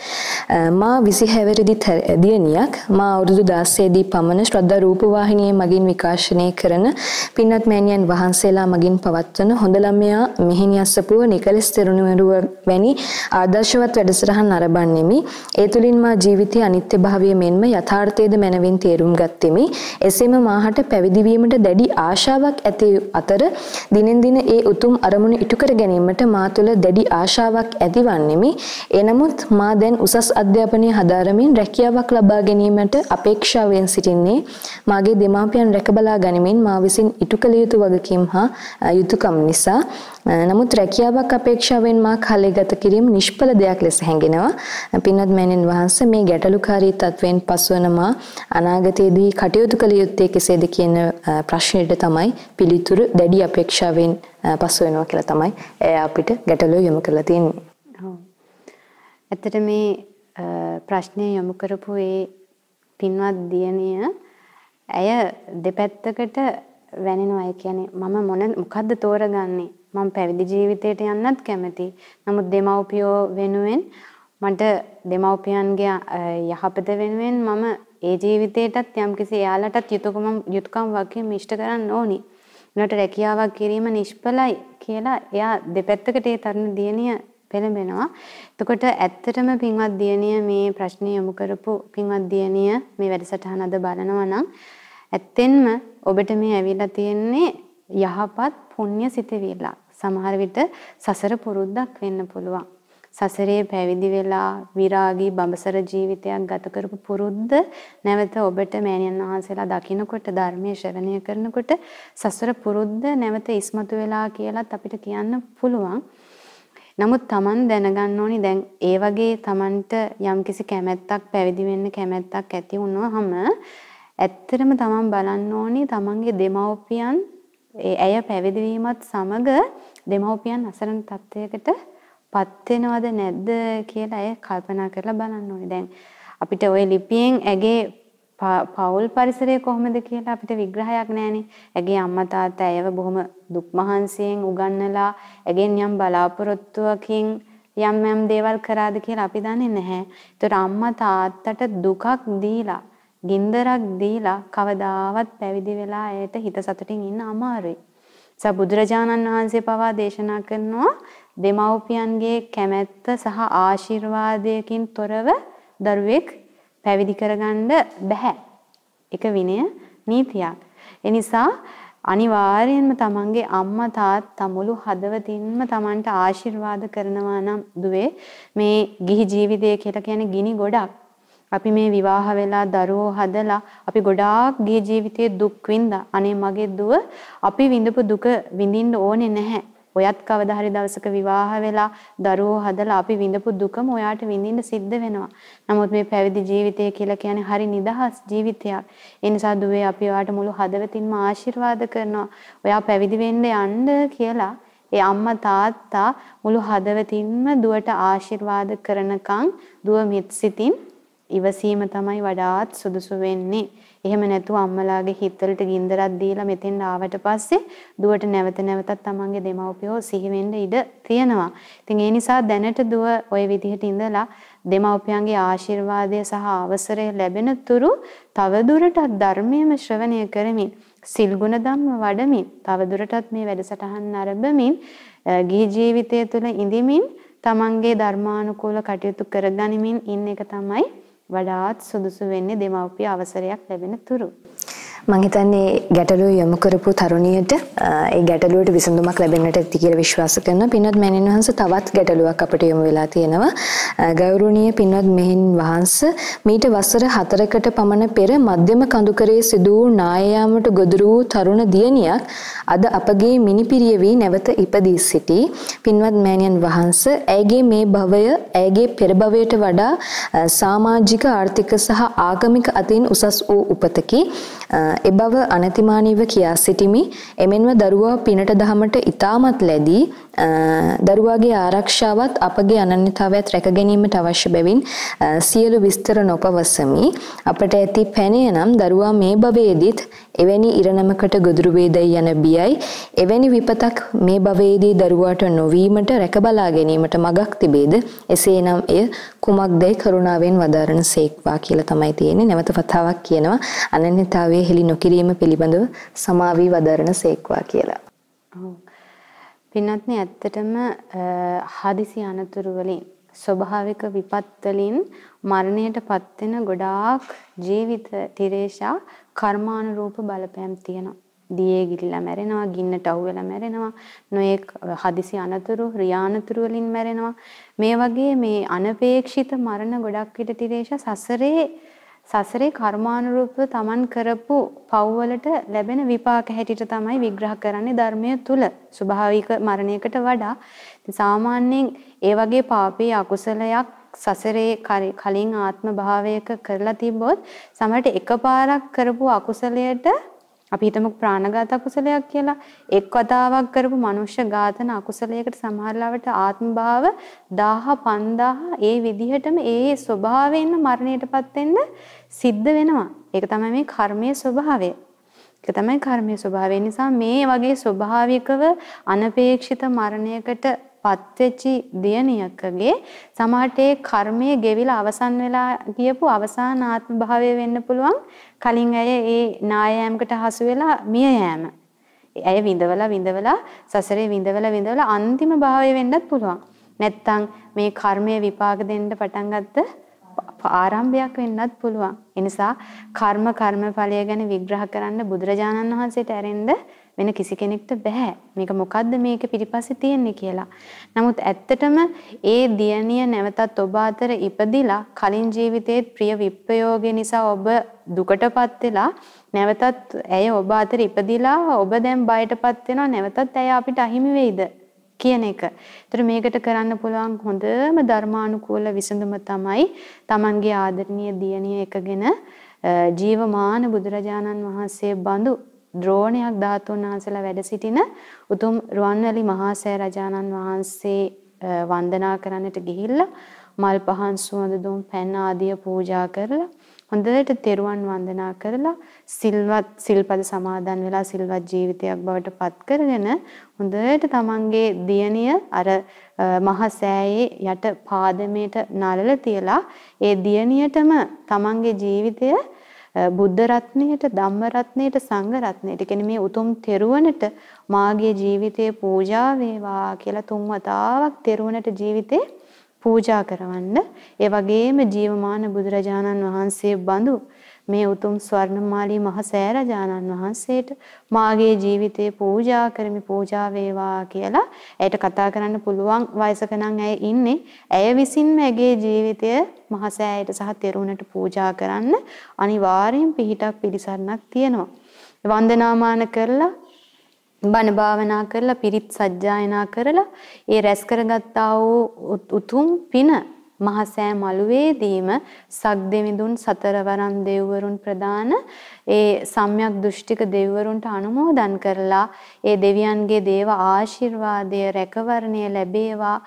මා 26 වෙනි දියණියක් මා අවුරුදු 16 දී පමණ ශ්‍රද්ධා රූපවාහිනියේ මගින් විකාශනය කරන පින්වත් මෑණියන් වහන්සේලා මගින් පවත්වන හොඳ ළමයා මෙහිණි අස්සපුව නිකලස් තෙරුණුවරුව වැනි ආදර්ශවත් වැඩසටහන් අරබන්නෙමි. ඒ තුලින් මා ජීවිතයේ අනිත්‍යභාවය මෙන්ම යථාර්ථයේද මනවින් තේරුම් ගත්තෙමි. වෙමි. එසේම මාහට පැවිදි වීමට දැඩි ආශාවක් ඇති අතර දිනෙන් දින ඒ උතුම් අරමුණ ඉටු කර ගැනීමට මා තුළ දැඩි ආශාවක් ඇතිවන්නෙමි. එනමුත් මා දැන් උසස් අධ්‍යාපනය හදාරමින් රැකියාවක් ලබා ගැනීමට අපේක්ෂාවෙන් සිටින්නේ මාගේ දෙමාපියන් රැකබලා ගනිමින් මා විසින් ඉටු කළ යුතු වගකීම් හා යුතුයකම් නිසා නමුත් රැකියාවක් අපේක්ෂාවෙන් මා කාලය ගත කිරීම නිෂ්ඵල දෙයක් ලෙස හැඟෙනවා. පින්වත් මෑණියන් වහන්සේ මේ ගැටලුකාරී තත්වයෙන් පසුවන මා අනාගතයේදී කටයුතු කළ යුත්තේ කෙසේද කියන ප්‍රශ්නෙට තමයි පිළිතුරු දැඩි අපේක්ෂාවෙන් පසු වෙනවා කියලා තමයි අපිට ගැටලුව යොමු කරලා තියෙන්නේ. ඔව්. ඇත්තට මේ ප්‍රශ්නය යොමු කරපු ඒ පින්වත් දියණිය ඇය දෙපැත්තකට වැනෙනවා. ඒ කියන්නේ මම මොන මොකද්ද තෝරගන්නේ? මම පැවිදි ජීවිතයට යන්නත් කැමතියි. නමුත් දෙමව්පියෝ වෙනුවෙන් මට දෙමව්පියන්ගේ යහපත වෙනුවෙන් මම ඒ ජීවිතේටත් යම්කිසි එයාලටත් යුතුයකම යුතුයකම් වගේ මිෂ්ට කරන්න ඕනි. උනට රැකියාවක් කිරීම නිෂ්ඵලයි කියලා එයා දෙපැත්තකට ඒ තරුණ දියණිය පෙළඹෙනවා. එතකොට ඇත්තටම පින්වත් දියණිය මේ ප්‍රශ්නේ යොමු කරපු පින්වත් දියණිය මේ වැඩසටහන අද බලනවා නම් ඇත්තෙන්ම ඔබට මේ ඇවිල්ලා තියෙන්නේ යහපත් පුණ්‍ය සිතවිල්ල. සමහර විට සසර පුරුද්දක් වෙන්න පුළුවන්. සසරේ පැවිදි වෙලා විරාගී බඹසර ජීවිතයක් ගත කරපු පුරුද්ද නැවත ඔබට මෑණියන් වහන්සේලා දකින්නකොට ධර්මයේ ශ්‍රවණය කරනකොට සසර පුරුද්ද නැවත ඉස්මතු වෙලා කියලාත් අපිට කියන්න පුළුවන්. නමුත් Taman දැනගන්න ඕනි දැන් ඒ වගේ Tamanට යම්කිසි කැමැත්තක් පැවිදි වෙන්න කැමැත්තක් ඇති වුණාම ඇත්තටම Taman බලන්න ඕනි Tamanගේ දෙමව්පියන් ඇය පැවිදි වීමත් සමග දෙමව්පියන් අසරණ තත්වයකට පත් වෙනවද නැද්ද කියලා අය කල්පනා කරලා බලන්න ඕනේ. දැන් අපිට ওই ලිපියෙන් ඇගේ පෞල් පරිසරය කොහොමද කියලා අපිට විග්‍රහයක් නැහැනේ. ඇගේ අම්මා තාත්තා ඇයව බොහොම දුක් මහන්සියෙන් උගන්වලා ඇගෙන් යම් බලාපොරොත්තුවකින් යම් යම් දේවල් කරාද කියලා අපි දන්නේ නැහැ. ඒතර අම්මා තාත්තට දුකක් දීලා, ගින්දරක් දීලා කවදාවත් පැවිදි වෙලා ඇයට හිත සතුටින් ඉන්න අමාරුයි. සා බුදුරජාණන් වහන්සේ පවා දේශනා කරනවා දෙමව්පියන්ගේ කැමැත්ත සහ ආශිර්වාදයකින් තොරව දරුවෙක් පැවිදි කරගන්න බෑ. ඒක විනය නීතියක්. ඒ නිසා අනිවාර්යයෙන්ම තමන්ගේ අම්මා තාත්තා මුළු හදවතින්ම තමන්ට ආශිර්වාද කරනවා නම් දුවේ මේ ගිහි ජීවිතය කියලා කියන්නේ ගිනි ගොඩක්. අපි මේ විවාහ වෙලා දරුවෝ හදලා අපි ගොඩාක් ගිහි ජීවිතයේ දුක් විඳා. අනේ මගේ දුව අපි විඳපු දුක විඳින්න ඕනේ නැහැ. ඔයත් කවදා හරි දවසක විවාහ වෙලා දරුවෝ හදලා අපි විඳපු දුකම ඔයාට විඳින්න සිද්ධ වෙනවා. නමුත් මේ පැවිදි ජීවිතය කියලා කියන්නේ හරි නිදහස් ජීවිතයක්. ඒ නිසා දුවේ අපි ඔයාට මුළු හදවතින්ම ආශිර්වාද කරනවා. ඔයා පැවිදි වෙන්න යන්න කියලා ඒ අම්මා තාත්තා මුළු හදවතින්ම දුවට ආශිර්වාද කරනකම් දුව මිත් සිතින් ඉවසීම තමයි වඩාත් සුදුසු වෙන්නේ. එහෙම නැතුව අම්මලාගේ හිතවලට ගින්දරක් දීලා මෙතෙන් ආවට පස්සේ දුවට නැවත නැවතත් තමන්ගේ දෙමව්පියෝ සිහි වෙන්න ඉඩ තියෙනවා. ඉතින් ඒ නිසා දැනට දුව ওই විදිහට ඉඳලා දෙමව්පියන්ගේ ආශිර්වාදය සහ අවසරය ලැබෙන තුරු තවදුරටත් ධර්මයේම ශ්‍රවණය කරමින් සිල් ගුණ ධම්ම වඩමින් තවදුරටත් මේ වැඩසටහන් ආරම්භමින් ගිහි ජීවිතය තුළ ඉඳිමින් තමන්ගේ ධර්මානුකූල කටයුතු කරගනිමින් ඉන්න එක තමයි වඩාත් සුදුසු වෙන්නේ දෙමව්පිය අවසරයක් ලැබෙන තුරු. මං හිතන්නේ ගැටලුව යොමු කරපු තරුණියට ඒ ගැටලුවට විසඳුමක් ලැබෙන්නට ඇති කියලා විශ්වාස කරනවා. පින්වත් මෑණින් වහන්සේ තවත් ගැටලුවක් අපිට යොමු වෙලා තියෙනවා. ගෞරවනීය පින්වත් මෙහින් වහන්සේ මීට වසර 4කට පමණ පෙර මධ්‍යම කඳුකරේ සිදු වූ නායයාමට ගොදුරු වූ තරුණ දියණියක් අද අපගේ මිනිපිරිය වී නැවත ඉපදී සිටි. පින්වත් මෑණියන් වහන්සේ ඇයගේ මේ භවය ඇයගේ පෙර භවයට වඩා සමාජික ආර්ථික සහ ආගමික අතින් උසස් වූ උපතකි. එබව අනතිමානීව කියා සිටිමි. එමෙන්ම දරුවා පිනට දහමට ඊටමත් ලැබී දරුවාගේ ආරක්ෂාවත් අපගේ අනන්‍යතාවයත් රැක ගැනීමට අවශ්‍ය බැවින් සියලු විස්තර නොපවසමි. අපට ඇති පැනය නම් දරුවා මේ භවයේදීත් එවැනි ඉරණමකට ගොදුරු වේදයි යන බියයි එවැනි විපතක් මේ භවයේදී දරුවාට නොවීමට රැකබලා ගැනීමට මගක් තිබේද එසේනම් එය කුමක්දයි කරුණාවෙන් වදාරන සේක්වා කියලා තමයි තියෙන්නේ නැවත වතාවක් කියනවා අනන්‍යතාවයේ හෙළි නොකිරීම පිළිබඳව සමාවී වදාරන සේක්වා කියලා. ඔව්. පින්වත්නි ඇත්තටම හදිසි අනතුරු වලින් ස්වභාවික විපත් වලින් මරණයට පත් වෙන ගොඩාක් ජීවිත තිරේෂා කර්මානුරූප බලපෑම් තියෙනවා. දියේ ගිලිලා මැරෙනවා, ගින්නට අහු වෙලා මැරෙනවා, නොඑක් හදිසි අනතුරු, රියානතුරු වලින් මැරෙනවා. මේ වගේ මේ අනපේක්ෂිත මරණ ගොඩක් විට තිරේෂා සසරේ සසරේ කර්මානුරූපව Taman කරපු පව්වලට ලැබෙන විපාක හැටියට තමයි විග්‍රහ කරන්නේ ධර්මය තුල. ස්වභාවික මරණයකට වඩා සාමාන්‍යයෙන් ඒ වගේ පාපී අකුසලයක් සසරේ කලින් ආත්ම භාවයක කරලා තිබ්බොත් සමහරට එකපාරක් කරපු අකුසලයට අපි හිතමු ප්‍රාණඝාත අකුසලයක් කියලා එක් වතාවක් කරපු මනුෂ්‍ය ඝාතන අකුසලයකට සමහරවට ආත්ම භාව 1000 5000 ඒ විදිහටම ඒ ස්වභාවයෙන්ම මරණයටපත් වෙන්න සිද්ධ වෙනවා. ඒක තමයි මේ කර්මයේ ස්වභාවය. ඒක තමයි කර්මයේ ස්වභාවය. නිසා මේ වගේ ස්වභාවිකව අනපේක්ෂිත මරණයකට පත්වෙච්චි දියණියකගේ සමහරට ඒ කර්මයේ ගෙවිලා අවසන් වෙලා ගියපු අවසාන ආත්ම භාවය වෙන්න පුළුවන් කලින් ඇය ඒ නායෑමකට හසු වෙලා මිය යෑම. ඇය විඳවලා විඳවලා සසරේ විඳවලා විඳවලා අන්තිම භාවය වෙන්නත් පුළුවන්. නැත්තම් මේ කර්මයේ විපාක දෙන්න පටන් ගත්ත ආරම්භයක් වෙන්නත් පුළුවන්. ඒ නිසා කර්ම කර්මඵලය ගැන විග්‍රහ කරන්න බුදුරජාණන් වහන්සේට ඇරෙන්න වෙන කිසි කෙනෙක්ට බෑ. මේක මොකද්ද මේක පිටිපස්සේ තියෙන්නේ කියලා. නමුත් ඇත්තටම ඒ දියණිය නැවතත් ඔබ අතර ඉපදිලා කලින් ජීවිතයේ ප්‍රිය විප්‍රයෝගය නිසා ඔබ දුකටපත් වෙලා නැවතත් ඇය ඔබ අතර ඉපදිලා ඔබ දැන් බයටපත් වෙනවා නැවතත් ඇය අපිට අහිමි වෙයිද කියන එක. ඒතර මේකට කරන්න පුළුවන් හොඳම ධර්මානුකූල විසඳුම තමයි Tamanගේ ආදරණීය දියණිය එකගෙන ජීවමාන බුදුරජාණන් වහන්සේ බඳු ද්‍රෝණයක් ධාතුන් වහන්සේලා වැඩ සිටින උතුම් රුවන්වැලි මහා සෑ රජාණන් වහන්සේ වන්දනා කරන්නට ගිහිල්ලා මල් පහන් සුවඳ දුම් පැන් ආදිය පූජා කරලා හොඳට තෙරුවන් වන්දනා කරලා සිල්වත් සිල්පද සමාදන් වෙලා සිල්වත් ජීවිතයක් බවට පත් කරගෙන හොඳට තමන්ගේ දියණිය අර මහ සෑයේ යට පාදමේට නලල තියලා ඒ දියණියටම තමන්ගේ ජීවිතය බුද්ධ රත්නයට ධම්ම රත්නයට සංඝ රත්නයට. කියන්නේ මේ උතුම් තෙරුවනට මාගේ ජීවිතේ පූජා වේවා කියලා තුන් වතාවක් තෙරුවනට ජීවිතේ පූජා කරවන්න. ඒ වගේම ජීවමාන බුදුරජාණන් වහන්සේ බඳු මේ උතුම් ස්වර්ණමාලී මහ සෑරජානන් වහන්සේට මාගේ ජීවිතේ පූජා කරමි පූජා වේවා කියලා ඇයට කතා කරන්න පුළුවන් වයසක නම් ඇය ඉන්නේ. ඇය විසින්ම ඇගේ ජීවිතය මහ සෑයට සහ තෙරුණට පූජා කරන්න අනිවාර්යෙන් පිහිටක් පිළිසරණක් තියෙනවා. වන්දනාමාන කරලා බණ භාවනා කරලා පිරිත් සජ්ජායනා කරලා ඒ රැස් කරගත්තා වූ උතුම් පින මහසෑ මළුවේදීම සක්දෙවිඳුන් සතරවරම් දෙව්වරුන් ප්‍රදාන ඒ සම්‍යක් දෘෂ්ටික දෙවිවරුන්ට අනුමෝදන් කරලා ඒ දෙවියන්ගේ දේව ආශිර්වාදය රැකවරණය ලැබේවා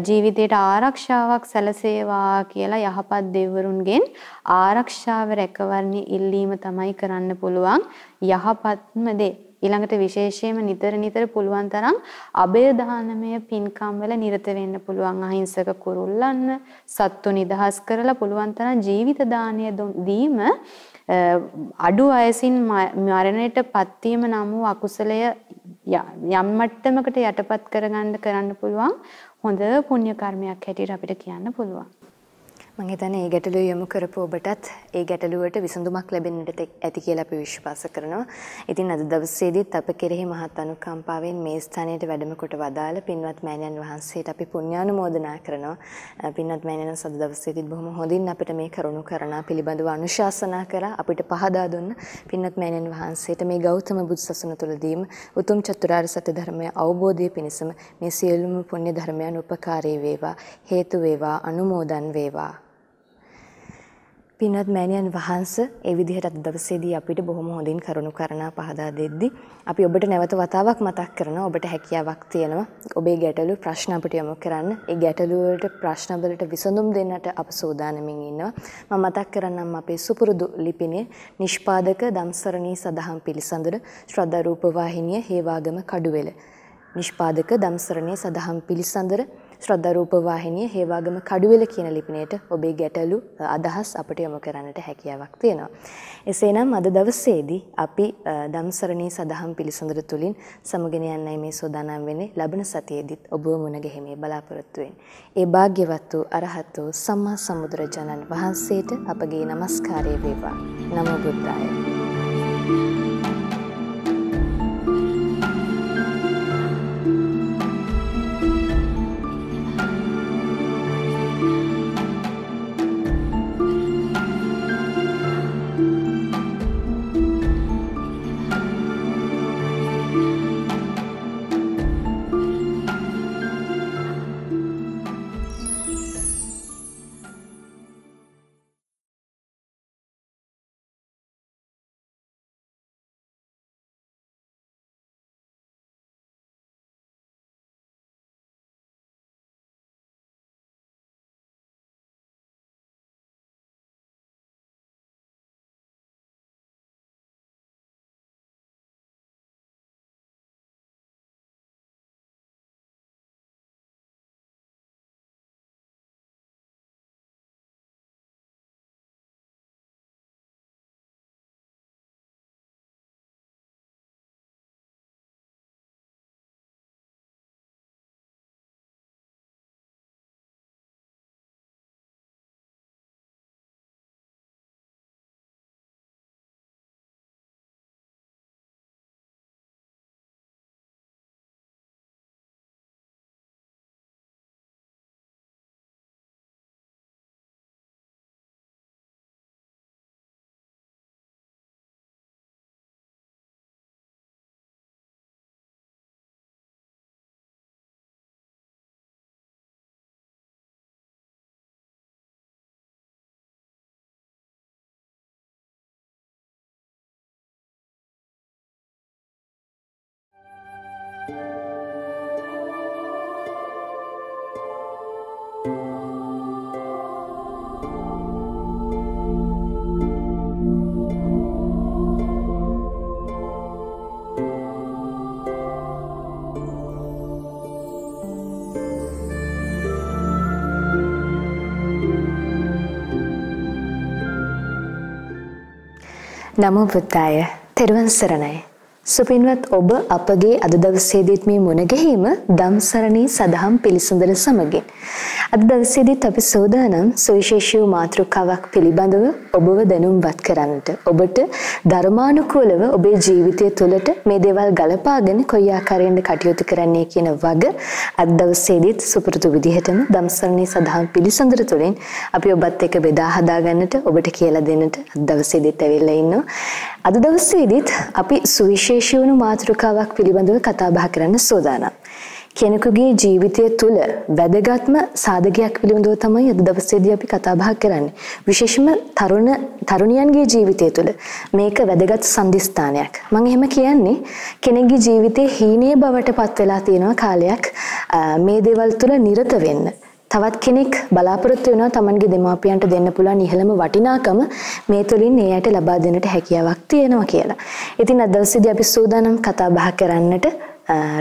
ජීවිතයට ආරක්ෂාවක් සැලසේවා කියලා යහපත් දෙවිවරුන්ගෙන් ආරක්ෂාව රැකවරණය ඉල්ලීම තමයි කරන්න පුළුවන්. යහපත්ම දේ. ඊළඟට විශේෂයෙන්ම නිතර නිතර පුළුවන් තරම් අබය දානමය පින්කම් වල නිරත වෙන්න පුළුවන් අහිංසක කුරුල්ලන්න සත්තු නිදහස් කරලා පුළුවන් තරම් ජීවිත දානය දීම අඩු වයසින් මරණයට පත්වීම නම් වූ අකුසලය යම් මට්ටමකට යටපත් කරගන්න කරන්න පුළුවන් හොඳ පුණ්‍ය කර්මයක් හැටියට අපිට කියන්න පුළුවන්. මම හිතන්නේ මේ ගැටලුව යොමු කරපු ඔබටත් ඒ ගැටලුවට විසඳුමක් ලැබෙන්නට ඇති කියලා අපි විශ්වාස කරනවා. ඉතින් අද දවසේදීත් අප කෙරෙහි මහත් අනුකම්පාවෙන් මේ ස්ථානයට වැඩම කොට වදාළ පින්වත් මෑණියන් වහන්සේට අපි පුණ්‍යානුමෝදනා කරනවා. පින්වත් මෑණියන් අද දවසේදීත් බොහොම හොඳින් අපිට මේ කරුණු කරනා පිළිබඳව අනුශාසනා කරා අපිට පහදා දුන්න පින්වත් මෑණියන් වහන්සේට මේ ගෞතම බුදුසසුන තුළදීම උතුම් චතුරාර්ය සත්‍ය ධර්මය අවබෝධය පිණිසම මේ සියලුම පුණ්‍ය ධර්මයන් උපකාරී වේවා හේතු වේවා අනුමෝදන් වේවා පින්වත් මෑණියන් වහන්ස ඒ විදිහට අද දවසේදී අපිට බොහොම හොඳින් කරුණු කරනා පහදා දෙද්දී අපි ඔබට නැවත වතාවක් මතක් කරනවා. ඔබට හැකියාවක් තියෙනවා. ඔබේ ගැටලු ප්‍රශ්න අපිට යොමු කරන්න. ඒ ගැටලු වලට ප්‍රශ්න වලට විසඳුම් දෙන්නට අප සූදානමින් ඉන්නවා. මම මතක් කරන්නම් අපේ සුපුරුදු ලිපිනේ. නිෂ්පාදක දම්සරණී සදහම් පිළිසඳර ශ්‍රද්ධා රූප වාහිනිය හේවාගම කඩුවෙල. නිෂ්පාදක දම්සරණී සදහම් පිළිසඳර 1998 ශ්‍රද්ධරූප වාහිනිය හේවාගම කඩුවෙල කියන ලිපිනයට ඔබේ ගැටලු අදහස් අපට යොමු කරන්නට හැකියාවක් තියෙනවා. එසේනම් අද දවසේදී අපි ධම්සරණී සදහම් පිළිසඳර තුලින් සමගෙන යන්නයි මේ සෝදානම් වෙන්නේ. ලබන සතියේදීත් ඔබව මුණ ගැහිමේ බලාපොරොත්තු වෙන්නේ. ඒ වාග්යවත් වූ අරහත් වූ සම්මා සම්බුදුරජාණන් වහන්සේට අපගේ নমස්කාරය වේවා. නමෝ බුද්ධාය. නමෝ බුද්දාය තෙරුවන් සරණයි සුපින්වත් ඔබ අපගේ අද දවසේදීත් මේ මුණ ගැහිම ධම්සරණී සදහම් පිළිසඳර සමගින්. අද දවසේදීත් අපි සෝදානම් සුවිශේෂී මාතෘකාවක් පිළිබඳව ඔබව දැනුම්පත් කරන්නට. ඔබට ධර්මානුකූලව ඔබේ ජීවිතය තුළට මේ දේවල් ගලපාගෙන කොයි ආකාරයෙන්ද කටයුතු කරන්නේ කියන වග අද දවසේදීත් සුපුරුදු විදිහටම ධම්සරණී සදහම් පිළිසඳර තුළින් අපි ඔබත් එක්ක බෙදා හදා ගන්නට ඔබට කියලා දෙන්නට අද දවසේදීත් ඇවිල්ලා ඉන්නවා. අද දවසේදීත් අපි සුවිශේෂී සුවිශේෂී වුණු මාතෘකාවක් පිළිබඳව කතා බහ කරන්න සූදානම්. කෙනෙකුගේ ජීවිතය තුළ වැදගත්ම සාධකයක් පිළිබඳව තමයි අද දවසේදී අපි කතා බහ කරන්නේ. විශේෂම තරුණ තරුණියන්ගේ ජීවිතය තුළ මේක වැදගත් සම්දිස්ථානයක්. මම එහෙම කියන්නේ කෙනෙක්ගේ ජීවිතේ හීනයේ බවට පත් වෙලා තියෙන කාලයක් මේ දේවල් තුළ නිරත වෙන්න. තවත් කෙනෙක් බලාපොරොත්තු වෙනවා Tamanගේ දෙමාපියන්ට දෙන්න පුළුවන් ඉහළම වටිනාකම මේ තුලින් ඒ අයට ලබා දෙන්නට හැකියාවක් තියෙනවා කියලා. ඉතින් අද දවසේදී අපි සූදානම් කතා බහ කරන්නට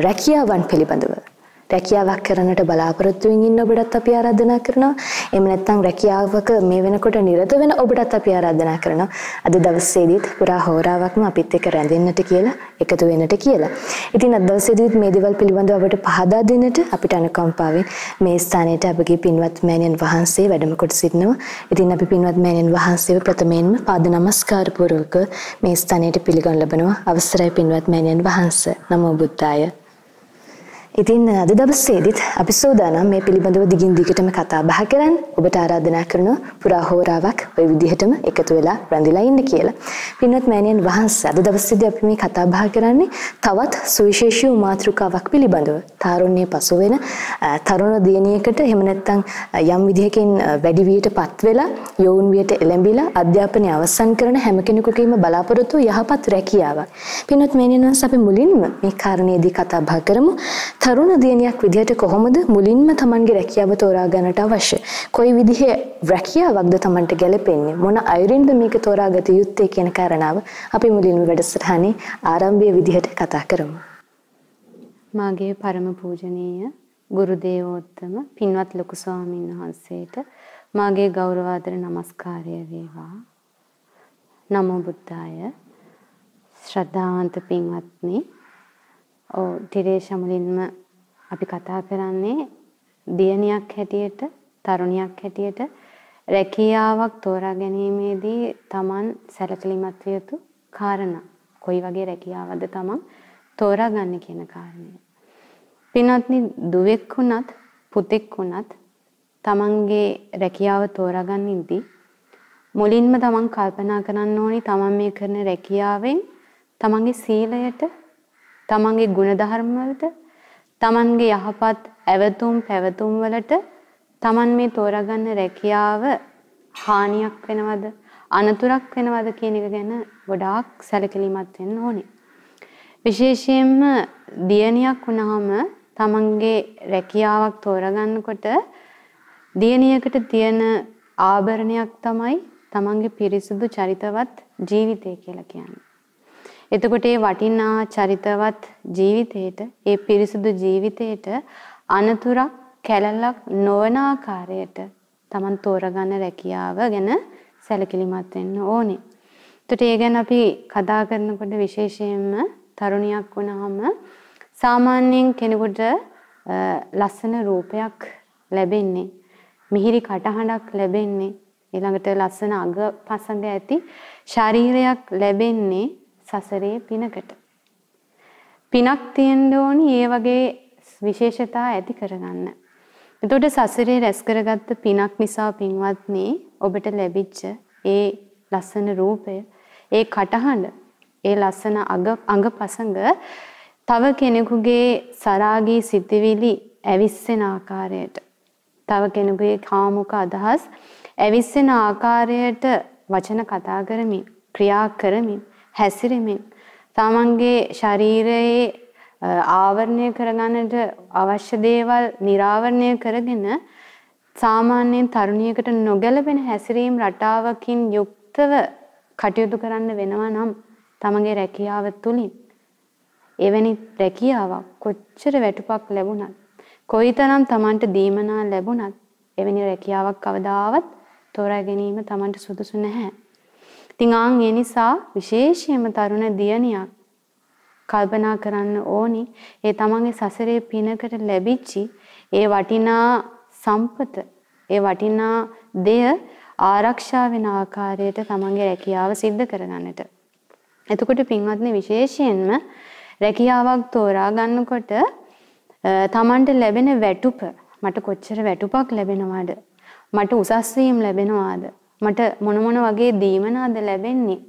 රැකියාවන් පිළිබඳව රැකියාවක් කරන්නට බලාපොරොත්තු වෙමින් ඉන්න ඔබටත් අපි ආරාධනා කරනවා. එහෙම නැත්නම් රැකියාවක මේ වෙනකොට නිරත වෙන ඔබටත් අපි ආරාධනා කරනවා. අද දවසේදීත් පුරා හෝරාවක්ම අපිත් එක්ක රැඳෙන්නට කියලා, එකතු වෙන්නට කියලා. ඉතින් අද දවසේදීත් මේ දේවල් පිළිබඳව අපට පහදා දෙන්නට අපිට අනුකම්පාවෙන් මේ ස්ථානයට අපගේ පින්වත් මෑණියන් වහන්සේ වැඩම කොට සිටිනවා. ඉතින් අපි පින්වත් මෑණියන් වහන්සේව ප්‍රථමයෙන්ම පාද නමස්කාර පූර්වක මේ ස්ථානයට පිළිගනු ලබනවා. අවසරයි පින්වත් මෑණියන් වහන්සේ. නමෝ බුද්ධාය. ඉතින් අද දවසේදීත් අපි සූදානම් මේ පිළිබඳව දිගින් දිගටම කතා බහ කරන්න. ඔබට ආරාධනා කරනවා පුරා හෝරාවක් ওই විදිහටම එකතු වෙලා රැඳිලා ඉන්න කියලා. පින්වත් මෑණියන් වහන්සේ අද දවසේදී අපි මේ කතා බහ කරන්නේ තවත් සුවිශේෂී මාතෘකාවක් පිළිබඳව. තාරුණ්‍ය පසු වෙන තරුණ දියණියකට එහෙම නැත්නම් යම් විදිහකින් වැඩි වියටපත් වෙලා යෝන් වියට එළඹිලා අධ්‍යාපනය අවසන් කරන හැම කෙනෙකුගේම බලාපොරොත්තු යහපත් රැකියාවක්. පින්වත් මෑණියන් වහන්සේ අපි මුලින්ම මේ කාරණේදී කතා බහ කරමු. තරුණ දියණියක් විදිහට කොහොමද මුලින්ම Tamanගේ රැකියාව තෝරා ගන්නට අවශ්‍ය? කොයි විදිහේ රැකියාවක්ද Tamanට ගැලපෙන්නේ? මොන අයුරින්ද මේක තෝරාගත යුත්තේ කියන කාරණාව අපි මුලින්ම වැඩසටහනේ ආරම්භයේ විදිහට කතා කරමු. මාගේ පරම පූජනීය ගුරු දේවෝත්තම පින්වත් ලොකු ස්වාමීන් වහන්සේට මාගේ ගෞරවාදර නමස්කාරය වේවා. නමෝ බුද්ධාය. ශ්‍රද්ධාවන්ත පින්වත්නි ඔව් තිරේෂ මුලින්ම අපි කතා කරන්නේ දියණියක් හැටියට තරුණියක් හැටියට රැකියාවක් තෝරා ගැනීමේදී Taman සැලකිලිමත් විය යුතු කාරණා. කොයි වගේ රැකියාවක්ද Taman තෝරාගන්නේ කියන කාරණය. පින්වත්නි දුවෙක් වුණත් පුතෙක් වුණත් Tamanගේ රැකියාව තෝරාගන්නින්දී මුලින්ම Taman කල්පනා කරන්න ඕනි Taman මේ කරන රැකියාවෙන් Tamanගේ සීලයට තමන්ගේ ගුණධර්ම වලට තමන්ගේ යහපත් ඇවතුම් පැවතුම් වලට තමන් මේ තෝරාගන්න රැකියාව හානියක් වෙනවද අනතුරක් වෙනවද කියන එක ගැන ගොඩාක් සැලකිලිමත් වෙන්න ඕනේ. විශේෂයෙන්ම දියණියක් වුණාම තමන්ගේ රැකියාවක් තෝරාගන්නකොට දියණියකට තියෙන ආභරණයක් තමයි තමන්ගේ පිරිසුදු චරිතවත් ජීවිතය කියලා කියන්නේ. එතකොට ඒ වටිනා චරිතවත් ජීවිතේට ඒ පිරිසුදු ජීවිතේට අනතුරක් කැලලක් නොවන ආකාරයට Taman තෝරගන්න රැකියාව ගැන සැලකිලිමත් වෙන්න ඕනේ. එතකොට ඒ ගැන අපි කතා කරනකොට විශේෂයෙන්ම තරුණියක් වුණාම සාමාන්‍යයෙන් කෙනෙකුට ලස්සන රූපයක් ලැබෙන්නේ මිහිරි කටහඬක් ලැබෙන්නේ ඊළඟට ලස්සන අග පසඟ ඇති ශරීරයක් ලැබෙන්නේ සසරේ පිනකට. පිනක් තියෙන්න ඕනි ඒ වගේ විශේෂතා ඇති කරගන්න. එතකොට සසරේ රැස් කරගත්ත පිනක් නිසා පින්වත්නි ඔබට ලැබිච්ච ඒ ලස්සන රූපය, ඒ කටහඬ, ඒ ලස්සන අඟ අඟපසඟ තව කෙනෙකුගේ සරාගී සිතවිලි ඇවිස්සෙන ආකාරයට තව කෙනෙකුගේ කාමුක අදහස් ඇවිස්සෙන ආකාරයට වචන කතා කරමින් ක්‍රියා කරමින් හැසිරෙමින් තමන්ගේ ශරීරයේ ආවරණය කරගන්නට අවශ්‍ය දේවල් निराවරණය කරගෙන සාමාන්‍යයෙන් තරුණියකට නොගැලපෙන හැසිරීම් රටාවකින් යුක්තව කටයුතු කරන්න වෙනවා නම් තමන්ගේ රැකියාව තුලින් එවැනි රැකියාවක් කොච්චර වැටුපක් ලැබුණත් කොයිතරම් තමන්ට දීමනා ලැබුණත් එවැනි රැකියාවක් කවදාවත් තෝරා ගැනීම තමන්ට සුදුසු නැහැ. ඉතින් ආන් ඒ නිසා විශේෂයෙන්ම තරුණ දියණියක් කල්පනා කරන්න ඕනි. ඒ තමන්ගේ සසරේ පිනකට ලැබිච්චි ඒ වටිනා සම්පත ඒ වටිනා දෙය ආරක්ෂා වෙන ආකාරයට තමන්ගේ රැකියාව සිද්ධ කරගන්නට. එතකොට පින්වත්නි විශේෂයෙන්ම රැකියාවක් තෝරා ගන්නකොට තමන්ට ලැබෙන වැටුප මට කොච්චර වැටුපක් ලැබෙනවද? මට උසස් වීම් ලැබෙනවාද? මට මොන මොන වගේ දීමනාද ලැබෙන්නේ?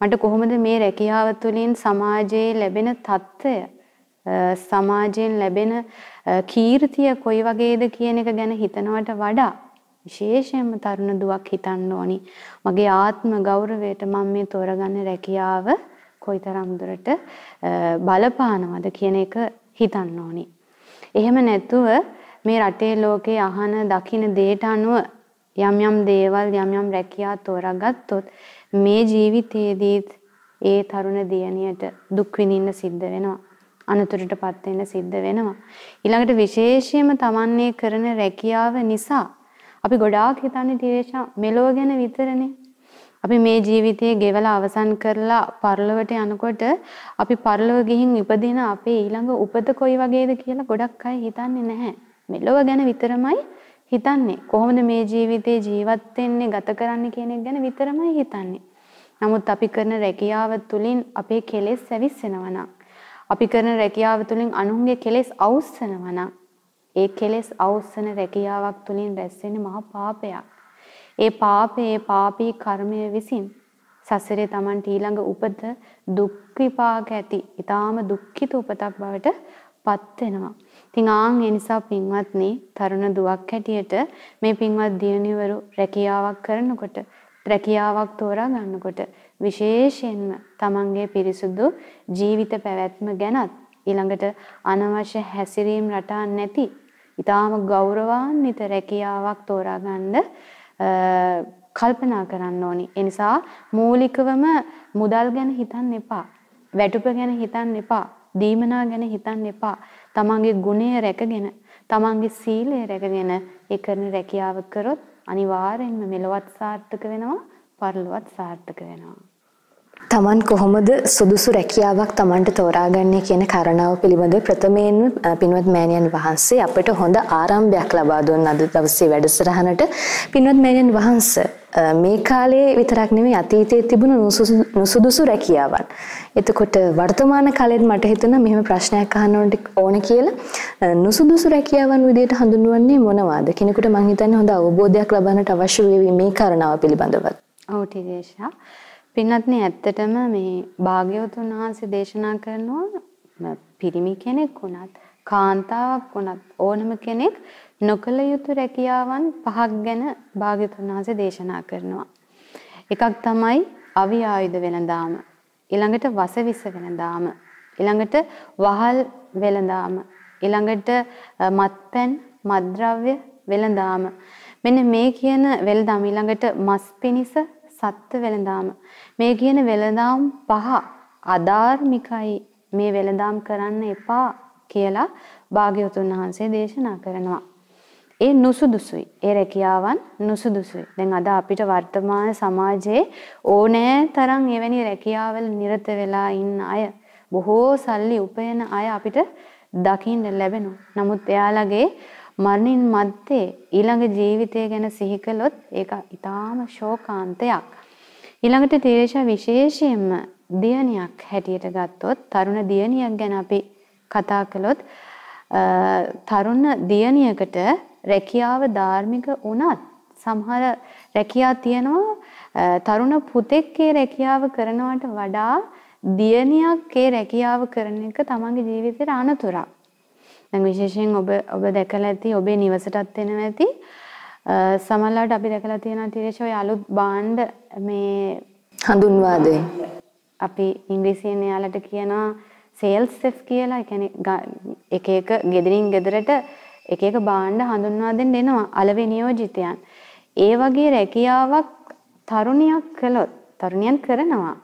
මට කොහොමද මේ රැකියාව තුළින් සමාජයේ ලැබෙන తত্ত্বය සමාජයෙන් ලැබෙන කීර්තිය කොයි වගේද කියන එක ගැන හිතනවට වඩා විශේෂයෙන්ම තරුණ දුවක් හිතන්න ඕනි. මගේ ආත්ම ගෞරවයට මම මේ තෝරගන්න රැකියාව කොයිතරම් දුරට බලපානවද කියන එක හිතන්න ඕනි. එහෙම නැතුව මේ රටේ ලෝකේ අහන දකින දේට අනුව යම් යම් දේවල් යම් යම් රැකියා තෝරාගත්තොත් මේ ජීවිතයේදීත් ඒ තරුණ දියණියට දුක් විඳින්න සිද්ධ වෙනවා. අනතුරටපත් වෙන්න සිද්ධ වෙනවා. ඊළඟට විශේෂයෙන්ම තමන්නේ කරන රැකියාව නිසා අපි ගොඩාක් හිතන්නේ ටිරේෂා මෙලොව ගැන විතරනේ. අපි මේ ජීවිතයේ ගෙවලා අවසන් කරලා පරලොවට යනකොට අපි පරලොව ගිහින් ඉපදින අපේ ඊළඟ උපත කොයි වගේද කියලා ගොඩක් අය හිතන්නේ නැහැ. මෙලොව ගැන විතරමයි හිතන්නේ. කොහොමද මේ ජීවිතේ ජීවත් වෙන්නේ ගත කරන්නේ කියන එක ගැන විතරමයි හිතන්නේ. නමුත් අපි කරන රැකියාව තුළින් අපේ කෙලෙස් ඇවිස්සෙනවා අපි කරන රැකියාව තුළින් අනුන්ගේ කෙලෙස් අවුස්සනවා ඒ කෙලෙස් අවුස්සන රැකියාවක් තුළින් රැස් වෙන්නේ මහා පාපයක්. ඒ පාපේ පාපී කර්මය විසින් සසරේ Tamanට ඊළඟ උපත දුක් විපාක ඇති. ඊටාම දුක්ඛිත උපතක් බවට පත් වෙනවා. ඉතින් ආන් ඒ නිසා පින්වත්නි තරුණ දුවක් හැටියට මේ පින්වත් දියණිවරු රැකියාවක් කරනකොට රැකියාවක් තෝරා ගන්නකොට විශේෂයෙන්ම Tamanගේ පිරිසුදු ජීවිත පැවැත්ම ගැනත් ඊළඟට අනවශ්‍ය හැසිරීම් රටා නැති ඊටාම ගෞරවාන්විත රැකියාවක් තෝරා ගන්න කල්පනා කරන්න ඕනි. ඒ නිසා මූලිකවම මුදල් ගැන හිතන්න එපා. වැටුප ගැන හිතන්න එපා. දීමනා ගැන හිතන්න එපා. තමන්ගේ ගුණය රැකගෙන, තමන්ගේ සීලය රැකගෙන ඒ කරන රැකියාව කරොත් අනිවාර්යෙන්ම මෙලොවත් සාර්ථක වෙනවා, පරලොවත් සාර්ථක වෙනවා. තමන් කොහොමද සුදුසු රැකියාවක් තමන්ට තෝරාගන්නේ කියන කාරණාව පිළිබඳව ප්‍රථමයෙන්ම පින්වත් මෑණියන් වහන්සේ අපට හොඳ ආරම්භයක් ලබා දුන්න අද දවසේ වැඩසටහනට පින්වත් මෑණියන් වහන්සේ මේ කාලේ විතරක් නෙමෙයි අතීතයේ තිබුණු නුසුදුසු රැකියාවන්. එතකොට වර්තමාන කාලෙත් මට හිතුණා මෙහෙම ප්‍රශ්නයක් අහන්න ඕන කියලා නුසුදුසු රැකියාවන් විදිහට හඳුන්වන්නේ මොනවාද? කෙනෙකුට මම හිතන්නේ හොඳ අවබෝධයක් ලබන්නට අවශ්‍ය වේවි මේ කාරණාව පිළිබඳව. ඔව් ටිකේෂා. පින්වත්නි ඇත්තටම මේ භාග්‍යවතුන් වහන්සේ දේශනා කරනවා පිරිමි කෙනෙක් වුණත් කාන්තාවක් වුණත් ඕනම කෙනෙක් නොකල යුතු රැකියාවන් පහක් ගැන භාග්‍යවතුන් වහන්සේ දේශනා කරනවා. එකක් තමයි අවි ආයුධ වෙනදාම. ඊළඟට වසවිස වෙනදාම. ඊළඟට වහල් වෙලඳාම. ඊළඟට මත්පැන් මත්ද්‍රව්‍ය වෙලඳාම. මෙන්න මේ කියන වෙලඳාම ඊළඟට මස් පිනිස සත්ත්ව වෙළඳාම. මේ කියන වෙළඳාම් පහ අධාර්මිකයි මේ වෙළඳාම් කරන්න එපා කියලා භාග්‍යවතුන් වහන්සේ දේශනා කරනවා. ඒ නුසුදුසුයි. ඒ රැකියාවන් නුසුදුසුයි. දැන් අද අපිට වර්තමාන සමාජයේ ඕනෑ තරම් එවැනි රැකියාවල නිරත වෙලා ඉන්න අය බොහෝ සල්ලි උපයන අය අපිට දකින්න ලැබෙනවා. නමුත් එයාලගේ මරණින් මත්තේ ඊළඟ ජීවිතය ගැන සිහි කළොත් ඒක ඊටාම ශෝකාන්තයක්. ඊළඟට තීරේෂා විශේෂයෙන්ම දියණියක් හැටියට ගත්තොත් තරුණ දියණියක් ගැන අපි කතා කළොත් තරුණ දියණියකට රැකියාව ධාර්මික වුණත් සමහර රැකියා තියෙනවා තරුණ පුතෙක්ගේ රැකියාව කරනවට වඩා දියණියක්ගේ රැකියාව කරන එක තමන්ගේ ජීවිතේට අනතුරක්. දැන් විශේෂයෙන් ඔබ ඔබ දැකලා ඇති ඔබේ නිවසටත් එනවා ඇති සමහරවිට අපි දැකලා තියෙනවා තිරේෂ ඔය අලුත් බාණ්ඩ මේ හඳුන්වා දෙන්න. අපි ඉංග්‍රීසියෙන් එයාලට කියනවා සේල්ස් සෙෆ් කියලා. ඒ කියන්නේ එක එක ගෙදරින් ගෙදරට එක එක බාණ්ඩ හඳුන්වා දෙන්න එනවා අලවේ නියෝජිතයන්. ඒ වගේ රැකියාවක් තරුණියක් කළොත් තරුණියන් කරනවා.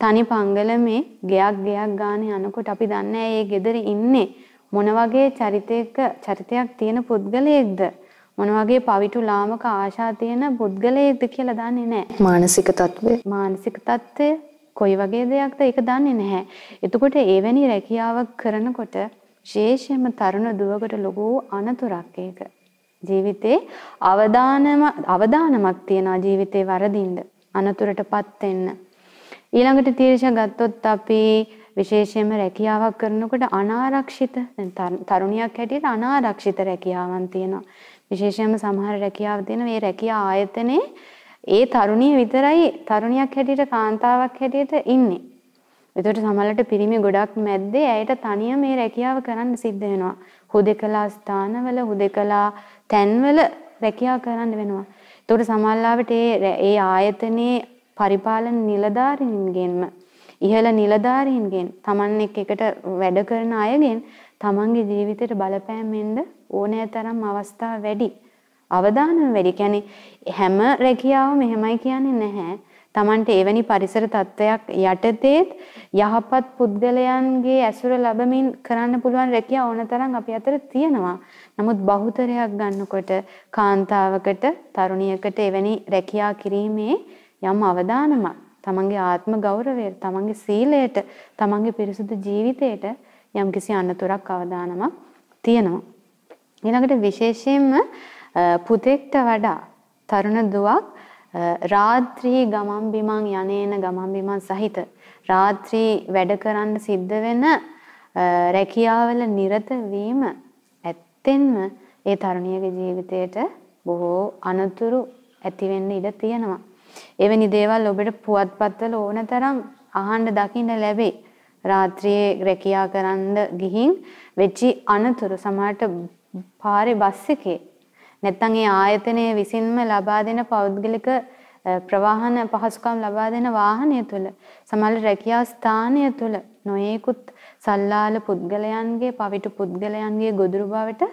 තනි පංගලමේ ගයක් ගයක් ගානේ යනකොට අපි දන්නේ ඒ ගෙදර ඉන්නේ මොන වගේ චරිතයක චරිතයක් තියෙන පුද්ගලයෙක්ද මොන වගේ පවිටු ලාමක ආශා තියෙන පුද්ගලයෙක්ද කියලා දන්නේ නැහැ. මානසික තත්ත්වය. මානසික තත්ත්වය කොයි වගේ දෙයක්ද ඒක දන්නේ නැහැ. එතකොට එවැනි රැකියාවක් කරනකොට විශේෂයෙන්ම තරුණ දුවකට ලොකු අනතුරක් ඒක. ජීවිතේ අවදානම අවදානමක් තියනවා ජීවිතේ වරදින්න අනතුරටපත් වෙන්න. ඊළඟට තීරෂ ගත්තොත් අපි විශේෂයෙන්ම රැකියාවක් කරනකොට අනාරක්ෂිත තරුණියක් හැටියට අනාරක්ෂිත රැකියාවන් තියෙනවා. විශේෂයෙන්ම සමහර රැකියාව තියෙන මේ රැකියා ආයතනයේ ඒ තරුණිය විතරයි තරුණියක් හැටියට කාන්තාවක් හැටියට ඉන්නේ. එතකොට සමහරවිට පිරිමි ගොඩක් මැද්දේ ඇයට තනිය මේ රැකියාව කරන්න සිද්ධ වෙනවා. හුදෙකලා ස්ථානවල හුදෙකලා තැන්වල රැකියාව කරන්න වෙනවා. එතකොට සමහරවිට ඒ ආයතනයේ පරිපාලන නිලධාරීන්ගෙන්ම ඉහළ නිලධාරීන්ගෙන් Taman එකට වැඩ කරන අයගෙන් Tamanගේ ජීවිතයට බලපෑම් වෙන්න ඕනෑ තරම් අවස්ථා වැඩි. අවදානම වැඩි. කියන්නේ හැම රැකියාවම එහෙමයි කියන්නේ නැහැ. Tamante එවැනි පරිසර තත්වයක් යටතේ යහපත් පුද්ගලයන්ගේ ඇසුර ලැබමින් කරන්න පුළුවන් රැකියාව ඕනතරම් අපි අතර තියෙනවා. නමුත් බහුතරයක් ගන්නකොට කාන්තාවකට තරුණියකට එවැනි රැකියා කිරීමේ යම් අවදානමක් තමන්ගේ ආත්ම ගෞරවය තමන්ගේ සීලයට තමන්ගේ පිරිසුදු ජීවිතයට යම්කිසි අනතුරක් අවදානමක් තියෙනවා. ඊළඟට විශේෂයෙන්ම පුතෙක්ට වඩා තරුණ දුවක් රාත්‍රී ගමන් බිමන් යනේන ගමන් බිමන් සහිත රාත්‍රී වැඩ කරන්න සිද්ධ වෙන රැකියාවල නිරත වීම ඇත්තෙන්ම ඒ තරුණියගේ ජීවිතයට බොහෝ අනතුරු ඇති වෙන්න ඉඩ තියෙනවා. එවැනි දේවල් ඔබට පුවත්පත්වල ඕන තරම් අහන්න දකින්න ලැබේ. රාත්‍රියේ රැකියා කරන්න ගිහින් වෙච්චි අනතුරු සමහරට පාරේ බස් එකේ නැත්නම් ඒ ආයතනයේ විසින්ම ලබා දෙන පෞද්ගලික ප්‍රවාහන පහසුකම් ලබා දෙන වාහනය තුල සමහර රැකියා ස්ථානය තුල නොයේකුත් සල්ලාල පුද්ගලයන්ගේ පවිටු පුද්ගලයන්ගේ ගොදුරු බවට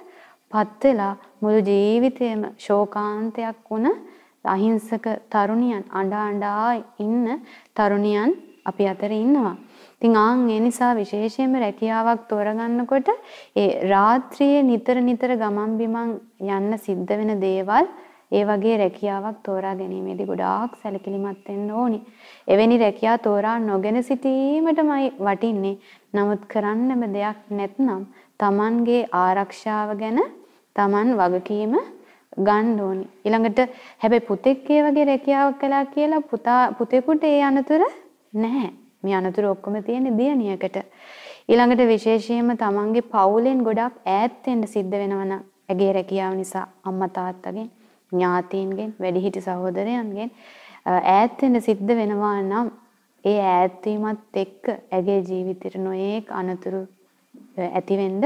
පත් වෙලා මුළු ජීවිතේම ශෝකාන්තයක් වුණ අහිංසක තරුණියන් අඬා අඬා ඉන්න තරුණියන් අපි අතර ඉන්නවා. ඉතින් ආන් ඒ නිසා විශේෂයෙන්ම රැකියාවක් තෝරගන්නකොට ඒ රාත්‍රියේ නිතර නිතර ගමන් බිමන් යන්න සිද්ධ වෙන දේවල් ඒ වගේ රැකියාවක් තෝරා ගැනීමේදී ගොඩාක් සැලකිලිමත් වෙන්න ඕනි. එවැනි රැකියාව තෝරා නොගෙන සිටීමටමයි වටින්නේ. නමුත් කරන්නම දෙයක් නැත්නම් Tamanගේ ආරක්ෂාව ගැන Taman වගකීම ගන්න ඕනි. ඊළඟට හැබැයි පුතෙක් ඒ වගේ රැකියාවක් කළා කියලා පුතා පුතෙකුට ඒ අනතුර නැහැ. මේ අනතුර ඔක්කොම තියෙන්නේ දියණියකට. ඊළඟට විශේෂයෙන්ම තමන්ගේ පවුලෙන් ගොඩක් ඈත් වෙන්න සිද්ධ වෙනවනම් ඇගේ රැකියාව නිසා අම්මා තාත්තගෙන් ඥාතීන්ගෙන් වැඩිහිටි සහෝදරයන්ගෙන් ඈත් වෙන්න සිද්ධ වෙනවා නම් ඒ ඈත් වීමත් එක්ක ඇගේ ජීවිතේට නොයේක් අනතුරු ඇති වෙන්න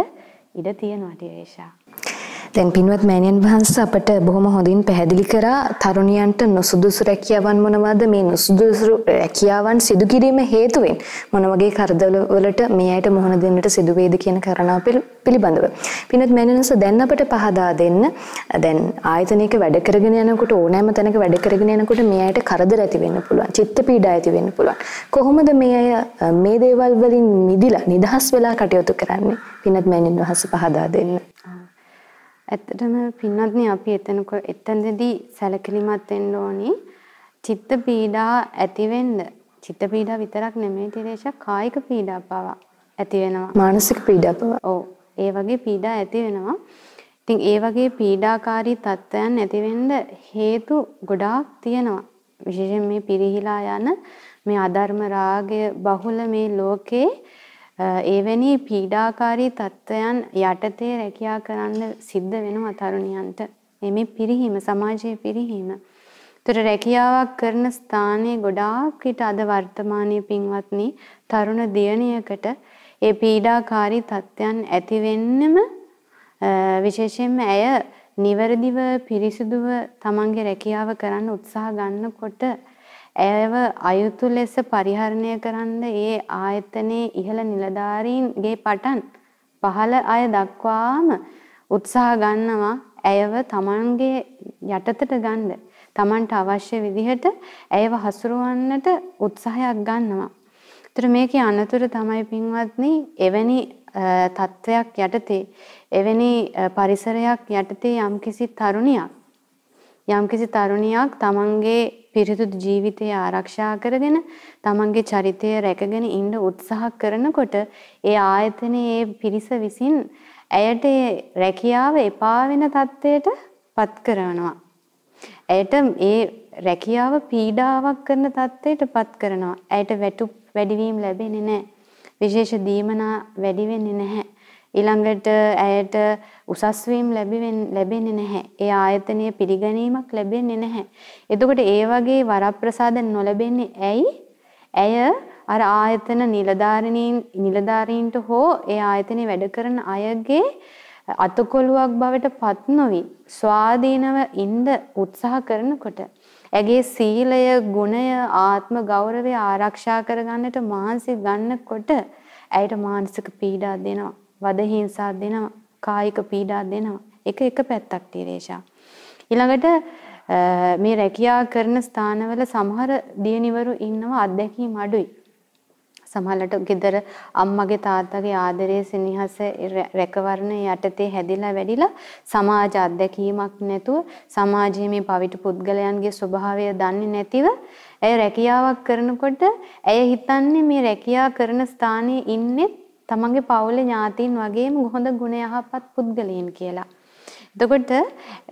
ඉඩ තියෙනවා ටියේෂා. දැන් පින්වත් මෑණියන් වහන්සේ අපට බොහොම හොඳින් පැහැදිලි කරා තරුණියන්ට නොසුදුසු රැකියාවන් මොනවාද මේ නොසුදුසු රැකියාවන් සිදු කිරීම හේතුවෙන් මොන වගේ කරදර වලට මේ අයට මුහුණ දෙන්නට සිදු වේද කියන කාරණාව පිළිබඳව. පින්වත් මෑණියන් වහන්සේ දැන් අපට පහදා දෙන්න දැන් ආයතනයක වැඩ කරගෙන යනකොට ඕනෑම තැනක වැඩ කරගෙන යනකොට මේ අයට කරදර ඇති වෙන්න පුළුවන්. චිත්ත පීඩා ඇති වෙන්න පුළුවන්. කොහොමද මේ අය මේ දේවල් වලින් මිදිලා නිදහස් වෙලා කටයුතු කරන්නේ? පින්වත් මෑණියන් වහන්සේ පහදා දෙන්න. ඇත්තටම පින්වත්නි අපි එතන එතනදී සැලකිලිමත් වෙන්න ඕනි. චිත්ත පීඩා ඇති වෙන්න චිත්ත පීඩා විතරක් නෙමෙයි තිරේෂ කායික පීඩා පවා ඇති වෙනවා. මානසික පීඩා පවා. ඔව්. ඒ වගේ පීඩා ඇති වෙනවා. ඉතින් ඒ වගේ පීඩාකාරී තත්ත්වයන් ඇති වෙන්න හේතු ගොඩාක් තියෙනවා. විශේෂයෙන් මේ පිරිහිලා යන මේ අධර්ම රාගය බහුල මේ ලෝකේ එවැනි පීඩාකාරී තත්ත්වයන් යටතේ රැකියා කරන්න සිද්ධ වෙනවා තරුණියන්ට. මේ පිරිහීම සමාජයේ පිරිහීම. ତර රැකියාවක් කරන ස්ථානයේ ගොඩාක් විට අද වර්තමානයේ පින්වත්නි තරුණ දියණියකට ඒ පීඩාකාරී තත්ත්වයන් ඇති වෙන්නම විශේෂයෙන්ම ඇය නිවැරදිව පිරිසිදුව තමන්ගේ රැකියාව කරන්න උත්සාහ ගන්නකොට ඇයව අයුතු ලෙස පරිහරණය කරන්න ඒ ආයතනයේ ඉහළ නිලධාරීන්ගේ පටන් පහළ අය දක්වාම උත්සාහ ගන්නවා ඇයව තමන්ගේ යටතට ගන්න. තමන්ට අවශ්‍ය විදිහට ඇයව හසුරවන්නට උත්සාහයක් ගන්නවා. ඒතර මේකේ අනතුර තමයි පින්වත්නි එවැනි තත්වයක් යටතේ එවැනි පරිසරයක් යටතේ යම්කිසි තරුණියක් යම්කිසි තරුණියක් තමන්ගේ පිරිසුදු ජීවිතය ආරක්ෂා කරගෙන තමන්ගේ චරිතය රැකගෙන ඉන්න උත්සාහ කරනකොට ඒ ආයතනයේ ඒ පිරිස විසින් ඇයට රැකියාව එපා වෙන තත්ත්වයට පත් කරනවා. ඇයට ඒ රැකියාව පීඩාවක් කරන තත්ත්වයට පත් කරනවා. ඇයට වැටුප් වැඩිවීම ලැබෙන්නේ නැහැ. විශේෂ දීමනා වැඩි වෙන්නේ නැහැ. ඊළඟට ඇයට උසස් වීම ලැබෙන්නේ නැහැ. ඒ ආයතනය පිළිගැනීමක් ලැබෙන්නේ නැහැ. එතකොට ඒ වගේ වරප්‍රසාද නොලැබෙන්නේ ඇයි? ඇය අර ආයතන නිලධාරීන් නිලධාරීන්ට හෝ ඒ ආයතනයේ වැඩ කරන අයගේ අතකොළුවක් බවට පත් නොවි ස්වාධීනව ඉන්න උත්සාහ කරනකොට ඇගේ සීලය, ගුණය, ආත්ම ගෞරවය ආරක්ෂා කරගන්නට මහන්සි ගන්නකොට ඇයට මානසික පීඩා දෙනවා, වද හිංසා දෙනවා, කායික පීඩා දෙනවා. එක එක පැත්තක් තිරේෂා. ඊළඟට මේ රැකියා කරන ස්ථානවල සමහර දියණිවරු ඉන්නවා අත්දැකීම් අඩුයි. සමහරවිට ගෙදර අම්මගේ තාත්තගේ ආදරයේ සෙනෙහස රැකවරණ යටතේ හැදිලා වැඩිලා සමාජ අත්දැකීමක් නැතුව සමාජයේ මේ පවිතු පුද්ගලයන්ගේ ස්වභාවය දන්නේ නැතිව ඇය රැකියාවක් කරනකොට ඇය හිතන්නේ මේ රැකියා කරන ස්ථානයේ ඉන්නේ තමන්ගේ පවුලේ ඥාතීන් වගේම හොඳ ගුණ යහපත් පුද්ගලයන් කියලා. එතකොට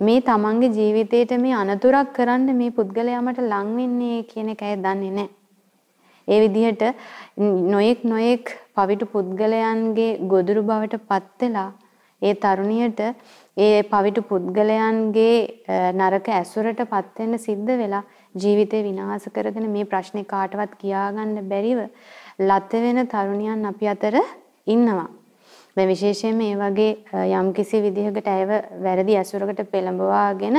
මේ තමන්ගේ ජීවිතේට මේ අනතුරක් කරන්න මේ පුද්ගලයා මට ලං වෙන්නේ කියන එක ඇය දන්නේ නැහැ. ඒ විදිහට නොයෙක් නොයෙක් පවිතු පුද්ගලයන්ගේ ගොදුරු බවට පත් වෙලා ඒ තරුණියට ඒ පවිතු පුද්ගලයන්ගේ නරක ඇසුරට පත් වෙන්න සිද්ධ වෙලා ජීවිතේ විනාශ කරගෙන මේ ප්‍රශ්නේ කාටවත් කියාගන්න බැරිව ලත වෙන තරුණියන් අපි අතර ඉන්නවා. දැන් විශේෂයෙන් මේ වගේ යම්කිසි විදිහකට ඇයව වැරදි ඇසුරකට පෙළඹවාගෙන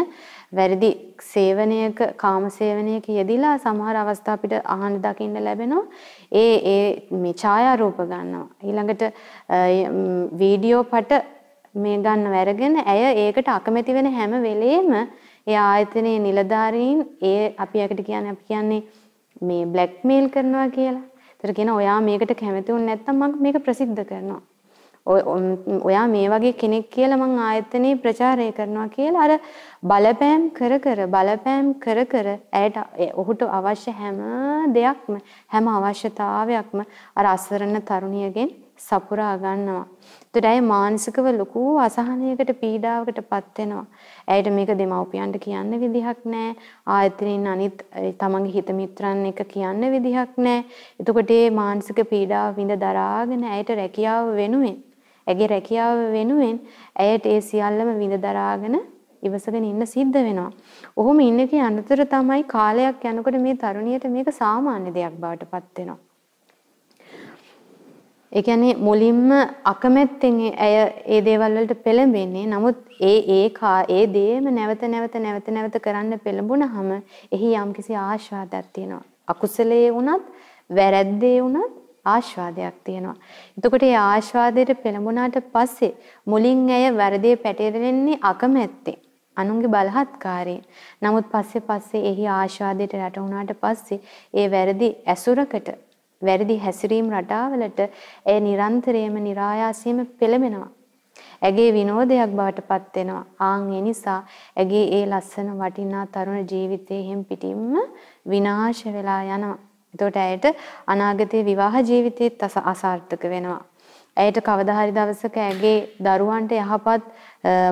වැරදි සේවනයක කාම සේවනයක යෙදිලා සමහර අවස්ථා අපිට අහන්න දකින්න ලැබෙනවා ඒ ඒ මේ ඡායාරූප ගන්නවා ඊළඟට වීඩියෝ පට මේ ගන්නව අරගෙන ඇය ඒකට අකමැති වෙන හැම වෙලේම ඒ ආයතනයේ නිලධාරීන් ඒ අපි යකට කියන්නේ අපි කියන්නේ මේ බ්ලැක්මේල් කරනවා කියලා. ඒතර කියන ඔයා මේකට කැමති වුනේ නැත්නම් මම මේක ප්‍රසිද්ධ කරනවා. ඔයා මේ වගේ කෙනෙක් කියලා මං ආයතනයේ ප්‍රචාරය කරනවා කියලා අර බලපෑම් කර කර බලපෑම් කර කර ඇයට ඔහුට අවශ්‍ය හැම දෙයක්ම හැම අවශ්‍යතාවයක්ම අර අසරණ තරුණියගෙන් සපුරා ගන්නවා. ඒතට ඇය මානසිකව ලොකු අසහනයකට පීඩාවකටපත් වෙනවා. ඇයට මේක දෙමව්පියන්ට කියන්න විදිහක් නැහැ. ආයතනින් අනිත් තමන්ගේ හිත මිත්‍රන් එක කියන්න විදිහක් නැහැ. එතකොට මේ මානසික පීඩාව විඳ දරාගෙන ඇයට රැකියාව වෙනුවෙන් ඇගේ රැකියාව වෙනුවෙන් ඇයට ඒ සියල්ලම විඳ දරාගෙන ඉවසගෙන ඉන්න සිද්ධ වෙනවා. ඔහොම ඉන්නකේ අනතුර තමයි කාලයක් යනකොට මේ තරුණියට මේක සාමාන්‍ය දෙයක් බවට පත් වෙනවා. ඒ කියන්නේ මුලින්ම අකමැත්තෙන් ඇය ඒ දේවල් වලට පෙළඹෙන්නේ. නමුත් ඒ ඒ ඒ දේම නැවත නැවත නැවත නැවත කරන්න පෙළඹුණාම එහි යම්කිසි ආශාදයක් තියෙනවා. අකුසලයේ වුණත් වැරැද්දේ වුණත් ආස්වාදයක් තියෙනවා. එතකොට මේ ආස්වාදයට පෙළඹුණාට පස්සේ මුලින් ඇය වැරදියේ පැටලෙන්නේ අකමැත්තේ. අනුන්ගේ බලහත්කාරයෙන්. නමුත් පස්සේ පස්සේ එහි ආස්වාදයට යට වුණාට පස්සේ ඒ වැරදි ඇසුරකට වැරදි හැසිරීම් රටාවලට ඒ නිරන්තරයෙන්ම નિરાයාසයෙන්ම පෙළඹෙනවා. ඇගේ විනෝදයක් බවට පත් වෙනවා. ආන් ඒ නිසා ඇගේ ඒ ලස්සන වටිනා තරුණ ජීවිතේ හැම් පිටින්ම විනාශ වෙලා යනවා. එතකොට ඇයට අනාගතයේ විවාහ ජීවිතේත් අසාර්ථක වෙනවා. ඇයට කවදා හරි දවසක ඇගේ දරුවන්ට යහපත්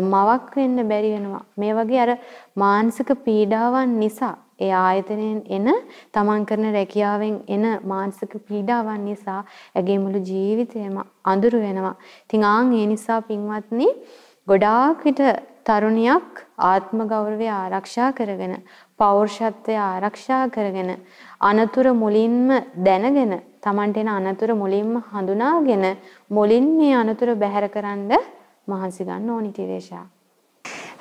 මවක් වෙන්න බැරි වෙනවා. මේ වගේ අර මානසික පීඩාවන් නිසා ඒ ආයතනයෙන් එන තමන් කරන රැකියාවෙන් එන මානසික පීඩාවන් නිසා ඇගේ මුළු ජීවිතේම අඳුරු වෙනවා. ඉතින් ආන් ඒ නිසා පින්වත්නි ගොඩාක් විට තරුණියක් ආත්ම ගෞරවය ආරක්ෂා කරගෙන පෞරුෂත්වය ආරක්ෂා කරගෙන අනතුර මුලින්ම දැනගෙන Tamanට එන අනතුර මුලින්ම හඳුනාගෙන මුලින් මේ අනතුර බැහැර කරන්න මහන්සි ගන්න ඕනි තිරේෂා.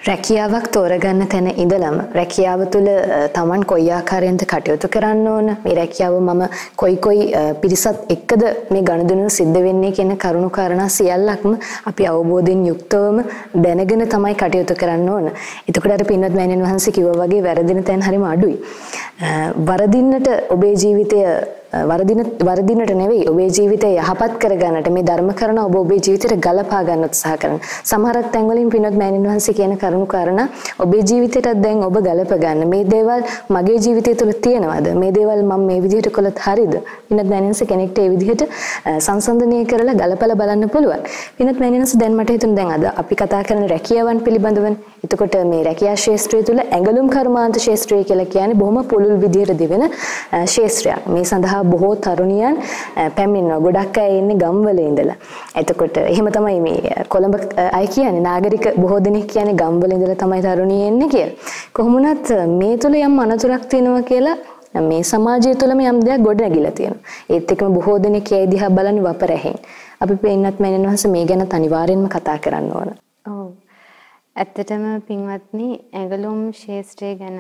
රැකියාවක් තෝරගන්න තැන ඉඳලම රැකියාව තුළ Taman කොයි ආකාරයෙන්ද කටයුතු කරන්න ඕන මේ රැකියාව මම කොයි කොයි පිරිසත් එක්කද මේ ගනුදෙනු සිද්ධ වෙන්නේ කියන කරුණු කාරණා සියල්ලක්ම අපි අවබෝධයෙන් යුක්තවම දැනගෙන තමයි කටයුතු කරන්න ඕන. එතකොට අර පින්වත් මෑණියන් වහන්සේ කිව්වා වගේ වැරදින තැන් හරිම අඩුයි. වරදින්නට ඔබේ ජීවිතය වරදින වරදිනට නෙවෙයි ඔබේ ජීවිතය යහපත් කරගන්නට මේ ධර්ම කරන ඔබ ඔබේ ජීවිතයට ගලපා ගන්න උත්සාහ කරන. සමහරක් තැන්වලින් පිනොත් මෑණින් වහන්සේ කියන කරුණු කාරණා ඔබේ ජීවිතයටත් දැන් ඔබ ගලප ගන්න. මේ දේවල් මගේ ජීවිතය තුළ තියෙනවද? මේ දේවල් මම මේ විදිහට කළොත් හරිද? පිනොත් මෑණින් වහන්සේ කෙනෙක්ට ඒ විදිහට සංසන්දනය කරලා ගලපලා බලන්න පුළුවන්. පිනොත් මෑණින් වහන්සේ දැන් මට හිතුණ දැන් අද අපි කතා කරන රැකියාවන් පිළිබඳවනේ. එතකොට මේ රැකියා ශාස්ත්‍රය තුළ ඇඟලුම් කර්මාන්ත ශාස්ත්‍රය කියලා කියන්නේ බොහොම පුළුල් විදිහට දිවෙන ශාස්ත්‍රයක්. මේ සඳහා සඳහා බොහෝ තරුණියන් පැමිණෙනවා. ගොඩක් අය ඉන්නේ ගම්වල ඉඳලා. එතකොට එහෙම තමයි මේ කොළඹ අය කියන්නේ නාගරික බොහෝ දෙනෙක් කියන්නේ ගම්වල ඉඳලා තමයි තරුණිය එන්නේ කියලා. කොහොමුණත් මේ තුල යම් අනතුරක් තියෙනවා කියලා මේ සමාජය තුළම යම් දෙයක් ගොඩ නැගිලා තියෙනවා. ඒත් එක්කම බොහෝ දෙනෙක් ඒ දිහා බලන්නේ වපරැහෙන්. අපි පෙන්නත් මැනනවහස මේ ගැන අනිවාර්යෙන්ම කතා කරන්න ඕන. ඔව්. ඇත්තටම පින්වත්නි ඇඟලුම් ශේෂ්ත්‍රය ගැන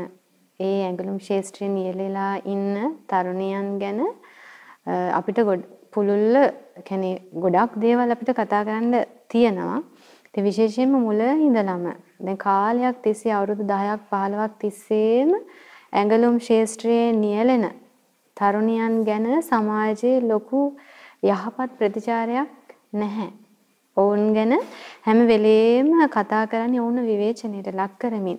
ඒ ඇඟලුම් ශේෂ්ත්‍රයෙන් ඉයලලා ඉන්න තරුණියන් ගැන අපිට පුළුල්ල කියන්නේ ගොඩක් දේවල් අපිට කතා කරන්න තියෙනවා. ඉතින් විශේෂයෙන්ම මුල ඉඳලම දැන් කාලයක් තිස්සේ අවුරුදු 10ක් 15ක් තිස්සේම ඇඟලුම් ශේෂ්ත්‍රයේ නියැලෙන තරුණියන් ගැන සමාජයේ ලොකු යහපත් ප්‍රතිචාරයක් නැහැ. ඔවුන් ගැන හැම වෙලේම කතා කරන්නේ ඔවුන් විවේචනයට ලක් කරමින්.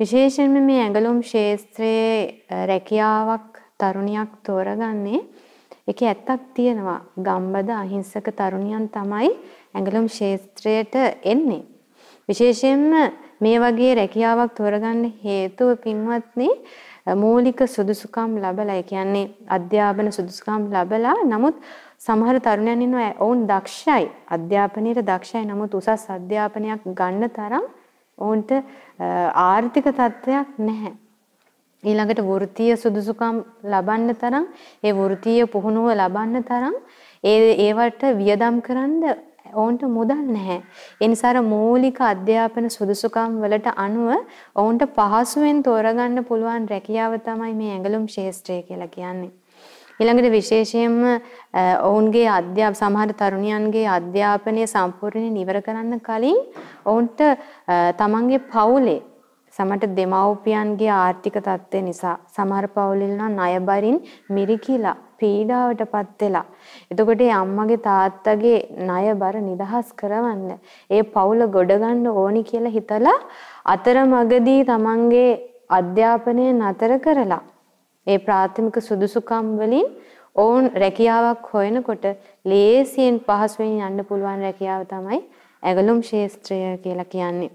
විශේෂයෙන්ම මේ ඇඟලුම් ශේස්ත්‍රයේ රැකියාවක් තරුණියක් තෝරගන්නේ ඒකේ ඇත්තක් තියෙනවා. ගම්බද අහිංසක තරුණියන් තමයි ඇඟලුම් ශේස්ත්‍රයට එන්නේ. විශේෂයෙන්ම මේ වගේ රැකියාවක් තෝරගන්න හේතුව පින්වත්නි මූලික සුදුසුකම් ලැබලා ඒ කියන්නේ අධ්‍යාපන සුදුසුකම් ලැබලා නමුත් සමහර තරුණයන් ඉන්නවා ඔවුන් දක්ෂයි අධ්‍යාපනයේ දක්ෂයි නමුත් උසස් අධ්‍යාපනයක් ගන්න තරම් ඔවුන්ට ආර්ථික තත්ත්වයක් නැහැ ඊළඟට වෘත්තීය සුදුසුකම් ලබන්න තරම් ඒ වෘත්තීය පුහුණුව ලබන්න තරම් ඒ ඒවට වියදම් කරන්න ඔවුන්ට මුදල් නැහැ. ඒ නිසා මූලික අධ්‍යාපන සුදුසුකම් වලට අනුව ඔවුන්ට පහසුවෙන් තෝරගන්න පුළුවන් රැකියාව තමයි මේ ඇඟලුම් ශාස්ත්‍රය කියලා කියන්නේ. ඊළඟට විශේෂයෙන්ම ඔවුන්ගේ අධ්‍යාප සමහර තරුණියන්ගේ අධ්‍යාපනය සම්පූර්ණයෙන් ඉවර කරන්න කලින් ඔවුන්ට තමන්ගේ පවුලේ සමහර දෙමව්පියන්ගේ ආර්ථික තත්ත්වය නිසා සමහර පවුල්වල ණය බරින් මිරිකිලා පීඩාවටපත් වෙලා. එතකොට ඒ අම්මගේ තාත්තගේ ණය බර නිදහස් කරවන්න ඒ පවුල ගොඩ ගන්න ඕනි කියලා හිතලා අතරමඟදී තමන්ගේ අධ්‍යාපනය නතර කරලා ඒ ප්‍රාථමික සුදුසුකම් වලින් ඔවුන් රැකියාවක් හොයනකොට ලේසියෙන් පහසුවෙන් යන්න පුළුවන් රැකියාව තමයි ඇගලුම් ශාස්ත්‍රය කියලා කියන්නේ.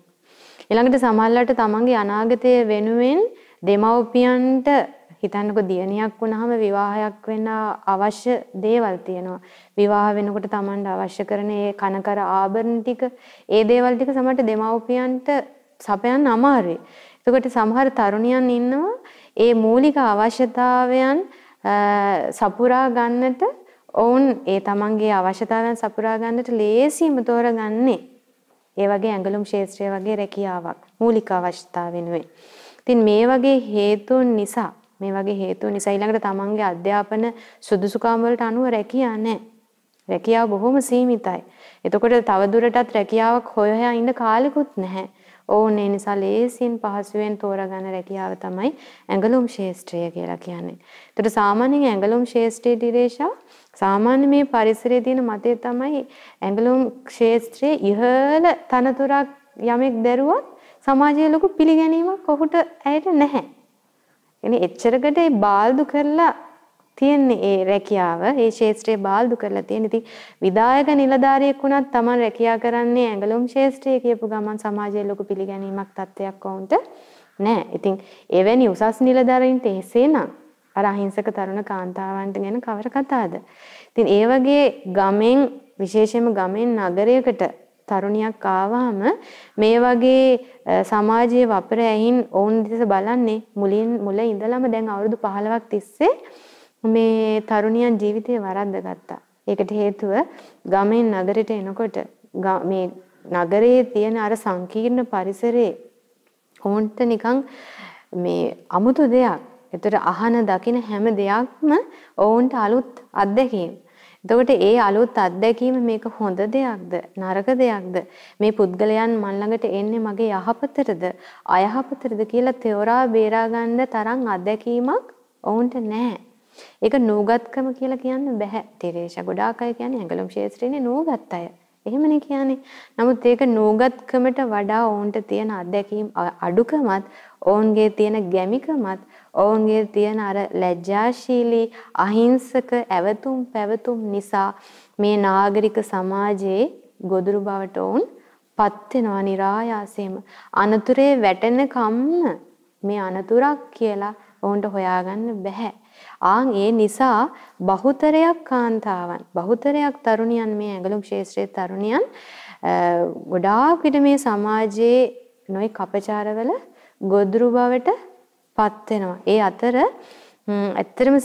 ඊළඟට සමහරවිට තමන්ගේ අනාගතය වෙනුවෙන් දෙමව්පියන්ට හිතන්නකො දියණියක් වුණාම විවාහයක් වෙන්න අවශ්‍ය දේවල් තියෙනවා. විවාහ වෙනකොට Tamanට අවශ්‍ය කරන ඒ කනකර ආභරණ ටික, ඒ දේවල් ටික සමහරට දෙමව්පියන්ට සපයන්න අමාරුයි. එතකොට සමහර තරුණියන් ඉන්නවා ඒ මූලික අවශ්‍යතාවයන් සපුරා ගන්නට ඔවුන් ඒ තමන්ගේ අවශ්‍යතාවයන් සපුරා ගන්නට ලේසියම තෝරගන්නේ ඒ වගේ ඇඟලුම් ශාස්ත්‍රය වගේ රැකියාවක් මූලික අවශ්‍යතාව වෙනුවෙන්. ඉතින් මේ වගේ හේතුන් නිසා මේ වගේ හේතු නිසා ඊළඟට තමන්ගේ අධ්‍යාපන සුදුසුකම් වලට අනුව රැකියා නැහැ. රැකියාව බොහොම සීමිතයි. එතකොට තවදුරටත් රැකියාවක් හොය හොයා ඉන්න කාලෙකුත් නැහැ. ඕන් ඒ නිසා ලේසියෙන් පහසුවෙන් තෝරගන්න රැකියාව තමයි ඇඟලුම් ශාස්ත්‍රය කියලා කියන්නේ. ඒතර සාමාන්‍යයෙන් ඇඟලුම් ශාස්ත්‍රයේ දිරේෂා සාමාන්‍ය මේ පරිසරයේ තියෙන මතය තමයි ඇඟලුම් ශාස්ත්‍රයේ ඉහළ තනතුරක් යමෙක් දැරුවොත් සමාජයේ ලොකු පිළිගැනීමක් ඔහුට ඇයට නැහැ. එනි එච්චරකට ඒ බාල්දු කරලා තියෙන්නේ ඒ රැකියාව ඒ ශේෂ්ත්‍රයේ බාල්දු කරලා තියෙන. ඉතින් විදායක නිලධාරියෙක් වුණත් Taman රැකියා කරන්නේ ඇඟලුම් ශේෂ්ත්‍රයේ කියපු ගමන් සමාජයේ ලොකු පිළිගැනීමක් තත්ත්වයක් වුන්ට නෑ. ඉතින් එවැනි උසස් නිලධාරීන්ට එසේනම් අර අහිංසක තරුණ කාන්තාවන්ට ගැන කවර කතාවද? ඉතින් ඒ වගේ ගමෙන් විශේෂයෙන්ම ගමෙන් නගරයකට තරුණියක් ආවහම මේ වගේ සමාජයේ වපර ඇහින් ඔවුන් දෙස බලන්නේ මුලින් මුල ඉඳලම දැන් අවුරුදු 15ක් තිස්සේ මේ තරුණියන් ජීවිතේ වරද්ද ගත්තා. ඒකට හේතුව ගමෙන් නගරයට එනකොට මේ නගරයේ තියෙන අර සංකීර්ණ පරිසරයේ ඔවුන්ට නිකන් මේ අමුතු දෙයක්. ඒතර අහන දකින හැම දෙයක්ම ඔවුන්ට අලුත් අත්දැකීම්. එතකොට ඒ අලුත් අත්දැකීම මේක හොඳ දෙයක්ද නරක දෙයක්ද මේ පුද්ගලයන් මන් ළඟට එන්නේ මගේ යහපතටද අයහපතටද කියලා තේරා බේරා ගන්න තරම් අත්දැකීමක් ඔවුන්ට නැහැ. ඒක නූගත්කම කියලා කියන්න බෑ. තිරේෂ ගොඩාක් අය කියන්නේ ඇඟලුම් ශේත්‍රයේ නූගත් අය. එහෙමනේ කියන්නේ. නමුත් ඒක නූගත්කමට වඩා ඔවුන්ට තියෙන අත්දැකීම් අඩුකමත් ඔවුන්ගේ තියෙන ගැමිකමත් ඔවුන්ගේ තියෙන අර ලැජ්ජාශීලී අහිංසක ඇවතුම් පැවතුම් නිසා මේ නාගරික සමාජයේ ගොදුරු බවට ඔවුන් පත් වෙනවා નિરાයාසයෙන්ම අනතුරේ වැටෙන කම්ම මේ අනතුරක් කියලා ඔවුන්ට හොයාගන්න බෑ. ආන් ඒ නිසා බහුතරයක් කාන්තාවන් බහුතරයක් තරුණියන් මේ ඇඟලුම් ශාස්ත්‍රයේ තරුණියන් ගොඩාක් විට මේ සමාජයේ නොයි කපචාරවල ගොදුරු බවට පත් වෙනවා. ඒ අතර ඇත්තටම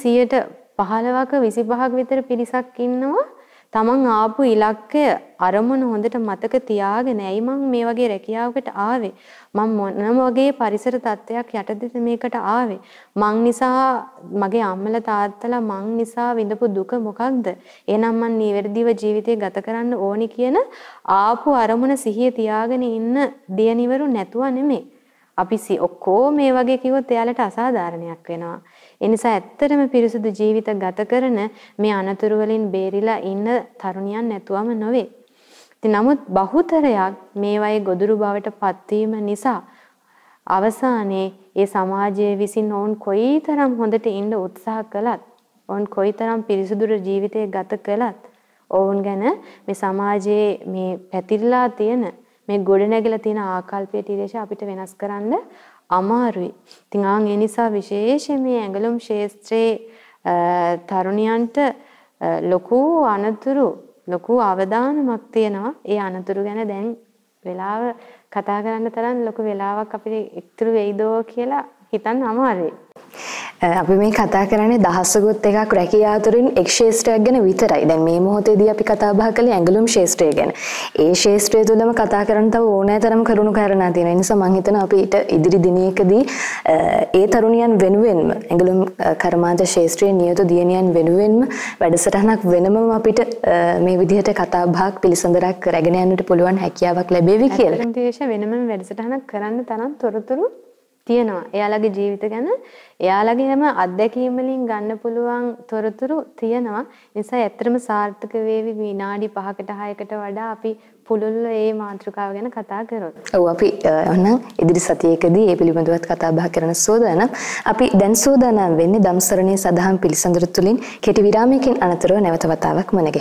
15ක 25ක විතර පිරිසක් ඉන්නවා තමන් ආපු ඉලක්කය අරමුණ හොඳට මතක තියාගෙන ඇයි මං මේ වගේ රැකියාවකට ආවේ? මම මොනම වගේ පරිසර තත්ත්වයක් යටතේද මේකට ආවේ? මං නිසා මගේ අම්මලා තාත්තලා මං නිසා විඳපු දුක මොකක්ද? එහෙනම් මං නිවැරදිව ජීවිතේ ගත කරන්න ඕනි කියන ආපු අරමුණ සිහිය තියාගෙන ඉන්න දියනිවරු නැතුව නෙමෙයි. අපි ඔක්කොම මේ වගේ කිව්වොත් එයාලට අසාධාරණයක් වෙනවා. ඒ නිසා ඇත්තටම පිරිසුදු ජීවිත ගත කරන මේ අනතුරු වලින් බේරිලා ඉන්න තරුණියන් නැතුවම නොවේ. ඉතින් නමුත් බහුතරයක් මේවායේ ගොදුරු බවට පත්වීම නිසා අවසානයේ ඒ සමාජයේ විසින් ඔවුන් කොයිතරම් හොඳට ඉන්න උත්සාහ කළත් ඔවුන් කොයිතරම් පිරිසුදු ජීවිතයක් ගත කළත් ඔවුන් ගැන මේ සමාජයේ මේ පැතිරලා තියෙන මේ ගොඩනැගිලා තියෙන ආකල්පය ටිකේෂ අපිට වෙනස් කරන්න අමාරුයි. ඉතින් ආන් ඒ නිසා විශේෂයෙන් මේ ඇඟලුම් ශාස්ත්‍රයේ තරුණියන්ට ලොකු අනතුරු ලොකු අවධානමක් තියෙනවා. ඒ අනතුරු ගැන දැන් වෙලාව කතා කරන්න තරම් ලොකු වෙලාවක් අපිට ඉතුරු වෙයිදෝ කියලා හිතන්න අමාරුයි. අපි මේ කතා කරන්නේ දහසකුත් එකක් රැකියා අතුරින් එක් ශේෂ්ත්‍රයක් ගැන විතරයි. දැන් මේ මොහොතේදී අපි කතා බහ කළේ ඇඟලුම් ශේෂ්ත්‍රය ගැන. ඒ ශේෂ්ත්‍රය තුළම කතා කරන්න තව ඕනෑතරම් කරුණු කාරණා තියෙනවා. ඒ නිසා මම හිතනවා අපි ඊට ඉදිරි දිනයකදී ඒ තරුණියන් වෙනුවෙන්ම ඇඟලුම් කර්මාන්ත ශේෂ්ත්‍රයේ නියත දියණියන් වෙනුවෙන්ම වැඩසටහනක් වෙනමම අපිට මේ විදිහට කතා බහක් පිළිසඳරක් රැගෙන යන්නට පුළුවන් හැකියාවක් ලැබෙවි කියලා. ඇත්තටම වෙනම වැඩසටහනක් කරන්න තරම් තොරතුරු තියෙනවා. එයාලගේ ජීවිත ගැන එයාලගේම අත්දැකීම් වලින් ගන්න පුළුවන් තොරතුරු තියෙනවා. නිසා ඇත්තටම සාර්ථක වේවි විනාඩි 5කට 6කට වඩා අපි පුළුල්ව මේ මාතෘකාව ගැන කතා කරොත්. ඔව් අපි ඔන්නම් ඉදිරි සතියේකදී මේ පිළිබඳවත් කතා බහ කරන සෝදානම්. අපි දැන් සෝදානම් වෙන්නේ ධම්සරණේ සදහම් පිළිසඳර තුලින් කෙටි විරාමයකින් අනතුරුව නැවත වතාවක් මුණ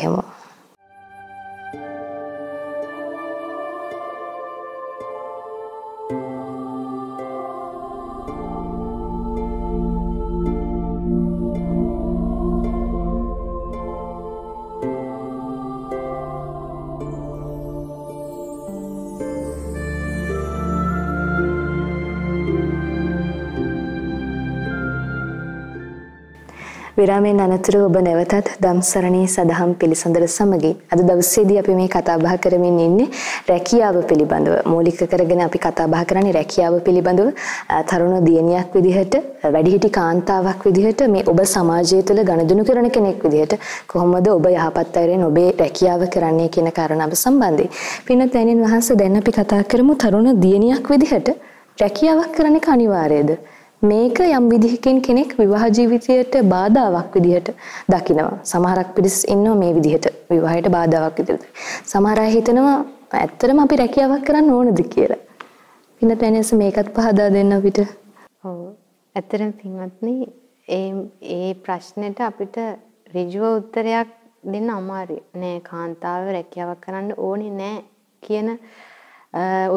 විරාමයෙන් අනතුරු ඔබ නැවතත් ධම්සරණී සදහම් පිළිසඳර සමගින් අද දවසේදී අපි මේ කතා බහ කරමින් ඉන්නේ රැකියාව පිළිබඳව. මූලික කරගෙන අපි කතා බහ කරන්නේ රැකියාව පිළිබඳව තරුණ දියණියක් විදිහට වැඩිහිටි කාන්තාවක් විදිහට මේ ඔබ සමාජය තුළ ගනුදෙනු කරන කෙනෙක් විදිහට කොහොමද ඔබ යහපත් අයරෙන් ඔබේ රැකියාව කරන්නේ කියන කාරණාව සම්බන්ධයෙන්. පින්වත් ඇණින් වහන්සේ දැන් අපි කතා කරමු තරුණ දියණියක් විදිහට රැකියාවක් කරන එක අනිවාර්යද? මේක යම් විදිහකින් කෙනෙක් විවාහ ජීවිතයට බාධාවක් විදිහට දකිනවා. සමහරක් පිරිස් ඉන්නවා මේ විදිහට විවාහයට බාධාවක් විදිහට. සමහර අය හිතනවා ඇත්තටම අපි රැකියාවක් කරන්න ඕනද කියලා. පින්න තැනස මේකත් පහදා දෙන්න අපිට. ඔව්. ඇත්තටම පින්වත්නි ඒ ඒ ප්‍රශ්නෙට අපිට ඍජුව උත්තරයක් දෙන්න අමාරුයි. නෑ කාන්තාව රැකියාවක් කරන්න ඕනේ නෑ කියන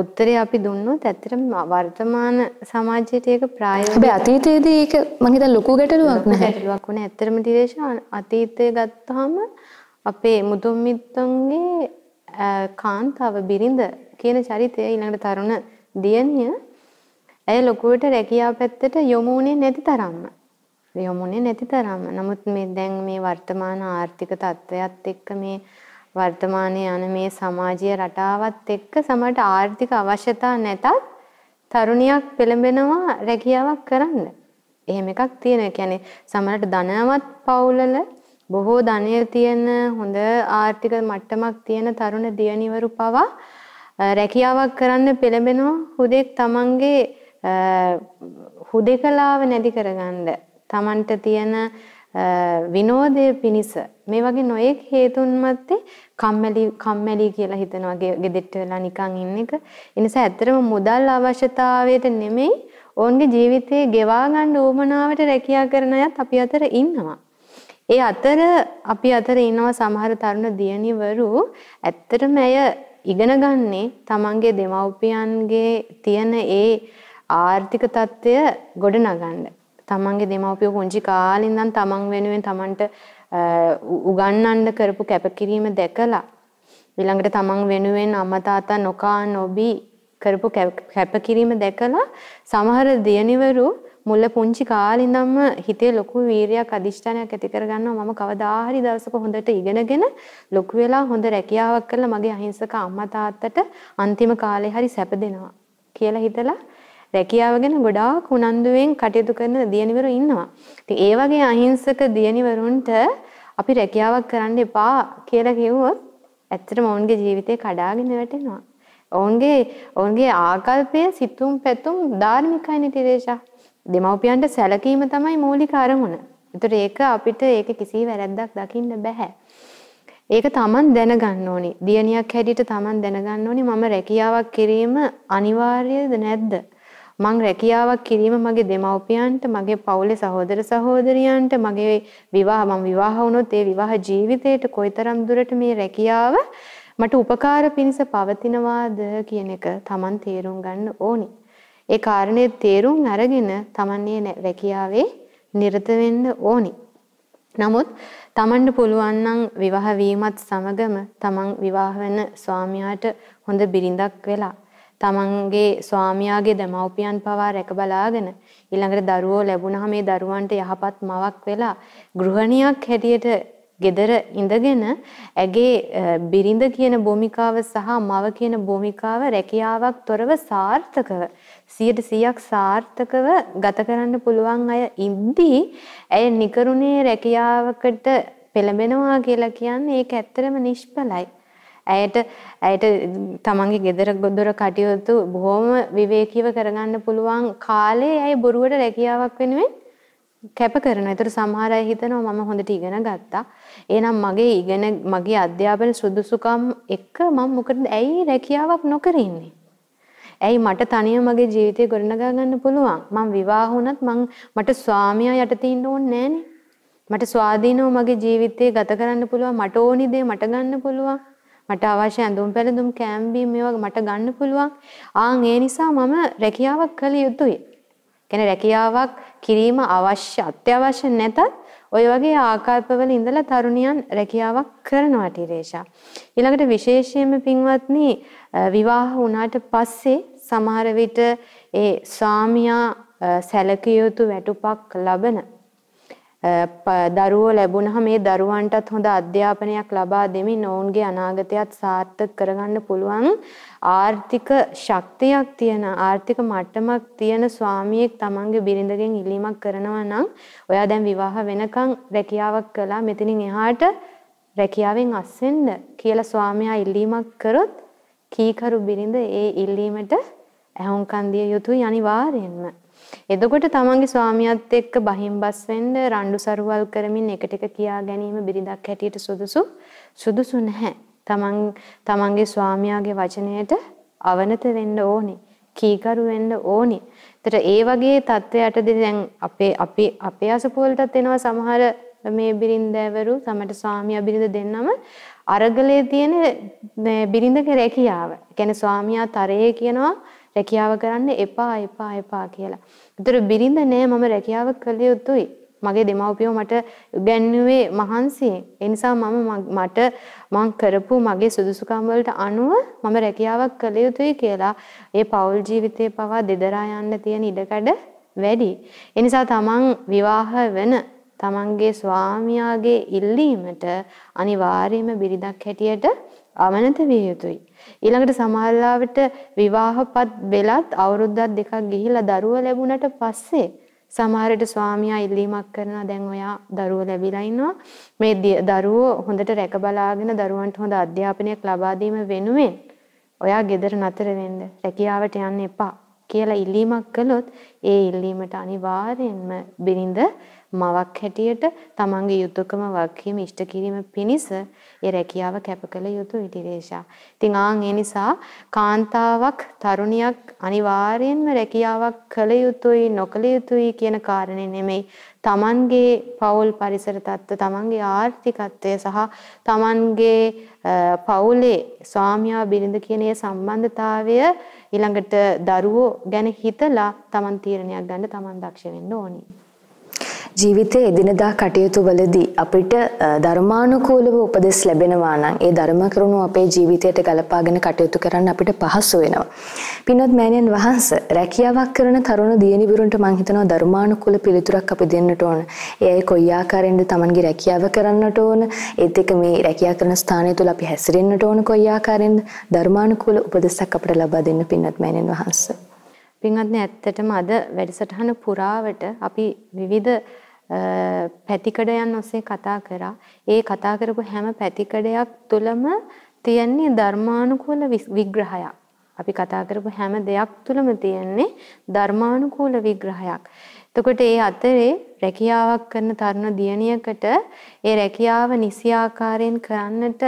උත්තරේ අපි දුන්නොත් ඇත්තටම වර්තමාන සමාජයට ඒක ප්‍රායෝගික හැබැයි අතීතයේදී ඒක මම හිතන ලොකු ගැටලුවක් නැහැ. ගැටලුවක් වුණේ ඇත්තටම දිවේශ අතීතය ගත්තාම අපේ මුතුන් මිත්තන්ගේ කාන්තාව බිරිඳ කියන චරිතය ඊළඟට තරුණ දියණිය ඇය ලොකුවට රැකියාව පැත්තට යොමුුනේ නැති තරම්ම. යොමුුනේ නැති තරම්ම. නමුත් මේ දැන් මේ වර්තමාන ආර්ථික තත්ත්වයක් එක්ක මේ වර්තමානයේ යන මේ සමාජීය රටාවත් එක්ක සමහරට ආර්ථික අවශ්‍යතා නැතත් තරුණියක් පෙළඹෙනවා රැකියාවක් කරන්න. එහෙම එකක් තියෙනවා. කියන්නේ සමහරට ධනවත් පවුලල බොහෝ ධනය තියෙන හොඳ ආර්ථික මට්ටමක් තියෙන තරුණ දියණිවරු පවා රැකියාවක් කරන්න පෙළඹෙනවා හුදෙක් තමන්ගේ හුදෙකලාව නැති කරගන්න. තමන්ට තියෙන විනෝදය පිණිස මේ වගේ නොයෙක් හේතුන් මැත්තේ කම්මැලි කම්මැලි කියලා හිතනවා ගෙදෙට්ට වෙලා නිකන් ඉන්න එක. ඒ නිසා ඇත්තටම මුදල් අවශ්‍යතාවයට නෙමෙයි ඔවුන්ගේ ජීවිතේ ගෙවා ගන්න උවමනාවට රැකියා කරන අයත් අපි අතර ඉන්නවා. ඒ අතර අපි අතර ඉන්නවා සමහර තරුණ දියණිවරු ඇත්තටම ඇය ඉගෙන ගන්නේ තමන්ගේ දෙමව්පියන්ගේ තියෙන ඒ ආර්ථික తත්වය ගොඩනගන්න. තමන්ගේ දෙමව්පියෝ පුංචි කාලේ ඉඳන් තමන් වෙනුවෙන් තමන්ට උගන්වන්න කරපු කැපකිරීම දැකලා ඊළඟට තමන් වෙනුවෙන් අම්මා තාත්තා නොකා නොබී කරපු කැපකිරීම දැකලා සමහර දියණිවරු මුල පුංචි කාලේ ඉඳන්ම හිතේ ලොකු වීරියක් අදිෂ්ඨානයක් ඇති කරගන්නවා. මම කවදා හරි දවසක හොඳට ඉගෙනගෙන ලොකු වෙලා හොඳ රැකියාවක් කරලා මගේ අහිංසක අම්මා තාත්තට අන්තිම කාලේ හරි සැප දෙනවා කියලා හිතලා රැකියාව ගැන ගොඩාක් උනන්දුවෙන් කටයුතු කරන දියණිවරු ඉන්නවා. ඉතින් ඒ වගේ අහිංසක දියණිවරුන්ට අපි රැකියාවක් කරන්න එපා කියලා කිව්වොත් ඇත්තටම ඔවුන්ගේ ජීවිතේ කඩාගෙන වැටෙනවා. ඔවුන්ගේ ඔවුන්ගේ ආකල්පය සිතුම් පැතුම් ධාර්මිකයි නේ තිරේෂා. දෙමව්පියන්ට සැලකීම තමයි මූලික අරමුණ. ඒතර ඒක අපිට ඒක කිසි වැරැද්දක් දකින්න බෑ. ඒක Taman දැනගන්න ඕනි. දියණියක් හැටියට Taman දැනගන්න ඕනි මම රැකියාවක් කිරීම අනිවාර්යද නැද්ද? මං රැකියාවක් කිරීම මගේ දෙමව්පියන්ට, මගේ පවුලේ සහෝදර සහෝදරියන්ට, මගේ විවාහ මම විවාහ වුණොත් ඒ විවාහ ජීවිතේට කොයිතරම් දුරට මේ රැකියාව මට උපකාර පිණිස පවතිනවාද කියන එක Taman තේරුම් ගන්න ඕනි. ඒ කාරණේ තේරුම් අරගෙන තමන්නේ රැකියාවේ නිරත වෙන්න ඕනි. නමුත් තමන්ට පුළුවන් නම් විවාහ වීමත් සමගම තමන් විවාහ වෙන ස්වාමියාට හොඳ බිරිඳක් වෙලා තමන්ගේ ස්වාමියාගේ දමව්පියන් පවා රැක බලාගෙන ඊළඟට දරුවෝ ලැබුණාම මේ දරුවන්ට යහපත් මවක් වෙලා ගෘහණියක් හැටියට gedara ඉඳගෙන ඇගේ බිරිඳ කියන භූමිකාව සහ මව කියන භූමිකාව රැකියාවක් තොරව සාර්ථකව 100%ක් සාර්ථකව ගත කරන්න පුළුවන් අය ඉද්දී ඇය නිකරුණේ රැකියාවකට පෙළඹෙනවා කියලා කියන්නේ ඒක ඇත්තටම නිෂ්ඵලයි. ඇයට ඇයට තමන්ගේ ගෙදර ගොඩර කටයුතු බොහොම විවේකීව කරගන්න පුළුවන් කාලේ ඇයි බොරුවට රැකියාවක් වෙනුවෙන් කැප කරනවා. ඒතර සමහර අය හිතනවා මම හොඳට ඉගෙන ගත්තා. එහෙනම් මගේ ඉගෙන මගේ අධ්‍යාපන සුදුසුකම් එක්ක මම මොකටද ඇයි රැකියාවක් නොකර ඉන්නේ? ඇයි මට තනියම මගේ ජීවිතය ගොඩනගා ගන්න පුළුවන්. මං විවාහ වුණත් මං මට ස්වාමියා යටතේ ඉන්න ඕනේ මට ස්වාධීනව මගේ ජීවිතය ගත කරන්න පුළුවන්. මට ඕනි දේ මට ගන්න පුළුවන්. මට අවශ්‍ය ඇඳුම් පැළඳුම් කෑම්බීම් මේවා මට ගන්න පුළුවන්. ආන් ඒ නිසා මම රැකියාවක් කළ යුතුයි. කියන්නේ රැකියාවක් කිරීම අවශ්‍ය අත්‍යවශ්‍ය නැතත් ඔය වගේ ආකල්පවල ඉඳලා තරුණියන් රැකියාවක් කරනවා ටිරේෂා. ඊළඟට විශේෂයෙන්ම පින්වත්නි විවාහ වුණාට පස්සේ සමහර විට ඒ ස්වාමියා සැලකිය යුතු වැටුපක් ලබන දරුවෝ ලැබුණාම මේ දරුවන්ටත් හොඳ අධ්‍යාපනයක් ලබා දෙමින් ඔවුන්ගේ අනාගතයත් සාර්ථක කරගන්න පුළුවන් ආර්ථික ශක්තියක් තියෙන ආර්ථික මට්ටමක් තියෙන ස්වාමියෙක් තමන්ගේ බිරිඳගෙන් ඉල්ලීමක් කරනවා නම් ඔයා දැන් විවාහ වෙනකන් රැකියාවක් කළා මෙතනින් එහාට රැකියාවෙන් අස්වෙන්න කියලා ස්වාමියා ඉල්ලීමක් කරොත් කීකරු බිරිඳ ඒ ඉල්ලීමට ඇහුම්කන් දිය යුතුයි අනිවාර්යෙන්ම. එතකොට තමන්ගේ ස්වාමියාත් එක්ක බහිම්බස් වෙන්න රණ්ඩු සරුවල් කරමින් එකට එක කියා ගැනීම බිරිඳක් හැටියට සුදුසු සුදුසු නැහැ. තමන් තමන්ගේ ස්වාමියාගේ වචනයට අවනත වෙන්න ඕනේ. කීකරු වෙන්න ඕනේ. ඒතර ඒ වගේ තත්ත්වයටදී දැන් අපේ අපි අපේ අසපුවලටත් එනවා සමහර මේ බිරින්දෑවරු සමහර ස්වාමියා බිරිඳ දෙන්නම අරගලේ තියෙන බිරිඳගේ රැකියාව. ඒ කියන්නේ ස්වාමියා තරයේ කියනවා රැකියාව කරන්න එපා එපා එපා කියලා. ඒතර බිරිඳ නෑ මම රැකියාව කළ යුතුයි. මගේ දෙමව්පියෝ මට උගන්වුවේ මහන්සියෙන්. ඒ නිසා මම මට මං කරපු මගේ සුදුසුකම් වලට අනුව මම රැකියාවක් කළ යුතුයි කියලා ඒ පෞල් ජීවිතේ පවා දෙදරා යන්න තියෙන ඉඩකඩ වැඩි. ඒ නිසා තමන් විවාහ වෙන තමන්ගේ ස්වාමියාගේ ඉල්ලීමට අනිවාර්යයෙන්ම බිරිඳක් හැටියට අවනත විය යුතුයි. ඊළඟට සමහරවිට විවාහපත් වෙලත් අවුරුද්දක් දෙකක් ගිහිලා දරුව ලැබුණට පස්සේ සමහරට ස්වාමියා ඉල්ලීමක් කරනවා දැන් ඔයා දරුවෝ ලැබිලා ඉන්නවා. මේ දරුවෝ හොඳට රැක බලාගෙන දරුවන්ට හොඳ අධ්‍යාපනයක් ලබා දීම වෙනුවෙන් ඔයා ගෙදර නතර වෙන්න රැකියාවට යන්න එපා කියලා ඉල්ලීමක් කළොත් ඒ ඉල්ලීමට අනිවාර්යෙන්ම බිරිඳ මවක් හැටියට තමන්ගේ යුතුයකම වගකීම ඉෂ්ට කිරීම පිණිස ඒ රැකියාව කැප කළ යුතු ඉතිරේෂා. ඉතින් ආන් ඒ නිසා කාන්තාවක් තරුණියක් අනිවාර්යෙන්ම රැකියාවක් කළ යුතුයි නොකළ යුතුයි කියන කාරණේ නෙමෙයි. තමන්ගේ පෞල් පරිසර තත්ත්ව තමන්ගේ ආර්ථිකත්වය සහ තමන්ගේ පවුලේ ස්වාමියා බිරිඳ කියන සම්බන්ධතාවය ඊළඟට දරුවෝ ගැන හිතලා තමන් තීරණයක් ගන්න තමන් දක්ෂ වෙන්න ඕනි. ජීවිතයේ එදිනදා කටයුතු වලදී අපිට ධර්මානුකූලව උපදෙස් ලැබෙනවා නම් ඒ ධර්ම කරුණු අපේ ජීවිතයට ගලපාගෙන කටයුතු කරන්න අපිට පහසු වෙනවා. පින්වත් මෑණියන් වහන්සේ රැකියාවක් කරන තරුණ දියණිවරුන්ට මම හිතනවා ධර්මානුකූල පිළිතුරක් අපි දෙන්නට ඕන. ඒ අය කොයි ආකාරයෙන්ද Tamanගේ රැකියාව කරන්නට ඕන? ඒත් එක්ක මේ රැකියාව කරන ස්ථානය තුල අපි හැසිරෙන්නට ඕන කොයි ආකාරයෙන්ද ධර්මානුකූල උපදෙසක් අපිට ලබා දෙන්න පින්වත් මෑණියන් වහන්සේ. පින්වත්නි ඇත්තටම අද වැඩසටහන පුරාවට අපි විවිධ පැතිකඩයන් ඔස්සේ කතා කරා. ඒ කතා කරපු හැම පැතිකඩයක් තුළම තියෙන්නේ ධර්මානුකූල විග්‍රහයක්. අපි කතා කරපු හැම දෙයක් තුළම තියෙන්නේ ධර්මානුකූල විග්‍රහයක්. එතකොට ඒ අතරේ රැකියාවක් කරන තරුණ දියණියකට ඒ රැකියාව නිසි ආකාරයෙන් කරන්නට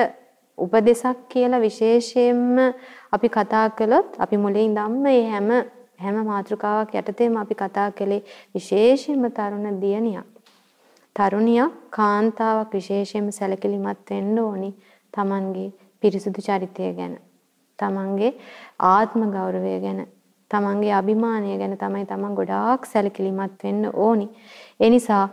උපදේශක් කියලා විශේෂයෙන්ම අපි කතා කළොත් අපි මුලින් ඉඳන්ම මේ හැම හැම මාතෘකාවක් යටතේම අපි කතා කළේ විශේෂයෙන්ම තරුණ දියණියක්. තරුණියක් කාන්තාවක් විශේෂයෙන්ම සැලකිලිමත් වෙන්න ඕනි Tamanගේ පිරිසුදු චරිතය ගැන. Tamanගේ ආත්ම ගෞරවය ගැන, Tamanගේ අභිමානය ගැන තමයි Taman ගොඩාක් සැලකිලිමත් වෙන්න ඕනි. ඒ නිසා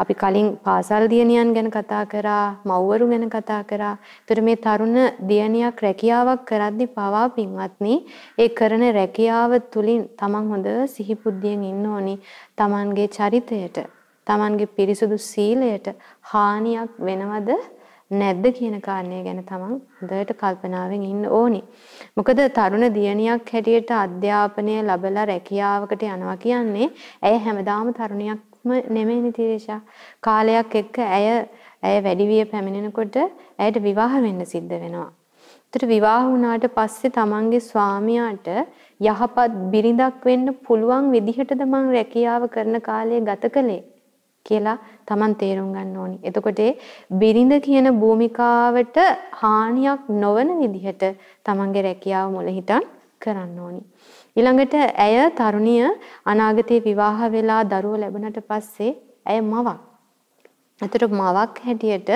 අපි කලින් පාසල් දියණියන් ගැන කතා කරා, මව්වරු ගැන කතා කරා. ඒතර මේ තරුණ දියණියක් රැකියාවක් කරද්දී පවා පින්වත්නි, ඒ කරන රැකියාව තුලින් Taman හොඳ සිහිබුද්ධියෙන් ඉන්න ඕනි. Tamanගේ චරිතයට, Tamanගේ පිරිසුදු සීලයට හානියක් වෙනවද නැද්ද කියන කාරණය ගැන තමන් හොඳට කල්පනාවෙන් ඉන්න ඕනි. මොකද තරුණ දියණියක් හැටියට අධ්‍යාපනය ලැබලා රැකියාවකට යනවා කියන්නේ ඇය හැමදාම තරුණියක් නෙමෙයිනේ තිරේෂා. කාලයක් එක්ක ඇය ඇය වැඩි විය පැමිණෙනකොට ඇයට විවාහ වෙන්න සිද්ධ වෙනවා. ඒතර විවාහ වුණාට පස්සේ තමන්ගේ ස්වාමියාට යහපත් බිරිඳක් වෙන්න පුළුවන් විදිහටද මං රැකියාව කරන කාලය ගත කළේ කියලා Taman තේරුම් ගන්න ඕනි. එතකොට බිරිඳ කියන භූමිකාවට හානියක් නොවන විදිහට Tamanගේ රැකියාව මුල හිටන් කරන්න ඕනි. ඊළඟට ඇය තරුණිය අනාගතේ විවාහ වෙලා දරුවෝ ලැබුණට පස්සේ ඇය මවක්. එතකොට මවක් හැටියට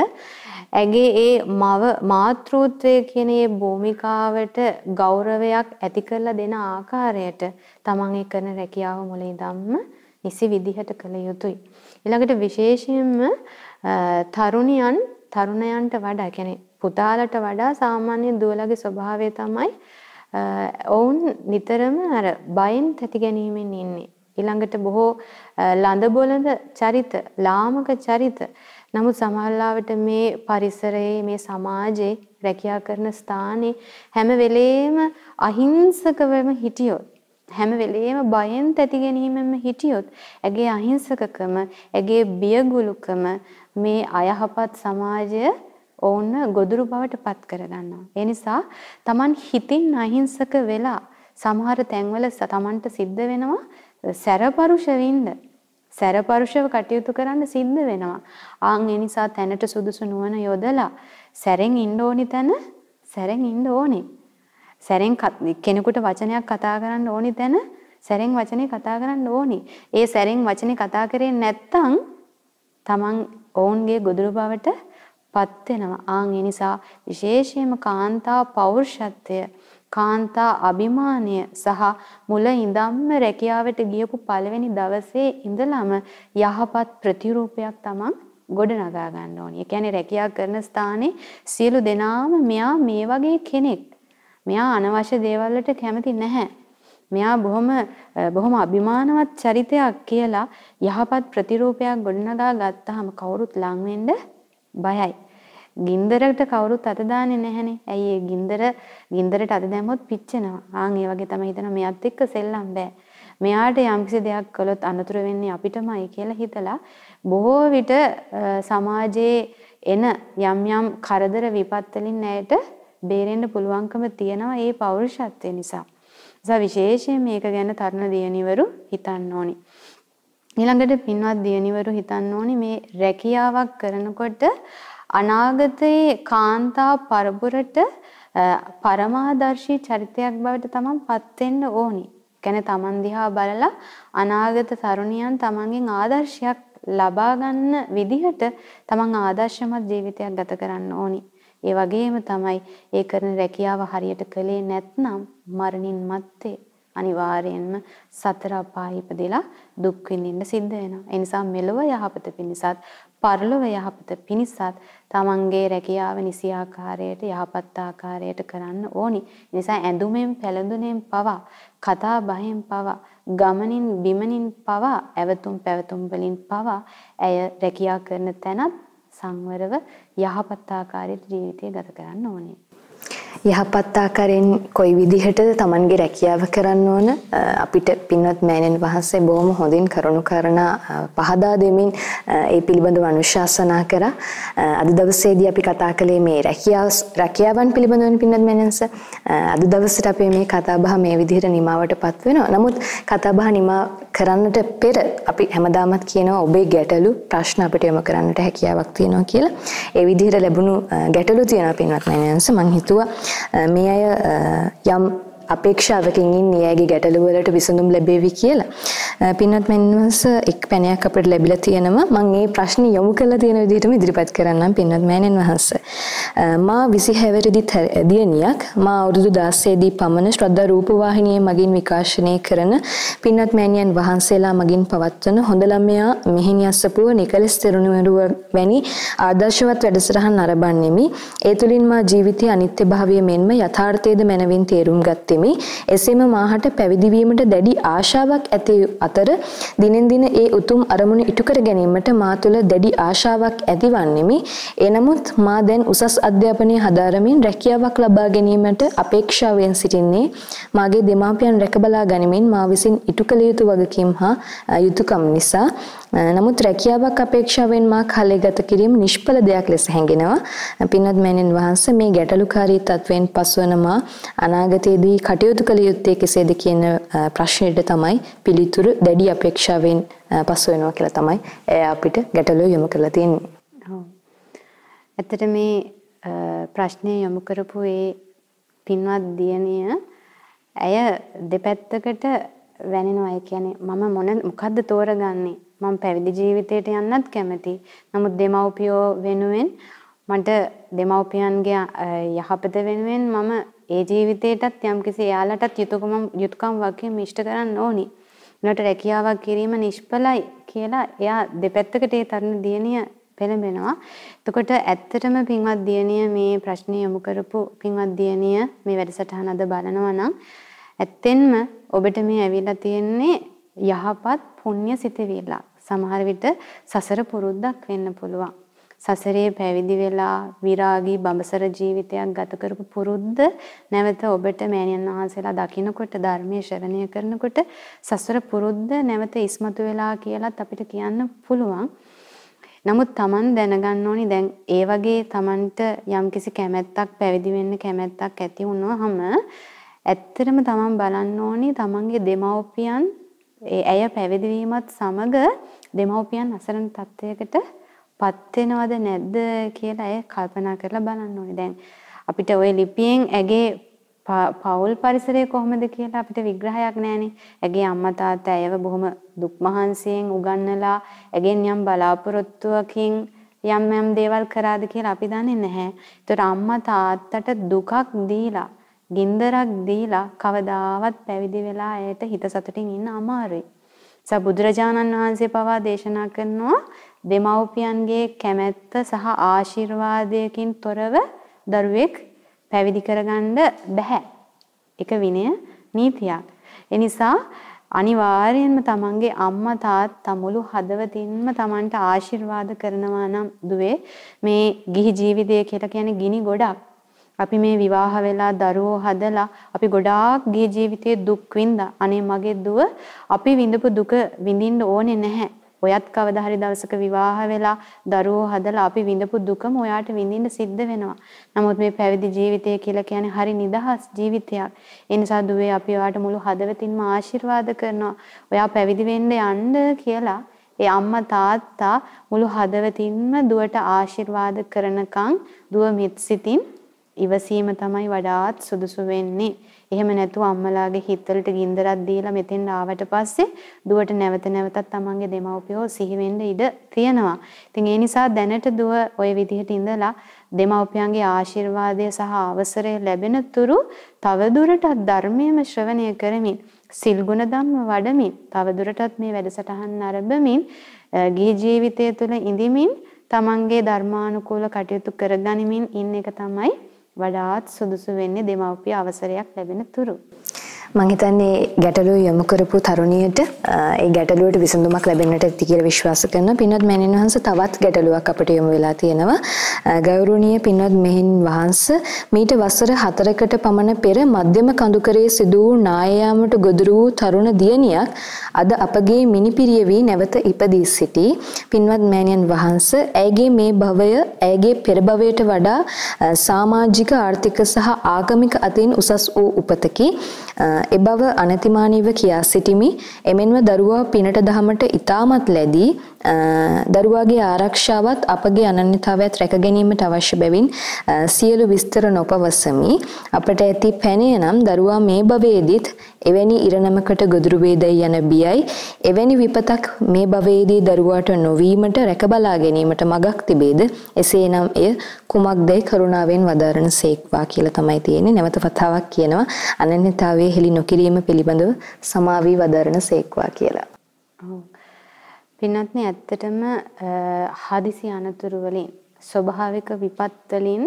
ඇගේ ඒ මව මාතෘත්වය කියන ඒ භූමිකාවට ගෞරවයක් ඇති කරලා දෙන ආකාරයට තමන් ඒ කරන රැකියාව මුලින් ධම්ම නිසි විදිහට කළ යුතුයි. ඊළඟට විශේෂයෙන්ම තරුණියන් තරුණයන්ට වඩා කියන්නේ පුතාලට වඩා සාමාන්‍ය දුවලගේ ස්වභාවය තමයි ඔවුන් නිතරම අර බයෙන් තැති ගැනීමෙන් ඉන්නේ. ඊළඟට බොහෝ ලඳ බොළඳ චරිත, ලාමක චරිත. නමුත් සමහරවිට මේ පරිසරයේ මේ සමාජයේ රැකියා කරන ස්ථානයේ හැම වෙලේම අහිංසකවම හිටියොත් හැම වෙලේම බයෙන් තැති ගැනීමෙන්ම හිටියොත් ඇගේ අහිංසකකම, ඇගේ බියගුලුකම මේ අයහපත් සමාජය ඔවුන් ගොදුරු බවට පත් කරගන්නවා. ඒ නිසා Taman හිතින් අහිංසක වෙලා සමහර තැන්වල Tamanට සිද්ධ වෙනවා සැරපරුෂ වෙන්න. සැරපරුෂව කටයුතු කරන්න සිද්ධ වෙනවා. ආන් ඒ නිසා තැනට සුදුසු නුවණ යොදලා සැරෙන් ඉන්න ඕනි තැන සැරෙන් ඉන්න ඕනේ. සැරෙන් කෙනෙකුට වචනයක් කතා කරන්න ඕනි තැන සැරෙන් වචනේ කතා කරන්න ඕනි. ඒ සැරෙන් වචනේ කතා කරේ නැත්තම් Taman ඔවුන්ගේ ගොදුරු බවට පත් වෙනවා. ආන් ඒ නිසා විශේෂයෙන්ම කාන්තා පෞරුෂත්වය, කාන්තා අභිමානය සහ මුල ඉඳන්ම රැකියාවට ගියපු පළවෙනි දවසේ ඉඳලම යහපත් ප්‍රතිරූපයක් තමන් ගොඩනගා ගන්න ඕනේ. ඒ කියන්නේ රැකියාව කරන ස්ථානයේ සියලු දෙනාම මෙයා මේ වගේ කෙනෙක්. මෙයා අනවශ්‍ය දේවල් වලට කැමති නැහැ. මෙයා බොහොම බොහොම අභිමානවත් චරිතයක් කියලා යහපත් ප්‍රතිරූපයක් ගොඩනගා ගත්තාම කවුරුත් ලං වෙන්න බයයි. ගින්දරකට කවුරුත් අත දාන්නේ නැහනේ. ඇයි ඒ ගින්දර ගින්දරට අත දැම්මොත් පිච්චෙනවා. ආන් ඒ වගේ තමයි හිතනවා මෙයාත් එක්ක සෙල්ලම් බෑ. මෙයාට යම්කිසි දෙයක් කළොත් අනතුරු වෙන්නේ අපිටමයි කියලා හිතලා බොහෝ විට සමාජයේ එන යම් යම් කරදර විපත් වලින් ඇයට බේරෙන්න පුළුවන්කම තියෙනවා ඒ පෞරුෂත්වය නිසා. නිසා විශේෂයෙන් මේක ගැන තරුණ දියණිවරු හිතන්න ඕනි. ඊළඟට පින්වත් දියණිවරු හිතන්න ඕනි මේ රැකියාවක් කරනකොට අනාගතයේ කාන්තා පරපුරට පරමාදර්ශී චරිතයක් බවට තමන් පත් වෙන්න ඕනි. කියන්නේ තමන් දිහා බලලා අනාගත තරුණියන් තමන්ගෙන් ආදර්ශයක් ලබා ගන්න විදිහට තමන් ආදර්ශමත් ජීවිතයක් ගත කරන්න ඕනි. ඒ වගේම තමයි ඒ කරන රැකියාව හරියට කළේ නැත්නම් මරණින් මත්තේ අනිවාර්යයෙන්ම සතර අපාය ඉපදෙලා දුක් විඳින්න සිද්ධ වෙනවා. ඒ නිසා මෙලොව යහපත පිණිසත් පරලොව යහපත පිණිසත් තමන්ගේ රැකියාව නිසි ආකාරයට යහපත් ආකාරයට කරන්න ඕනි. නිසා ඇඳුමෙන් පැළඳුනෙන් පවා කතා බහෙන් පවා ගමනින් බිමනින් පවා ඇවතුම් පැවතුම් වලින් පවා ඇය රැකියා කරන තැනත් සංවරව යහපත් ආකාරයට ජීවිතය ගත කරන්න ඕනේ. යහපත් ආකාරයෙන් කොයි විදිහටද Tamanගේ රැකියාව කරන්න ඕන? අපිට පින්වත් මෑණියන් වහන්සේ බොහොම හොඳින් කරුණු කරනා පහදා දෙමින් ඒ පිළිබඳව අනුශාසනා කරා. අද දවසේදී අපි කතා කළේ මේ රැකියාව රැකියාවන් පිළිබඳව පින්වත් මෑණියන්ස අද දවසට අපේ මේ කතා බහ මේ විදිහට නිමාවටපත් වෙනවා. නමුත් කතා බහ නිමා කරන්නට පෙර අපි හැමදාමත් කියනවා ඔබේ ගැටලු ප්‍රශ්න අපිට යොමු කරන්නට හැකියාවක් තියෙනවා කියලා. ඒ විදිහට ලැබුණු ගැටලු තියෙනවා පින්වත් මෑණියන්ස මම හිතුවා මේ අය යම් අපේක්ෂාවකින් ඉන්නේ ඇගේ ගැටලු වලට විසඳුම් ලැබෙවි කියලා. පින්වත් මෙන්නවස එක් පැනයක් අපිට ලැබිලා තියෙනවා. මම මේ ප්‍රශ්නේ යොමු කරලා තියෙන විදිහටම ඉදිරිපත් කරන්නම් පින්වත් මෑණියන් වහන්සේ. මා 26 වෙනි දියණියක් මා අවුරුදු 16 දී පමණ ශ්‍රද්ධා රූපවාහිනියේ මගින් විකාශනය කරන පින්වත් මෑණියන් වහන්සේලා මගින් පවත්වන හොඳ ළමයා මෙහිණි අස්සපුව නිකලස් තෙරුණුවරුව වැනි ආදර්ශවත් වැඩසටහන් නරඹන්නෙමි. ඒ තුලින් මා ජීවිතයේ අනිත්‍යභාවය මෙන්ම යථාර්ථයේද මනවින් තේරුම් ගත්තෙමි. වෙමි. එසේම මාහට පැවිදි වීමට දැඩි ආශාවක් ඇති අතර දිනෙන් දින ඒ උතුම් අරමුණ ඉටු කර ගැනීමට මා තුළ දැඩි ආශාවක් ඇතිවන්නෙමි. එනමුත් මා දැන් උසස් අධ්‍යාපනය හදාරමින් රැකියාවක් ලබා ගැනීමට අපේක්ෂාවෙන් සිටින්නේ මාගේ දෙමාපියන් රැකබලා ගනිමින් මා විසින් ඉටු කළ යුතු වගකීම් හා යුතුයකම් නිසා නමුත් රැකියාවක් අපේක්ෂාවෙන් මා කාලය ගත කිරීම නිෂ්ඵල දෙයක් ලෙස හැඟෙනවා. පින්වත් මෑණියන් වහන්සේ මේ ගැටලුකාරී තත්වයෙන් පසුවන මා අනාගතයේදී කටයුතු කළ යුත්තේ කෙසේද කියන ප්‍රශ්නෙට තමයි පිළිතුරු දැඩි අපේක්ෂාවෙන් පසු වෙනවා කියලා තමයි අපිට ගැටලුව යොමු කරලා තියෙන්නේ. ඔව්. ඇත්තට මේ ප්‍රශ්නය යොමු කරපු ඒ පින්වත් දියණිය ඇය දෙපැත්තකට වැනෙනවා. ඒ කියන්නේ මම මොන මොකද්ද තෝරගන්නේ? මම පැවිදි ජීවිතයට යන්නත් කැමතියි. නමුත් දෙමව්පියෝ වෙනුවෙන් මට දෙමව්පියන්ගේ යහපත වෙනුවෙන් මම ඒ ජීවිතේටත් යම්කිසි එයාලටත් යුතුයකම යුතුයකම් වගේ මිෂ්ට කරන්න ඕනි. උනට රැකියාවක් කිරීම නිෂ්ඵලයි කියලා එයා දෙපැත්තකට ඒ තරුණ දියණිය පෙළඹෙනවා. එතකොට ඇත්තටම පින්වත් දියණිය මේ ප්‍රශ්නේ යොමු කරපු පින්වත් දියණිය මේ වැඩසටහන අද බලනවා නම් ඇත්තෙන්ම ඔබට මේ ඇවිල්ලා තියෙන්නේ යහපත් පුණ්‍ය සිතවිල්ල. සමහර විට සසර පුරුද්දක් වෙන්න පුළුවන්. සසරේ පැවිදි වෙලා විරාගී බඹසර ජීවිතයක් ගත කරපු පුරුද්ද නැවත ඔබට මෑණියන් වහන්සේලා දකින්නකොට ධර්මයේ ශ්‍රවණය කරනකොට සසර පුරුද්ද නැවත ඉස්මතු වෙලා කියලාත් අපිට කියන්න පුළුවන්. නමුත් Taman දැනගන්න ඕනි දැන් ඒ වගේ Tamanට යම්කිසි කැමැත්තක් පැවිදි වෙන්න කැමැත්තක් ඇති වුණාම ඇත්තටම Taman බලන්න ඕනි Tamanගේ දෙමව්පියන් ඒ ඇය පැවිදි වීමත් සමග දෙමව්පියන් අසරණ තත්වයකට පත් වෙනවද නැද්ද කියලා අය කල්පනා කරලා බලන්න ඕනේ. දැන් අපිට ওই ලිපියෙන් ඇගේ පෞල් පරිසරය කොහොමද කියලා අපිට විග්‍රහයක් නැහැනේ. ඇගේ අම්මා තාත්තා ඇයව බොහොම දුක් මහන්සියෙන් උගන්වලා ඇගෙන් යම් බලාපොරොත්තුවකින් යම් යම් දේවල් කරාද කියලා අපි දන්නේ නැහැ. ඒතර අම්මා තාත්තට දුකක් දීලා, ගින්දරක් දීලා කවදාවත් පැවිදි වෙලා ඇයට හිත සතුටින් ඉන්න අමාරුයි. සබුදුරජාණන් වහන්සේ පවා දේශනා කරනවා දෙමව්පියන්ගේ කැමැත්ත සහ ආශිර්වාදයකින් තොරව දරුවෙක් පැවිදි කරගන්න බෑ. ඒක විනය නීතියක්. ඒ නිසා අනිවාර්යයෙන්ම තමන්ගේ අම්මා තාත්තා මුළු හදවතින්ම තමන්ට ආශිර්වාද කරනවා නම් දුවේ මේ ගිහි ජීවිතය කියලා කියන්නේ ගිනි ගොඩක්. අපි මේ විවාහ වෙලා දරුවෝ හදලා අපි ගොඩාක් ගිහි ජීවිතයේ දුක් විඳා. අනේ මගේ දුව අපි විඳපු දුක විඳින්න ඕනේ නැහැ. ඔයත් කවදා හරි දවසක විවාහ වෙලා දරුවෝ හදලා අපි විඳපු දුකම ඔයාට විඳින්න සිද්ධ වෙනවා. නමුත් මේ පැවිදි ජීවිතය කියලා කියන්නේ හරි නිදහස් ජීවිතයක්. ඒ නිසා දුවේ අපි ඔයාට මුළු හදවතින්ම ආශිර්වාද කරනවා. ඔයා පැවිදි වෙන්න යන්න කියලා ඒ අම්මා තාත්තා මුළු හදවතින්ම දුවට ආශිර්වාද කරනකම් දුව මිත් සිතින් ඉවසීම තමයි වඩාත් සුදුසු වෙන්නේ. එහෙම නැතුව අම්මලාගේ හිතවලට ගින්දරක් දීලා මෙතෙන් ආවට පස්සේ දුවට නැවත නැවතත් තමන්ගේ දෙමව්පියෝ සිහි වෙන්න ඉඩ තියෙනවා. ඉතින් ඒ නිසා දැනට දුව ওই විදිහට ඉඳලා දෙමව්පියන්ගේ ආශිර්වාදය සහ අවසරය ලැබෙන තුරු තවදුරටත් ධර්මයේම ශ්‍රවණය කරමින් සිල් ගුණ ධම්ම වඩමින් තවදුරටත් මේ වැඩසටහන් ආරම්භමින් ගිහි ජීවිතය තුළ ඉඳිමින් තමන්ගේ ධර්මානුකූල කටයුතු කරගනිමින් ඉන්න එක තමයි වඩාත් සුදුසු වෙන්නේ දෙමව්පිය අවසරයක් ලැබෙන තුරු. මං හිතන්නේ ගැටලුව යොමු කරපු තරුණියට ඒ ගැටලුවට විසඳුමක් ලැබෙන්නට ඇති කියලා විශ්වාස කරනවා. පින්වත් මෑණින් වහන්සේ තවත් ගැටලුවක් අපිට යොමු වෙලා තියෙනවා. ගෞරවනීය පින්වත් මෙහින් වහන්සේ මීට වසර 4කට පමණ පෙර මධ්‍යම කඳුකරේ සිදු වූ නායයාමට ගොදුරු වූ තරුණ දියණියක් අද අපගේ මිනිපිරිය වී නැවත ඉපදී සිටි. පින්වත් මෑණියන් වහන්සේ ඇයගේ මේ භවය ඇයගේ පෙර භවයට වඩා සමාජික ආර්ථික සහ ආගමික අතින් උසස් වූ උපතකි. එබව අනතිමානීව කියා සිටිමි. එමෙන්ම දරුවා පිනට දහමට ඊටමත් ලැබී දරුවාගේ ආරක්ෂාවත් අපගේ අනන්‍යතාවයත් රැක ගැනීමට අවශ්‍ය බැවින් සියලු විස්තර නොපවසමි. අපට ඇති පැනය නම් දරුවා මේ භවයේදීත් එවැනි ඉරණමකට ගොදුරු වේදයි යන බියයි එවැනි විපතක් මේ භවයේදී දරුවාට නොවීමට රැකබලා ගැනීමට මගක් තිබේද එසේනම් එය කුමක්දයි කරුණාවෙන් වදාරන සේක්වා කියලා තමයි තියෙන්නේ නැවත වතාවක් කියනවා අනන්‍යතාවයේ හෙළි නොකිරීම පිළිබඳව සමාවී වදාරන සේක්වා කියලා. ඔව්. පින්වත්නි ඇත්තටම හදිසි අනතුරු වලින් ස්වභාවික විපත් වලින්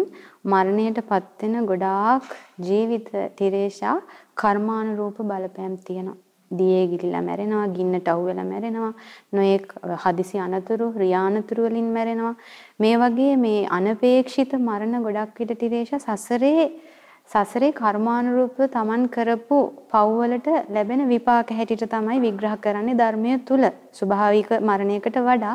මරණයටපත් වෙන ගොඩාක් ජීවිත තිරේෂා කර්මානුරූප බලපෑම් තියෙනවා. දියේ ගිලිලා මැරෙනවා, ගින්නට අවු වෙලා මැරෙනවා, නොඑක් හදිසි අනතුරු, රියානතුරු වලින් මැරෙනවා. මේ වගේ මේ අනපේක්ෂිත මරණ ගොඩක් විට තිරේෂා සසරේ සසරේ කර්මානුරූපව Taman කරපු පව්වලට ලැබෙන විපාක හැටියට තමයි විග්‍රහ කරන්නේ ධර්මයේ තුල. ස්වභාවික මරණයකට වඩා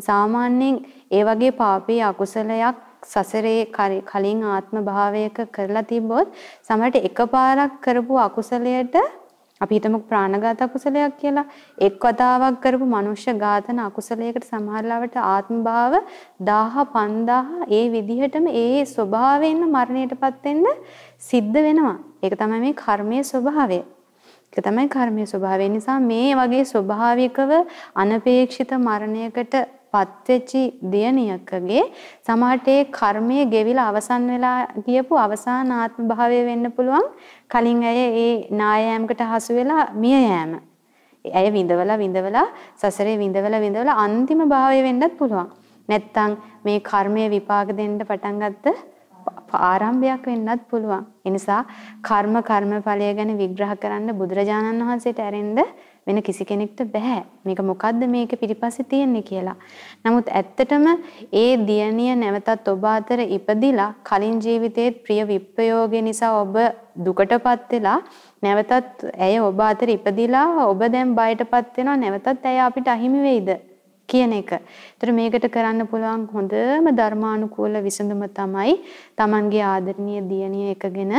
සාමාන්‍යයෙන් ඒ වගේ පාපී අකුසලයක් සසරේ කලින් ආත්ම භාවයක කරලා තිබ්බොත් සමහරට එකපාරක් කරපු අකුසලයට අපි හිතමු ප්‍රාණඝාත අකුසලයක් කියලා එක් වතාවක් කරපු මනුෂ්‍ය ඝාතන අකුසලයකට සමහරවට ආත්ම භාව 1000 5000 ඒ විදිහටම ඒ ස්වභාවයෙන්ම මරණයටපත් වෙන්න සිද්ධ වෙනවා. ඒක තමයි මේ කර්මයේ ස්වභාවය. ඒක තමයි කර්මයේ ස්වභාවය. නිසා මේ වගේ ස්වභාවිකව අනපේක්ෂිත මරණයකට පත්වෙච්චි දියණියකගේ සමහරට ඒ කර්මයේ ගෙවිලා අවසන් වෙලා ගියපු අවසාන ආත්ම භාවය වෙන්න පුළුවන් කලින් ඇය ඒ නායෑමකට හසු වෙලා මිය යෑම. ඇය විඳවලා විඳවලා සසරේ විඳවලා විඳවලා අන්තිම භාවය වෙන්නත් පුළුවන්. නැත්තම් මේ කර්මයේ විපාක දෙන්න පටන් ගත්ත ආරම්භයක් වෙන්නත් පුළුවන්. ඒ නිසා කර්ම කර්මඵලය ගැන විග්‍රහ කරන්න බුදුරජාණන් වහන්සේට ඇරෙන්න වෙන කිසි කෙනෙක්ට බෑ. මේක මොකද්ද මේක පිටිපස්සේ තියෙන්නේ කියලා. නමුත් ඇත්තටම ඒ දියණිය නැවතත් ඔබ අතර ඉපදිලා කලින් ජීවිතයේ ප්‍රිය විප්‍රයෝගය නිසා ඔබ දුකටපත් වෙලා නැවතත් ඇය ඔබ අතර ඉපදිලා ඔබ දැන් බයටපත් වෙනවා නැවතත් ඇය අපිට අහිමි වෙයිද කියන එක. ඒතර මේකට කරන්න පුළුවන් හොඳම ධර්මානුකූල විසඳුම තමයි Tamanගේ ආදරණීය දියණිය එකගෙන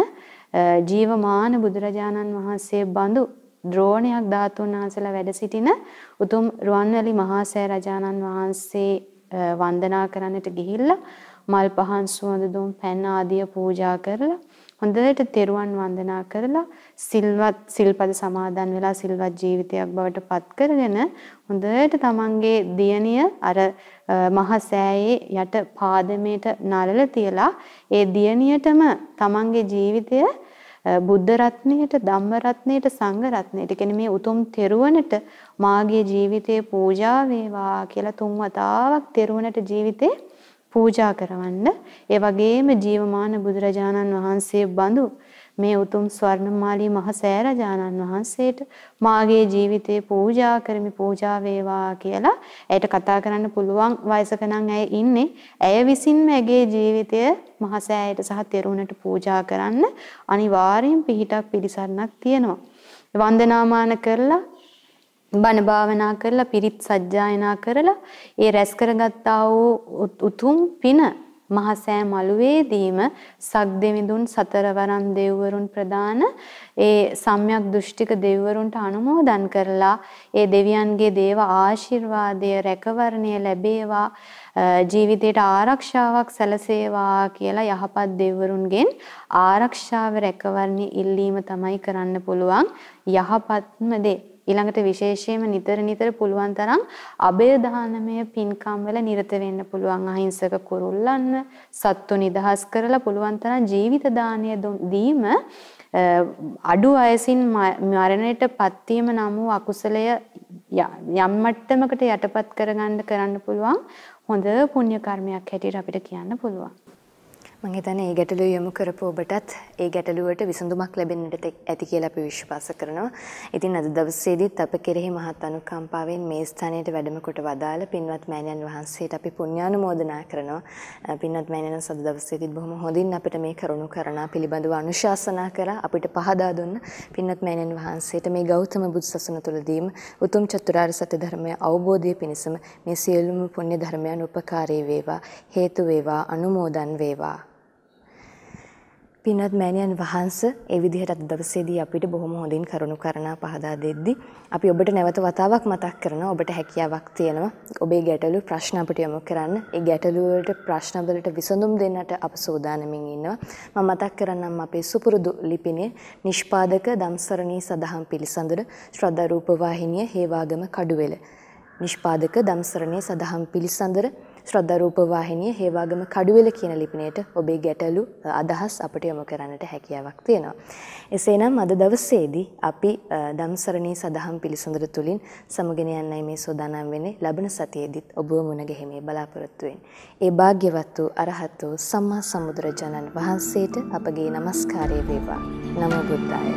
ජීවමාන බුදුරජාණන් වහන්සේ බඳු ද්‍රෝණයක් ධාතුන් වහන්සේලා වැඩ සිටින උතුම් රුවන්වැලි මහා සෑ රජාණන් වහන්සේ වන්දනා කරන්නට ගිහිල්ලා මල් පහන් සුවඳ දුම් පැන් ආදිය පූජා කරලා හොඳට තෙරුවන් වන්දනා කරලා සිල්වත් සිල්පද සමාදන් වෙලා සිල්වත් ජීවිතයක් බවට පත් කරගෙන හොඳට තමන්ගේ දියණිය අර මහ සෑයේ යට පාදමේට නරල තියලා ඒ දියණියටම තමන්ගේ ජීවිතය බුද්ධ රත්නයට ධම්ම රත්නයට සංඝ රත්නයට. කියන්නේ මේ උතුම් තෙරුවනට මාගේ ජීවිතේ පූජා වේවා කියලා තුන් වතාවක් තෙරුවනට ජීවිතේ පූජා කරවන්න. ඒ වගේම ජීවමාන බුදුරජාණන් වහන්සේ බඳු මේ උතුම් ස්වර්ණමාලී මහ සෑරජානන් වහන්සේට මාගේ ජීවිතේ පූජා කරමි පූජා වේවා කියලා ඇයට කතා කරන්න පුළුවන් වයසක නම් ඇය ඉන්නේ. ඇය විසින්ම ඇගේ ජීවිතය මහ සෑයට සහ තෙරුණට පූජා කරන්න අනිවාර්යෙන් පිහිටක් පිළිසරණක් තියෙනවා. වන්දනාමාන කරලා බණ භාවනා කරලා පිරිත් සජ්ජායනා කරලා ඒ රැස් කරගත්තා වූ උතුම් පින මහසෑ මළුවේදීම සක්දෙවිඳුන් සතරවරන් දෙව්වරුන් ප්‍රදාන ඒ සම්‍යක් දෘෂ්ටික දෙවිවරුන්ට අනුමෝදන් කරලා ඒ දෙවියන්ගේ දේව ආශිර්වාදය රැකවරණය ලැබේවා ජීවිතයට ආරක්ෂාවක් සැලසේවා කියලා යහපත් දෙවිවරුන්ගෙන් ආරක්ෂාව රැකවරණය ඉල්ලීම තමයි කරන්න පුළුවන්. යහපත්ම දේ. ඊළඟට විශේෂයෙන්ම නිතර නිතර පුළුවන් තරම් අබේ දානමය පින්කම් වල නිරත වෙන්න පුළුවන් අහිංසක කුරුල්ලන්න සත්තු නිදහස් කරලා පුළුවන් තරම් ජීවිත දානය දීම අඩු වයසින් මරණයට පත්වීම නම් වූ අකුසලය යම් මට්ටමකට යටපත් කරගන්න කරන්න පුළුවන් හොඳ පුණ්‍ය කර්මයක් හැටියට අපිට කියන්න පුළුවන්. මම හිතන්නේ මේ ගැටලුව යොමු කරපු ඔබටත් ඒ ගැටලුවට විසඳුමක් ලැබෙන්නට ඇති කියලා අපි විශ්වාස කරනවා. ඉතින් අද දවසේදීත් අප කෙරෙහි මහත් අනුකම්පාවෙන් මේ ස්ථානයට වැඩම කොට වදාළ පින්වත් මෑණියන් වහන්සේට අපි පුණ්‍යානුමෝදනා කරනවා. පින්වත් මෑණියන් අද දවසේදීත් බොහොම හොඳින් අපිට මේ කරුණු කරනා පිළිබඳව අනුශාසනා කරා අපිට පහදා දුන්න පින්වත් මෑණියන් වහන්සේට මේ ගෞතම බුදුසසුන තුළදීම උතුම් චතුරාර්ය සත්‍ය ධර්මය අවබෝධය පිණිසම මේ සියලුම පුණ්‍ය ධර්මයන් උපකාරී වේවා හේතු වේවා අනුමෝදන් වේවා පින්වත් මෑණියන් වහන්ස ඒ විදිහට අද දවසේදී අපිට බොහොම හොඳින් කරුණු කරනා පහදා දෙද්දී අපි ඔබට නැවත වතාවක් මතක් කරනවා ඔබට හැකියාවක් තියෙනවා ඔබේ ගැටලු ප්‍රශ්න අපිට යොමු කරන්න. ඒ ගැටලු වලට ප්‍රශ්න වලට විසඳුම් දෙන්නට අප සූදානමින් ඉන්නවා. මම මතක් කරන්නම් අපේ සුපුරුදු ලිපිනේ නිෂ්පාදක දම්සරණී සදහම් පිළිසඳර ශ්‍රද්ධා රූපවාහිනිය හේවාගම කඩුවෙල. නිෂ්පාදක දම්සරණී සදහම් පිළිසඳර 1998 ශ්‍රද්ධරූප වාහිනිය හේවාගම කඩුවෙල කියන ලිපිනයට ඔබේ ගැටලු අදහස් අපට යොමු කරන්නට හැකියාවක් තියෙනවා. එසේනම් අද දවසේදී අපි ධම්සරණී සදහම් පිළිසඳර තුලින් සමගෙන යන්නයි මේ සෝදානම් වෙන්නේ. ලබන සතියේදීත් ඔබව මුණ ගැහිමේ බලාපොරොත්තු වෙන්නේ. ඒ භාග්‍යවත් වූ අරහත් වූ සම්මා සම්බුදුරජාණන් වහන්සේට අපගේ নমස්කාරය වේවා. නමෝ බුද්ධාය.